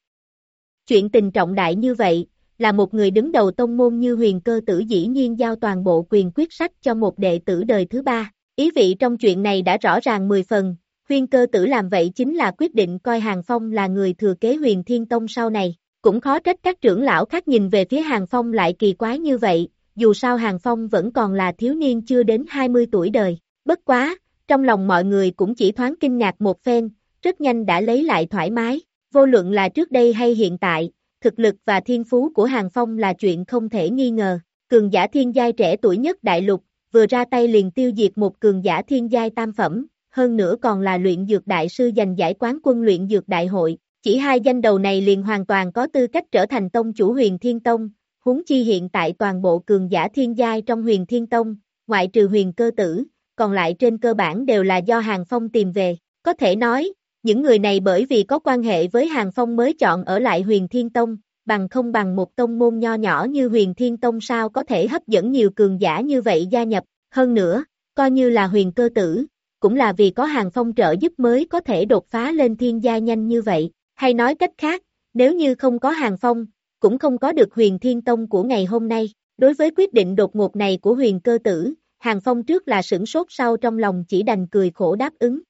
Chuyện tình trọng đại như vậy, là một người đứng đầu tông môn như huyền cơ tử dĩ nhiên giao toàn bộ quyền quyết sách cho một đệ tử đời thứ ba. Ý vị trong chuyện này đã rõ ràng 10 phần, huyền cơ tử làm vậy chính là quyết định coi Hàng Phong là người thừa kế huyền thiên tông sau này. Cũng khó trách các trưởng lão khác nhìn về phía Hàng Phong lại kỳ quái như vậy, dù sao Hàng Phong vẫn còn là thiếu niên chưa đến 20 tuổi đời. Bất quá, trong lòng mọi người cũng chỉ thoáng kinh ngạc một phen, rất nhanh đã lấy lại thoải mái. Vô luận là trước đây hay hiện tại, thực lực và thiên phú của Hàng Phong là chuyện không thể nghi ngờ. Cường giả thiên giai trẻ tuổi nhất đại lục, vừa ra tay liền tiêu diệt một cường giả thiên giai tam phẩm, hơn nữa còn là luyện dược đại sư giành giải quán quân luyện dược đại hội. Chỉ hai danh đầu này liền hoàn toàn có tư cách trở thành tông chủ huyền thiên tông, huống chi hiện tại toàn bộ cường giả thiên giai trong huyền thiên tông, ngoại trừ huyền cơ tử, còn lại trên cơ bản đều là do Hàng Phong tìm về. Có thể nói, những người này bởi vì có quan hệ với Hàng Phong mới chọn ở lại huyền thiên tông, bằng không bằng một tông môn nho nhỏ như huyền thiên tông sao có thể hấp dẫn nhiều cường giả như vậy gia nhập. Hơn nữa, coi như là huyền cơ tử, cũng là vì có Hàng Phong trợ giúp mới có thể đột phá lên thiên gia nhanh như vậy. Hay nói cách khác, nếu như không có Hàng Phong, cũng không có được huyền thiên tông của ngày hôm nay. Đối với quyết định đột ngột này của huyền cơ tử, Hàng Phong trước là sửng sốt sau trong lòng chỉ đành cười khổ đáp ứng.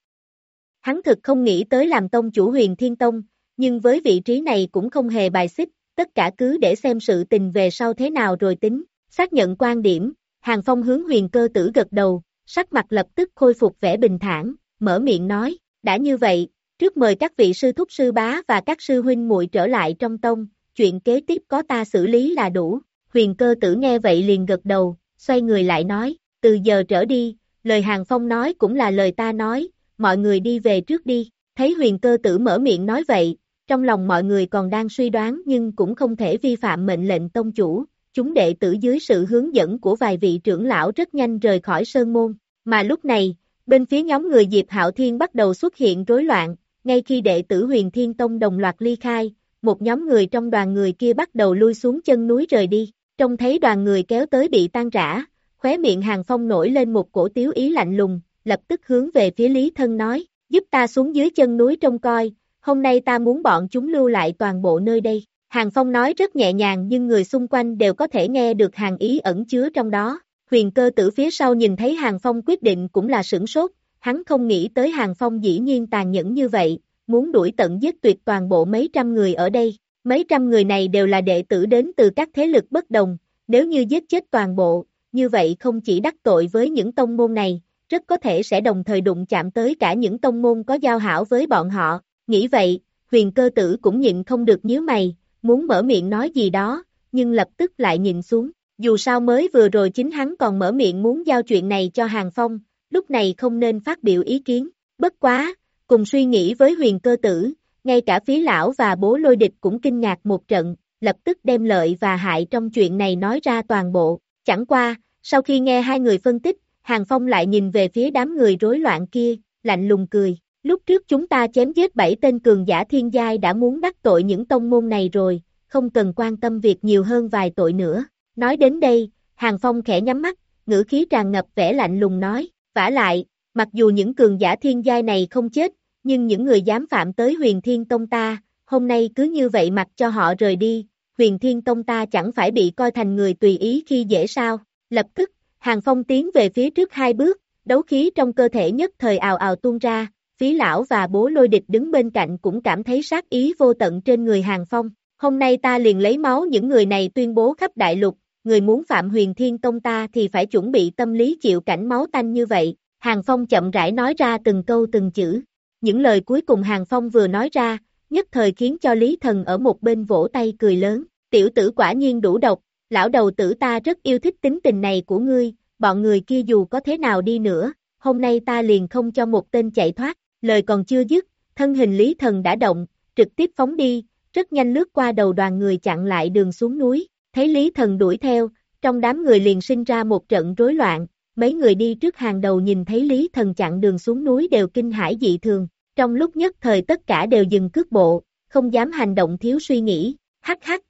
Hắn thực không nghĩ tới làm tông chủ huyền thiên tông, nhưng với vị trí này cũng không hề bài xích, tất cả cứ để xem sự tình về sau thế nào rồi tính. Xác nhận quan điểm, Hàng Phong hướng huyền cơ tử gật đầu, sắc mặt lập tức khôi phục vẻ bình thản, mở miệng nói, đã như vậy, trước mời các vị sư thúc sư bá và các sư huynh muội trở lại trong tông, chuyện kế tiếp có ta xử lý là đủ, huyền cơ tử nghe vậy liền gật đầu, xoay người lại nói, từ giờ trở đi, lời hàng phong nói cũng là lời ta nói, mọi người đi về trước đi, thấy huyền cơ tử mở miệng nói vậy, trong lòng mọi người còn đang suy đoán nhưng cũng không thể vi phạm mệnh lệnh tông chủ, chúng đệ tử dưới sự hướng dẫn của vài vị trưởng lão rất nhanh rời khỏi sơn môn, mà lúc này, bên phía nhóm người Diệp Hạo Thiên bắt đầu xuất hiện rối loạn, ngay khi đệ tử huyền Thiên Tông đồng loạt ly khai, một nhóm người trong đoàn người kia bắt đầu lui xuống chân núi rời đi, trông thấy đoàn người kéo tới bị tan rã, khóe miệng hàng phong nổi lên một cổ tiếu ý lạnh lùng, lập tức hướng về phía Lý Thân nói, giúp ta xuống dưới chân núi trông coi, hôm nay ta muốn bọn chúng lưu lại toàn bộ nơi đây. Hàng Phong nói rất nhẹ nhàng nhưng người xung quanh đều có thể nghe được hàng ý ẩn chứa trong đó. Huyền cơ tử phía sau nhìn thấy Hàng Phong quyết định cũng là sửng sốt, hắn không nghĩ tới Hàng Phong dĩ nhiên tàn nhẫn như vậy, muốn đuổi tận giết tuyệt toàn bộ mấy trăm người ở đây. Mấy trăm người này đều là đệ tử đến từ các thế lực bất đồng, nếu như giết chết toàn bộ, như vậy không chỉ đắc tội với những tông môn này, rất có thể sẽ đồng thời đụng chạm tới cả những tông môn có giao hảo với bọn họ. Nghĩ vậy, huyền cơ tử cũng nhịn không được nhíu mày, muốn mở miệng nói gì đó, nhưng lập tức lại nhìn xuống. Dù sao mới vừa rồi chính hắn còn mở miệng muốn giao chuyện này cho Hàng Phong, lúc này không nên phát biểu ý kiến. Bất quá, cùng suy nghĩ với huyền cơ tử, ngay cả phí lão và bố lôi địch cũng kinh ngạc một trận, lập tức đem lợi và hại trong chuyện này nói ra toàn bộ. Chẳng qua, sau khi nghe hai người phân tích, Hàng Phong lại nhìn về phía đám người rối loạn kia, lạnh lùng cười. Lúc trước chúng ta chém giết bảy tên cường giả thiên giai đã muốn đắc tội những tông môn này rồi, không cần quan tâm việc nhiều hơn vài tội nữa. Nói đến đây, Hàng Phong khẽ nhắm mắt, ngữ khí tràn ngập vẻ lạnh lùng nói, vả lại, mặc dù những cường giả thiên giai này không chết, nhưng những người dám phạm tới huyền thiên tông ta, hôm nay cứ như vậy mặc cho họ rời đi, huyền thiên tông ta chẳng phải bị coi thành người tùy ý khi dễ sao, lập tức, Hàng Phong tiến về phía trước hai bước, đấu khí trong cơ thể nhất thời ào ào tuôn ra, phí lão và bố lôi địch đứng bên cạnh cũng cảm thấy sát ý vô tận trên người Hàng Phong. Hôm nay ta liền lấy máu những người này tuyên bố khắp đại lục, người muốn phạm huyền thiên tông ta thì phải chuẩn bị tâm lý chịu cảnh máu tanh như vậy. Hàng Phong chậm rãi nói ra từng câu từng chữ. Những lời cuối cùng Hàng Phong vừa nói ra, nhất thời khiến cho Lý Thần ở một bên vỗ tay cười lớn. Tiểu tử quả nhiên đủ độc, lão đầu tử ta rất yêu thích tính tình này của ngươi, bọn người kia dù có thế nào đi nữa, hôm nay ta liền không cho một tên chạy thoát, lời còn chưa dứt, thân hình Lý Thần đã động, trực tiếp phóng đi, rất nhanh lướt qua đầu đoàn người chặn lại đường xuống núi, thấy Lý Thần đuổi theo, trong đám người liền sinh ra một trận rối loạn, mấy người đi trước hàng đầu nhìn thấy Lý Thần chặn đường xuống núi đều kinh hãi dị thường, trong lúc nhất thời tất cả đều dừng cước bộ, không dám hành động thiếu suy nghĩ, hắc hắc.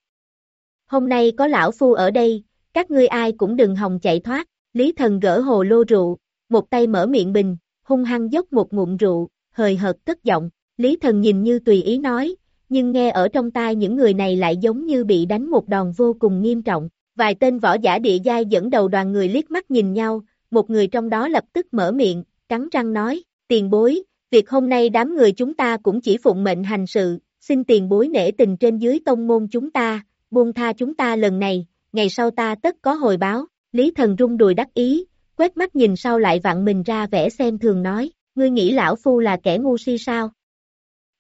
Hôm nay có lão phu ở đây, các ngươi ai cũng đừng hòng chạy thoát, Lý Thần gỡ hồ lô rượu, một tay mở miệng bình, hung hăng dốc một ngụm rượu, hời hợt cất giọng, Lý Thần nhìn như tùy ý nói, nhưng nghe ở trong tai những người này lại giống như bị đánh một đòn vô cùng nghiêm trọng. Vài tên võ giả địa giai dẫn đầu đoàn người liếc mắt nhìn nhau, một người trong đó lập tức mở miệng, cắn răng nói, tiền bối, việc hôm nay đám người chúng ta cũng chỉ phụng mệnh hành sự, xin tiền bối nể tình trên dưới tông môn chúng ta, buông tha chúng ta lần này, ngày sau ta tất có hồi báo, Lý Thần rung đùi đắc ý, quét mắt nhìn sau lại vặn mình ra vẻ xem thường nói, ngươi nghĩ lão phu là kẻ ngu si sao?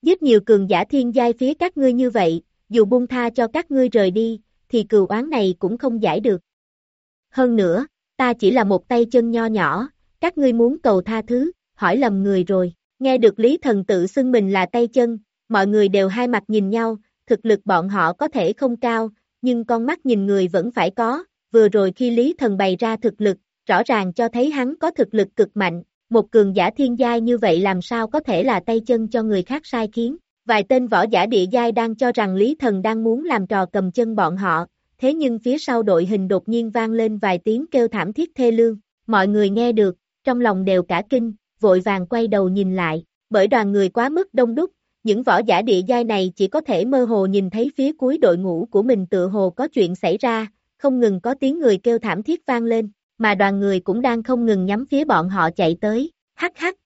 Giết nhiều cường giả thiên giai phía các ngươi như vậy, dù buông tha cho các ngươi rời đi, thì cừu oán này cũng không giải được. Hơn nữa, ta chỉ là một tay chân nho nhỏ, các ngươi muốn cầu tha thứ, hỏi lầm người rồi. Nghe được Lý Thần tự xưng mình là tay chân, mọi người đều hai mặt nhìn nhau, thực lực bọn họ có thể không cao, nhưng con mắt nhìn người vẫn phải có, vừa rồi khi Lý Thần bày ra thực lực, rõ ràng cho thấy hắn có thực lực cực mạnh, một cường giả thiên giai như vậy làm sao có thể là tay chân cho người khác sai khiến. Vài tên võ giả địa giai đang cho rằng Lý Thần đang muốn làm trò cầm chân bọn họ, thế nhưng phía sau đội hình đột nhiên vang lên vài tiếng kêu thảm thiết thê lương. Mọi người nghe được, trong lòng đều cả kinh, vội vàng quay đầu nhìn lại, bởi đoàn người quá mức đông đúc, những võ giả địa giai này chỉ có thể mơ hồ nhìn thấy phía cuối đội ngũ của mình tựa hồ có chuyện xảy ra, không ngừng có tiếng người kêu thảm thiết vang lên mà đoàn người cũng đang không ngừng nhắm phía bọn họ chạy tới, hắc hắc.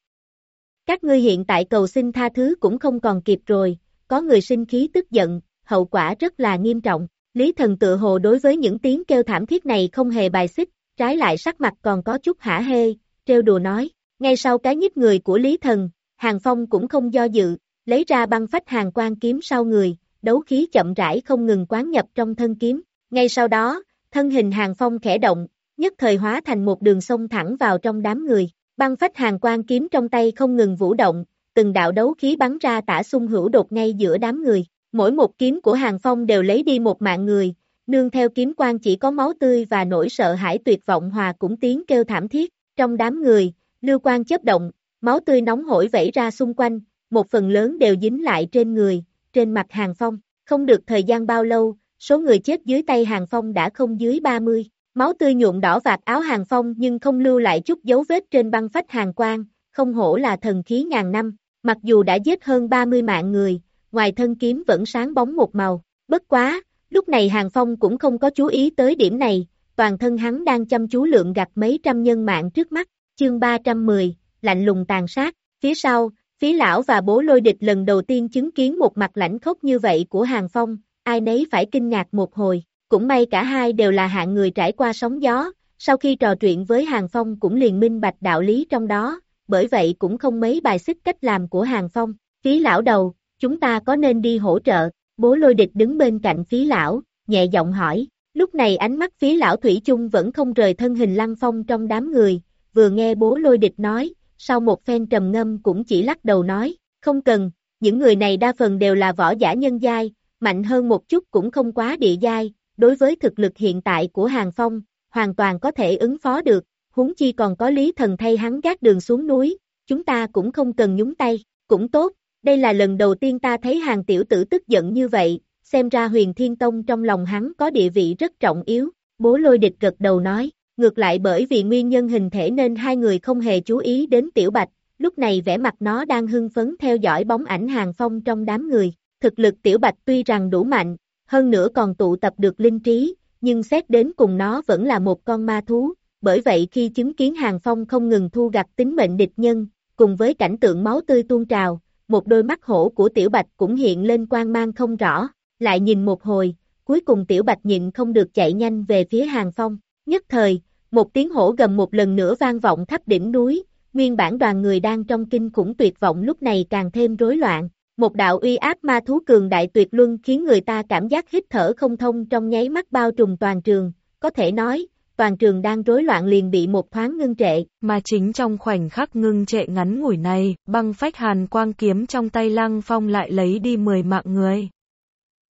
Các ngươi hiện tại cầu xin tha thứ cũng không còn kịp rồi, có người sinh khí tức giận, hậu quả rất là nghiêm trọng. Lý thần tự hồ đối với những tiếng kêu thảm thiết này không hề bài xích, trái lại sắc mặt còn có chút hả hê, trêu đùa nói, Ngay sau cái nhích người của Lý Thần, Hàng Phong cũng không do dự, lấy ra băng phách hàng quan kiếm sau người, đấu khí chậm rãi không ngừng quán nhập trong thân kiếm. Ngay sau đó, thân hình Hàng Phong khẽ động, nhất thời hóa thành một đường sông thẳng vào trong đám người. Băng phách hàng quan kiếm trong tay không ngừng vũ động, từng đạo đấu khí bắn ra tả xung hữu đột ngay giữa đám người. Mỗi một kiếm của Hàng Phong đều lấy đi một mạng người, nương theo kiếm quan chỉ có máu tươi và nỗi sợ hãi tuyệt vọng hòa cũng tiếng kêu thảm thiết. Trong đám người, lưu quan chớp động, máu tươi nóng hổi vẩy ra xung quanh, một phần lớn đều dính lại trên người, trên mặt Hàng Phong. Không được thời gian bao lâu, số người chết dưới tay Hàng Phong đã không dưới 30. Máu tươi nhuộm đỏ vạt áo Hàng Phong nhưng không lưu lại chút dấu vết trên băng phách hàng quang, không hổ là thần khí ngàn năm. Mặc dù đã giết hơn 30 mạng người, ngoài thân kiếm vẫn sáng bóng một màu. Bất quá, lúc này Hàng Phong cũng không có chú ý tới điểm này, toàn thân hắn đang chăm chú lượng gặt mấy trăm nhân mạng trước mắt. Chương 310, lạnh lùng tàn sát, phía sau, phí lão và bố lôi địch lần đầu tiên chứng kiến một mặt lãnh khốc như vậy của Hàng Phong, ai nấy phải kinh ngạc một hồi, cũng may cả hai đều là hạng người trải qua sóng gió, sau khi trò chuyện với Hàng Phong cũng liền minh bạch đạo lý trong đó, bởi vậy cũng không mấy bài xích cách làm của Hàng Phong, phí lão đầu, chúng ta có nên đi hỗ trợ, bố lôi địch đứng bên cạnh phí lão, nhẹ giọng hỏi, lúc này ánh mắt phí lão Thủy chung vẫn không rời thân hình lăng phong trong đám người, vừa nghe bố lôi địch nói, sau một phen trầm ngâm cũng chỉ lắc đầu nói, không cần, những người này đa phần đều là võ giả nhân giai, mạnh hơn một chút cũng không quá địa giai, đối với thực lực hiện tại của Hàng Phong, hoàn toàn có thể ứng phó được, huống chi còn có lý thần thay hắn gác đường xuống núi, chúng ta cũng không cần nhúng tay, cũng tốt, đây là lần đầu tiên ta thấy hàng tiểu tử tức giận như vậy, xem ra huyền thiên tông trong lòng hắn có địa vị rất trọng yếu, bố lôi địch gật đầu nói, ngược lại bởi vì nguyên nhân hình thể nên hai người không hề chú ý đến tiểu bạch, lúc này vẻ mặt nó đang hưng phấn theo dõi bóng ảnh hàng phong trong đám người, thực lực tiểu bạch tuy rằng đủ mạnh, hơn nữa còn tụ tập được linh trí, nhưng xét đến cùng nó vẫn là một con ma thú, bởi vậy khi chứng kiến hàng phong không ngừng thu gặt tính mệnh địch nhân, cùng với cảnh tượng máu tươi tuôn trào, một đôi mắt hổ của tiểu bạch cũng hiện lên quang mang không rõ, lại nhìn một hồi, cuối cùng tiểu bạch nhịn không được chạy nhanh về phía hàng phong, nhất thời, một tiếng hổ gầm một lần nữa vang vọng khắp đỉnh núi, nguyên bản đoàn người đang trong kinh khủng tuyệt vọng lúc này càng thêm rối loạn, một đạo uy áp ma thú cường đại tuyệt luân khiến người ta cảm giác hít thở không thông trong nháy mắt bao trùm toàn trường, có thể nói, toàn trường đang rối loạn liền bị một thoáng ngưng trệ. Mà chính trong khoảnh khắc ngưng trệ ngắn ngủi này, băng phách hàn quang kiếm trong tay lăng phong lại lấy đi 10 mạng người.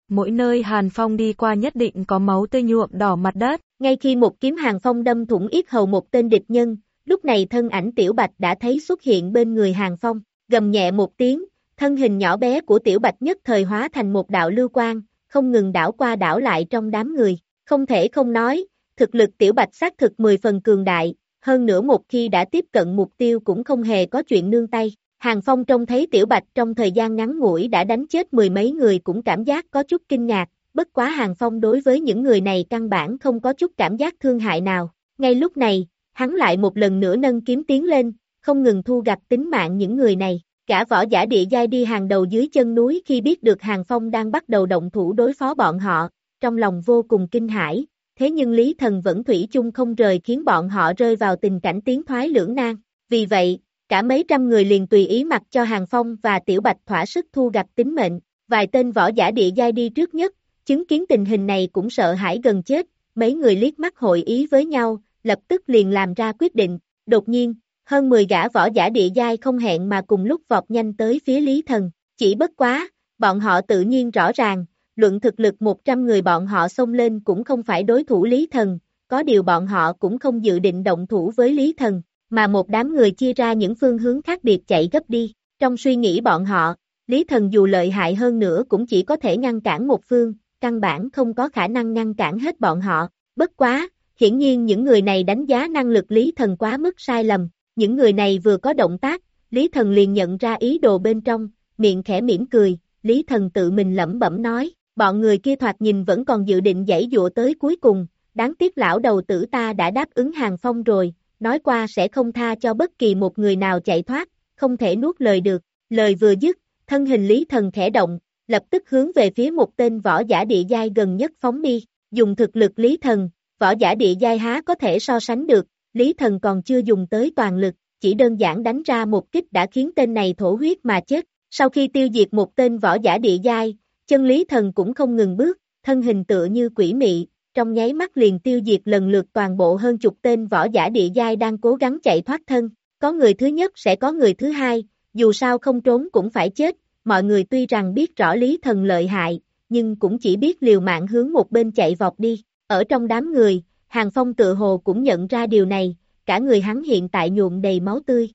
Mỗi nơi hàn phong đi qua nhất định có máu tươi nhuộm đỏ mặt đất. Ngay khi một kiếm hàng phong đâm thủng yết hầu một tên địch nhân, lúc này thân ảnh tiểu bạch đã thấy xuất hiện bên người hàng phong, gầm nhẹ một tiếng, thân hình nhỏ bé của tiểu bạch nhất thời hóa thành một đạo lưu quang, không ngừng đảo qua đảo lại trong đám người, không thể không nói, thực lực tiểu bạch xác thực 10 phần cường đại, hơn nữa một khi đã tiếp cận mục tiêu cũng không hề có chuyện nương tay. Hàng Phong trông thấy Tiểu Bạch trong thời gian ngắn ngủi đã đánh chết mười mấy người cũng cảm giác có chút kinh ngạc, bất quá Hàng Phong đối với những người này căn bản không có chút cảm giác thương hại nào. Ngay lúc này, hắn lại một lần nữa nâng kiếm tiến lên, không ngừng thu gặt tính mạng những người này. Cả võ giả địa giai đi hàng đầu dưới chân núi khi biết được Hàng Phong đang bắt đầu động thủ đối phó bọn họ, trong lòng vô cùng kinh hãi, thế nhưng Lý Thần vẫn thủy chung không rời khiến bọn họ rơi vào tình cảnh tiến thoái lưỡng nan. Vì vậy, cả mấy trăm người liền tùy ý mặc cho Hàng Phong và Tiểu Bạch thỏa sức thu gặt tính mệnh, vài tên võ giả địa giai đi trước nhất, chứng kiến tình hình này cũng sợ hãi gần chết, mấy người liếc mắt hội ý với nhau, lập tức liền làm ra quyết định, đột nhiên, hơn 10 gã võ giả địa giai không hẹn mà cùng lúc vọt nhanh tới phía Lý Thần, chỉ bất quá, bọn họ tự nhiên rõ ràng, luận thực lực 100 người bọn họ xông lên cũng không phải đối thủ Lý Thần, có điều bọn họ cũng không dự định động thủ với Lý Thần, mà một đám người chia ra những phương hướng khác biệt chạy gấp đi. Trong suy nghĩ bọn họ, Lý Thần dù lợi hại hơn nữa cũng chỉ có thể ngăn cản một phương, căn bản không có khả năng ngăn cản hết bọn họ. Bất quá, hiển nhiên những người này đánh giá năng lực Lý Thần quá mức sai lầm. Những người này vừa có động tác, Lý Thần liền nhận ra ý đồ bên trong, miệng khẽ mỉm cười, Lý Thần tự mình lẩm bẩm nói, bọn người kia thoạt nhìn vẫn còn dự định giải dụa tới cuối cùng, đáng tiếc lão đầu tử ta đã đáp ứng hàng phong rồi, nói qua sẽ không tha cho bất kỳ một người nào chạy thoát, không thể nuốt lời được, lời vừa dứt, thân hình Lý Thần khẽ động, lập tức hướng về phía một tên võ giả địa giai gần nhất phóng đi, dùng thực lực Lý Thần, võ giả địa giai há có thể so sánh được, Lý Thần còn chưa dùng tới toàn lực, chỉ đơn giản đánh ra một kích đã khiến tên này thổ huyết mà chết. Sau khi tiêu diệt một tên võ giả địa giai, chân lý thần cũng không ngừng bước, thân hình tựa như quỷ mị, trong nháy mắt liền tiêu diệt lần lượt toàn bộ hơn chục tên võ giả địa giai đang cố gắng chạy thoát thân. Có người thứ nhất sẽ có người thứ hai, dù sao không trốn cũng phải chết, mọi người tuy rằng biết rõ lý thần lợi hại, nhưng cũng chỉ biết liều mạng hướng một bên chạy vọt đi. Ở trong đám người, Hàng Phong tự hồ cũng nhận ra điều này, cả người hắn hiện tại nhuộm đầy máu tươi.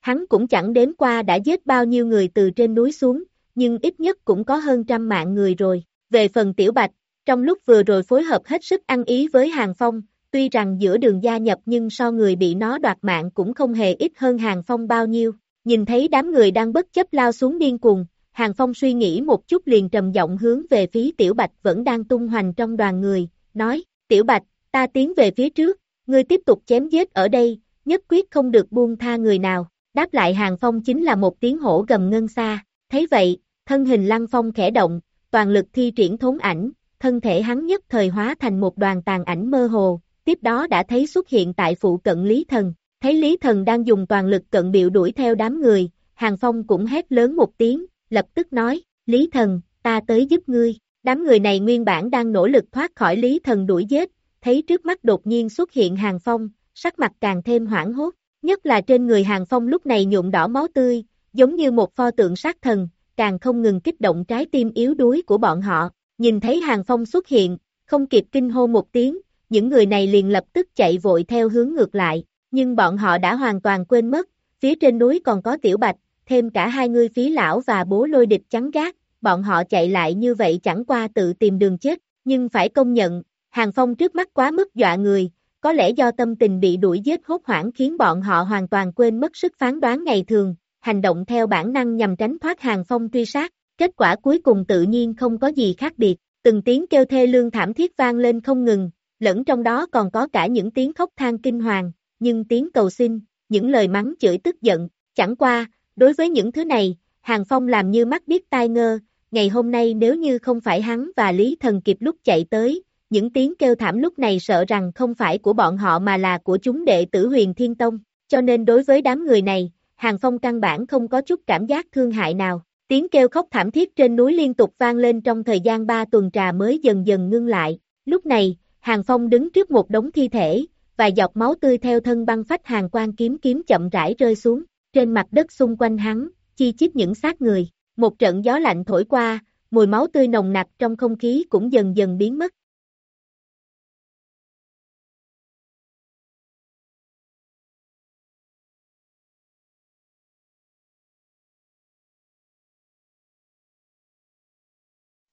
Hắn cũng chẳng đếm qua đã giết bao nhiêu người từ trên núi xuống, nhưng ít nhất cũng có hơn trăm mạng người rồi. Về phần Tiểu Bạch, trong lúc vừa rồi phối hợp hết sức ăn ý với Hàng Phong, tuy rằng giữa đường gia nhập nhưng so người bị nó đoạt mạng cũng không hề ít hơn Hàng Phong bao nhiêu. Nhìn thấy đám người đang bất chấp lao xuống điên cuồng, Hàng Phong suy nghĩ một chút liền trầm giọng hướng về phía Tiểu Bạch vẫn đang tung hoành trong đoàn người, nói, Tiểu Bạch, ta tiến về phía trước, ngươi tiếp tục chém giết ở đây, nhất quyết không được buông tha người nào. Đáp lại Hàng Phong chính là một tiếng hổ gầm ngân xa, thấy vậy, thân hình Lăng Phong khẽ động, toàn lực thi triển thốn ảnh, thân thể hắn nhất thời hóa thành một đoàn tàn ảnh mơ hồ, tiếp đó đã thấy xuất hiện tại phụ cận Lý Thần, thấy Lý Thần đang dùng toàn lực cận biểu đuổi theo đám người, Hàng Phong cũng hét lớn một tiếng, lập tức nói, Lý Thần, ta tới giúp ngươi, đám người này nguyên bản đang nỗ lực thoát khỏi Lý Thần đuổi giết, thấy trước mắt đột nhiên xuất hiện Hàng Phong, sắc mặt càng thêm hoảng hốt, nhất là trên người Hàng Phong lúc này nhuộm đỏ máu tươi, giống như một pho tượng sát thần, càng không ngừng kích động trái tim yếu đuối của bọn họ, nhìn thấy Hàng Phong xuất hiện, không kịp kinh hô một tiếng, những người này liền lập tức chạy vội theo hướng ngược lại, nhưng bọn họ đã hoàn toàn quên mất, phía trên núi còn có tiểu bạch, thêm cả hai người phí lão và bố lôi địch chắn gác, bọn họ chạy lại như vậy chẳng qua tự tìm đường chết, nhưng phải công nhận, Hàng Phong trước mắt quá mức dọa người, có lẽ do tâm tình bị đuổi giết hốt hoảng khiến bọn họ hoàn toàn quên mất sức phán đoán ngày thường, hành động theo bản năng nhằm tránh thoát Hàng Phong truy sát, kết quả cuối cùng tự nhiên không có gì khác biệt, từng tiếng kêu thê lương thảm thiết vang lên không ngừng, lẫn trong đó còn có cả những tiếng khóc than kinh hoàng, nhưng tiếng cầu xin, những lời mắng chửi tức giận, chẳng qua, đối với những thứ này, Hàng Phong làm như mắt biết tai ngơ, ngày hôm nay nếu như không phải hắn và Lý Thần kịp lúc chạy tới, những tiếng kêu thảm lúc này sợ rằng không phải của bọn họ mà là của chúng đệ tử huyền Thiên Tông, cho nên đối với đám người này, Hàng Phong căn bản không có chút cảm giác thương hại nào. Tiếng kêu khóc thảm thiết trên núi liên tục vang lên trong thời gian 3 tuần trà mới dần dần ngưng lại. Lúc này, Hàng Phong đứng trước một đống thi thể, và dọc máu tươi theo thân băng phách hàng quan kiếm kiếm chậm rãi rơi xuống, trên mặt đất xung quanh hắn, chi chít những xác người. Một trận gió lạnh thổi qua, mùi máu tươi nồng nặc trong không khí cũng dần dần biến mất.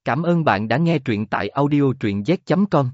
Cảm ơn bạn đã nghe truyện tại audiotruyenz.com.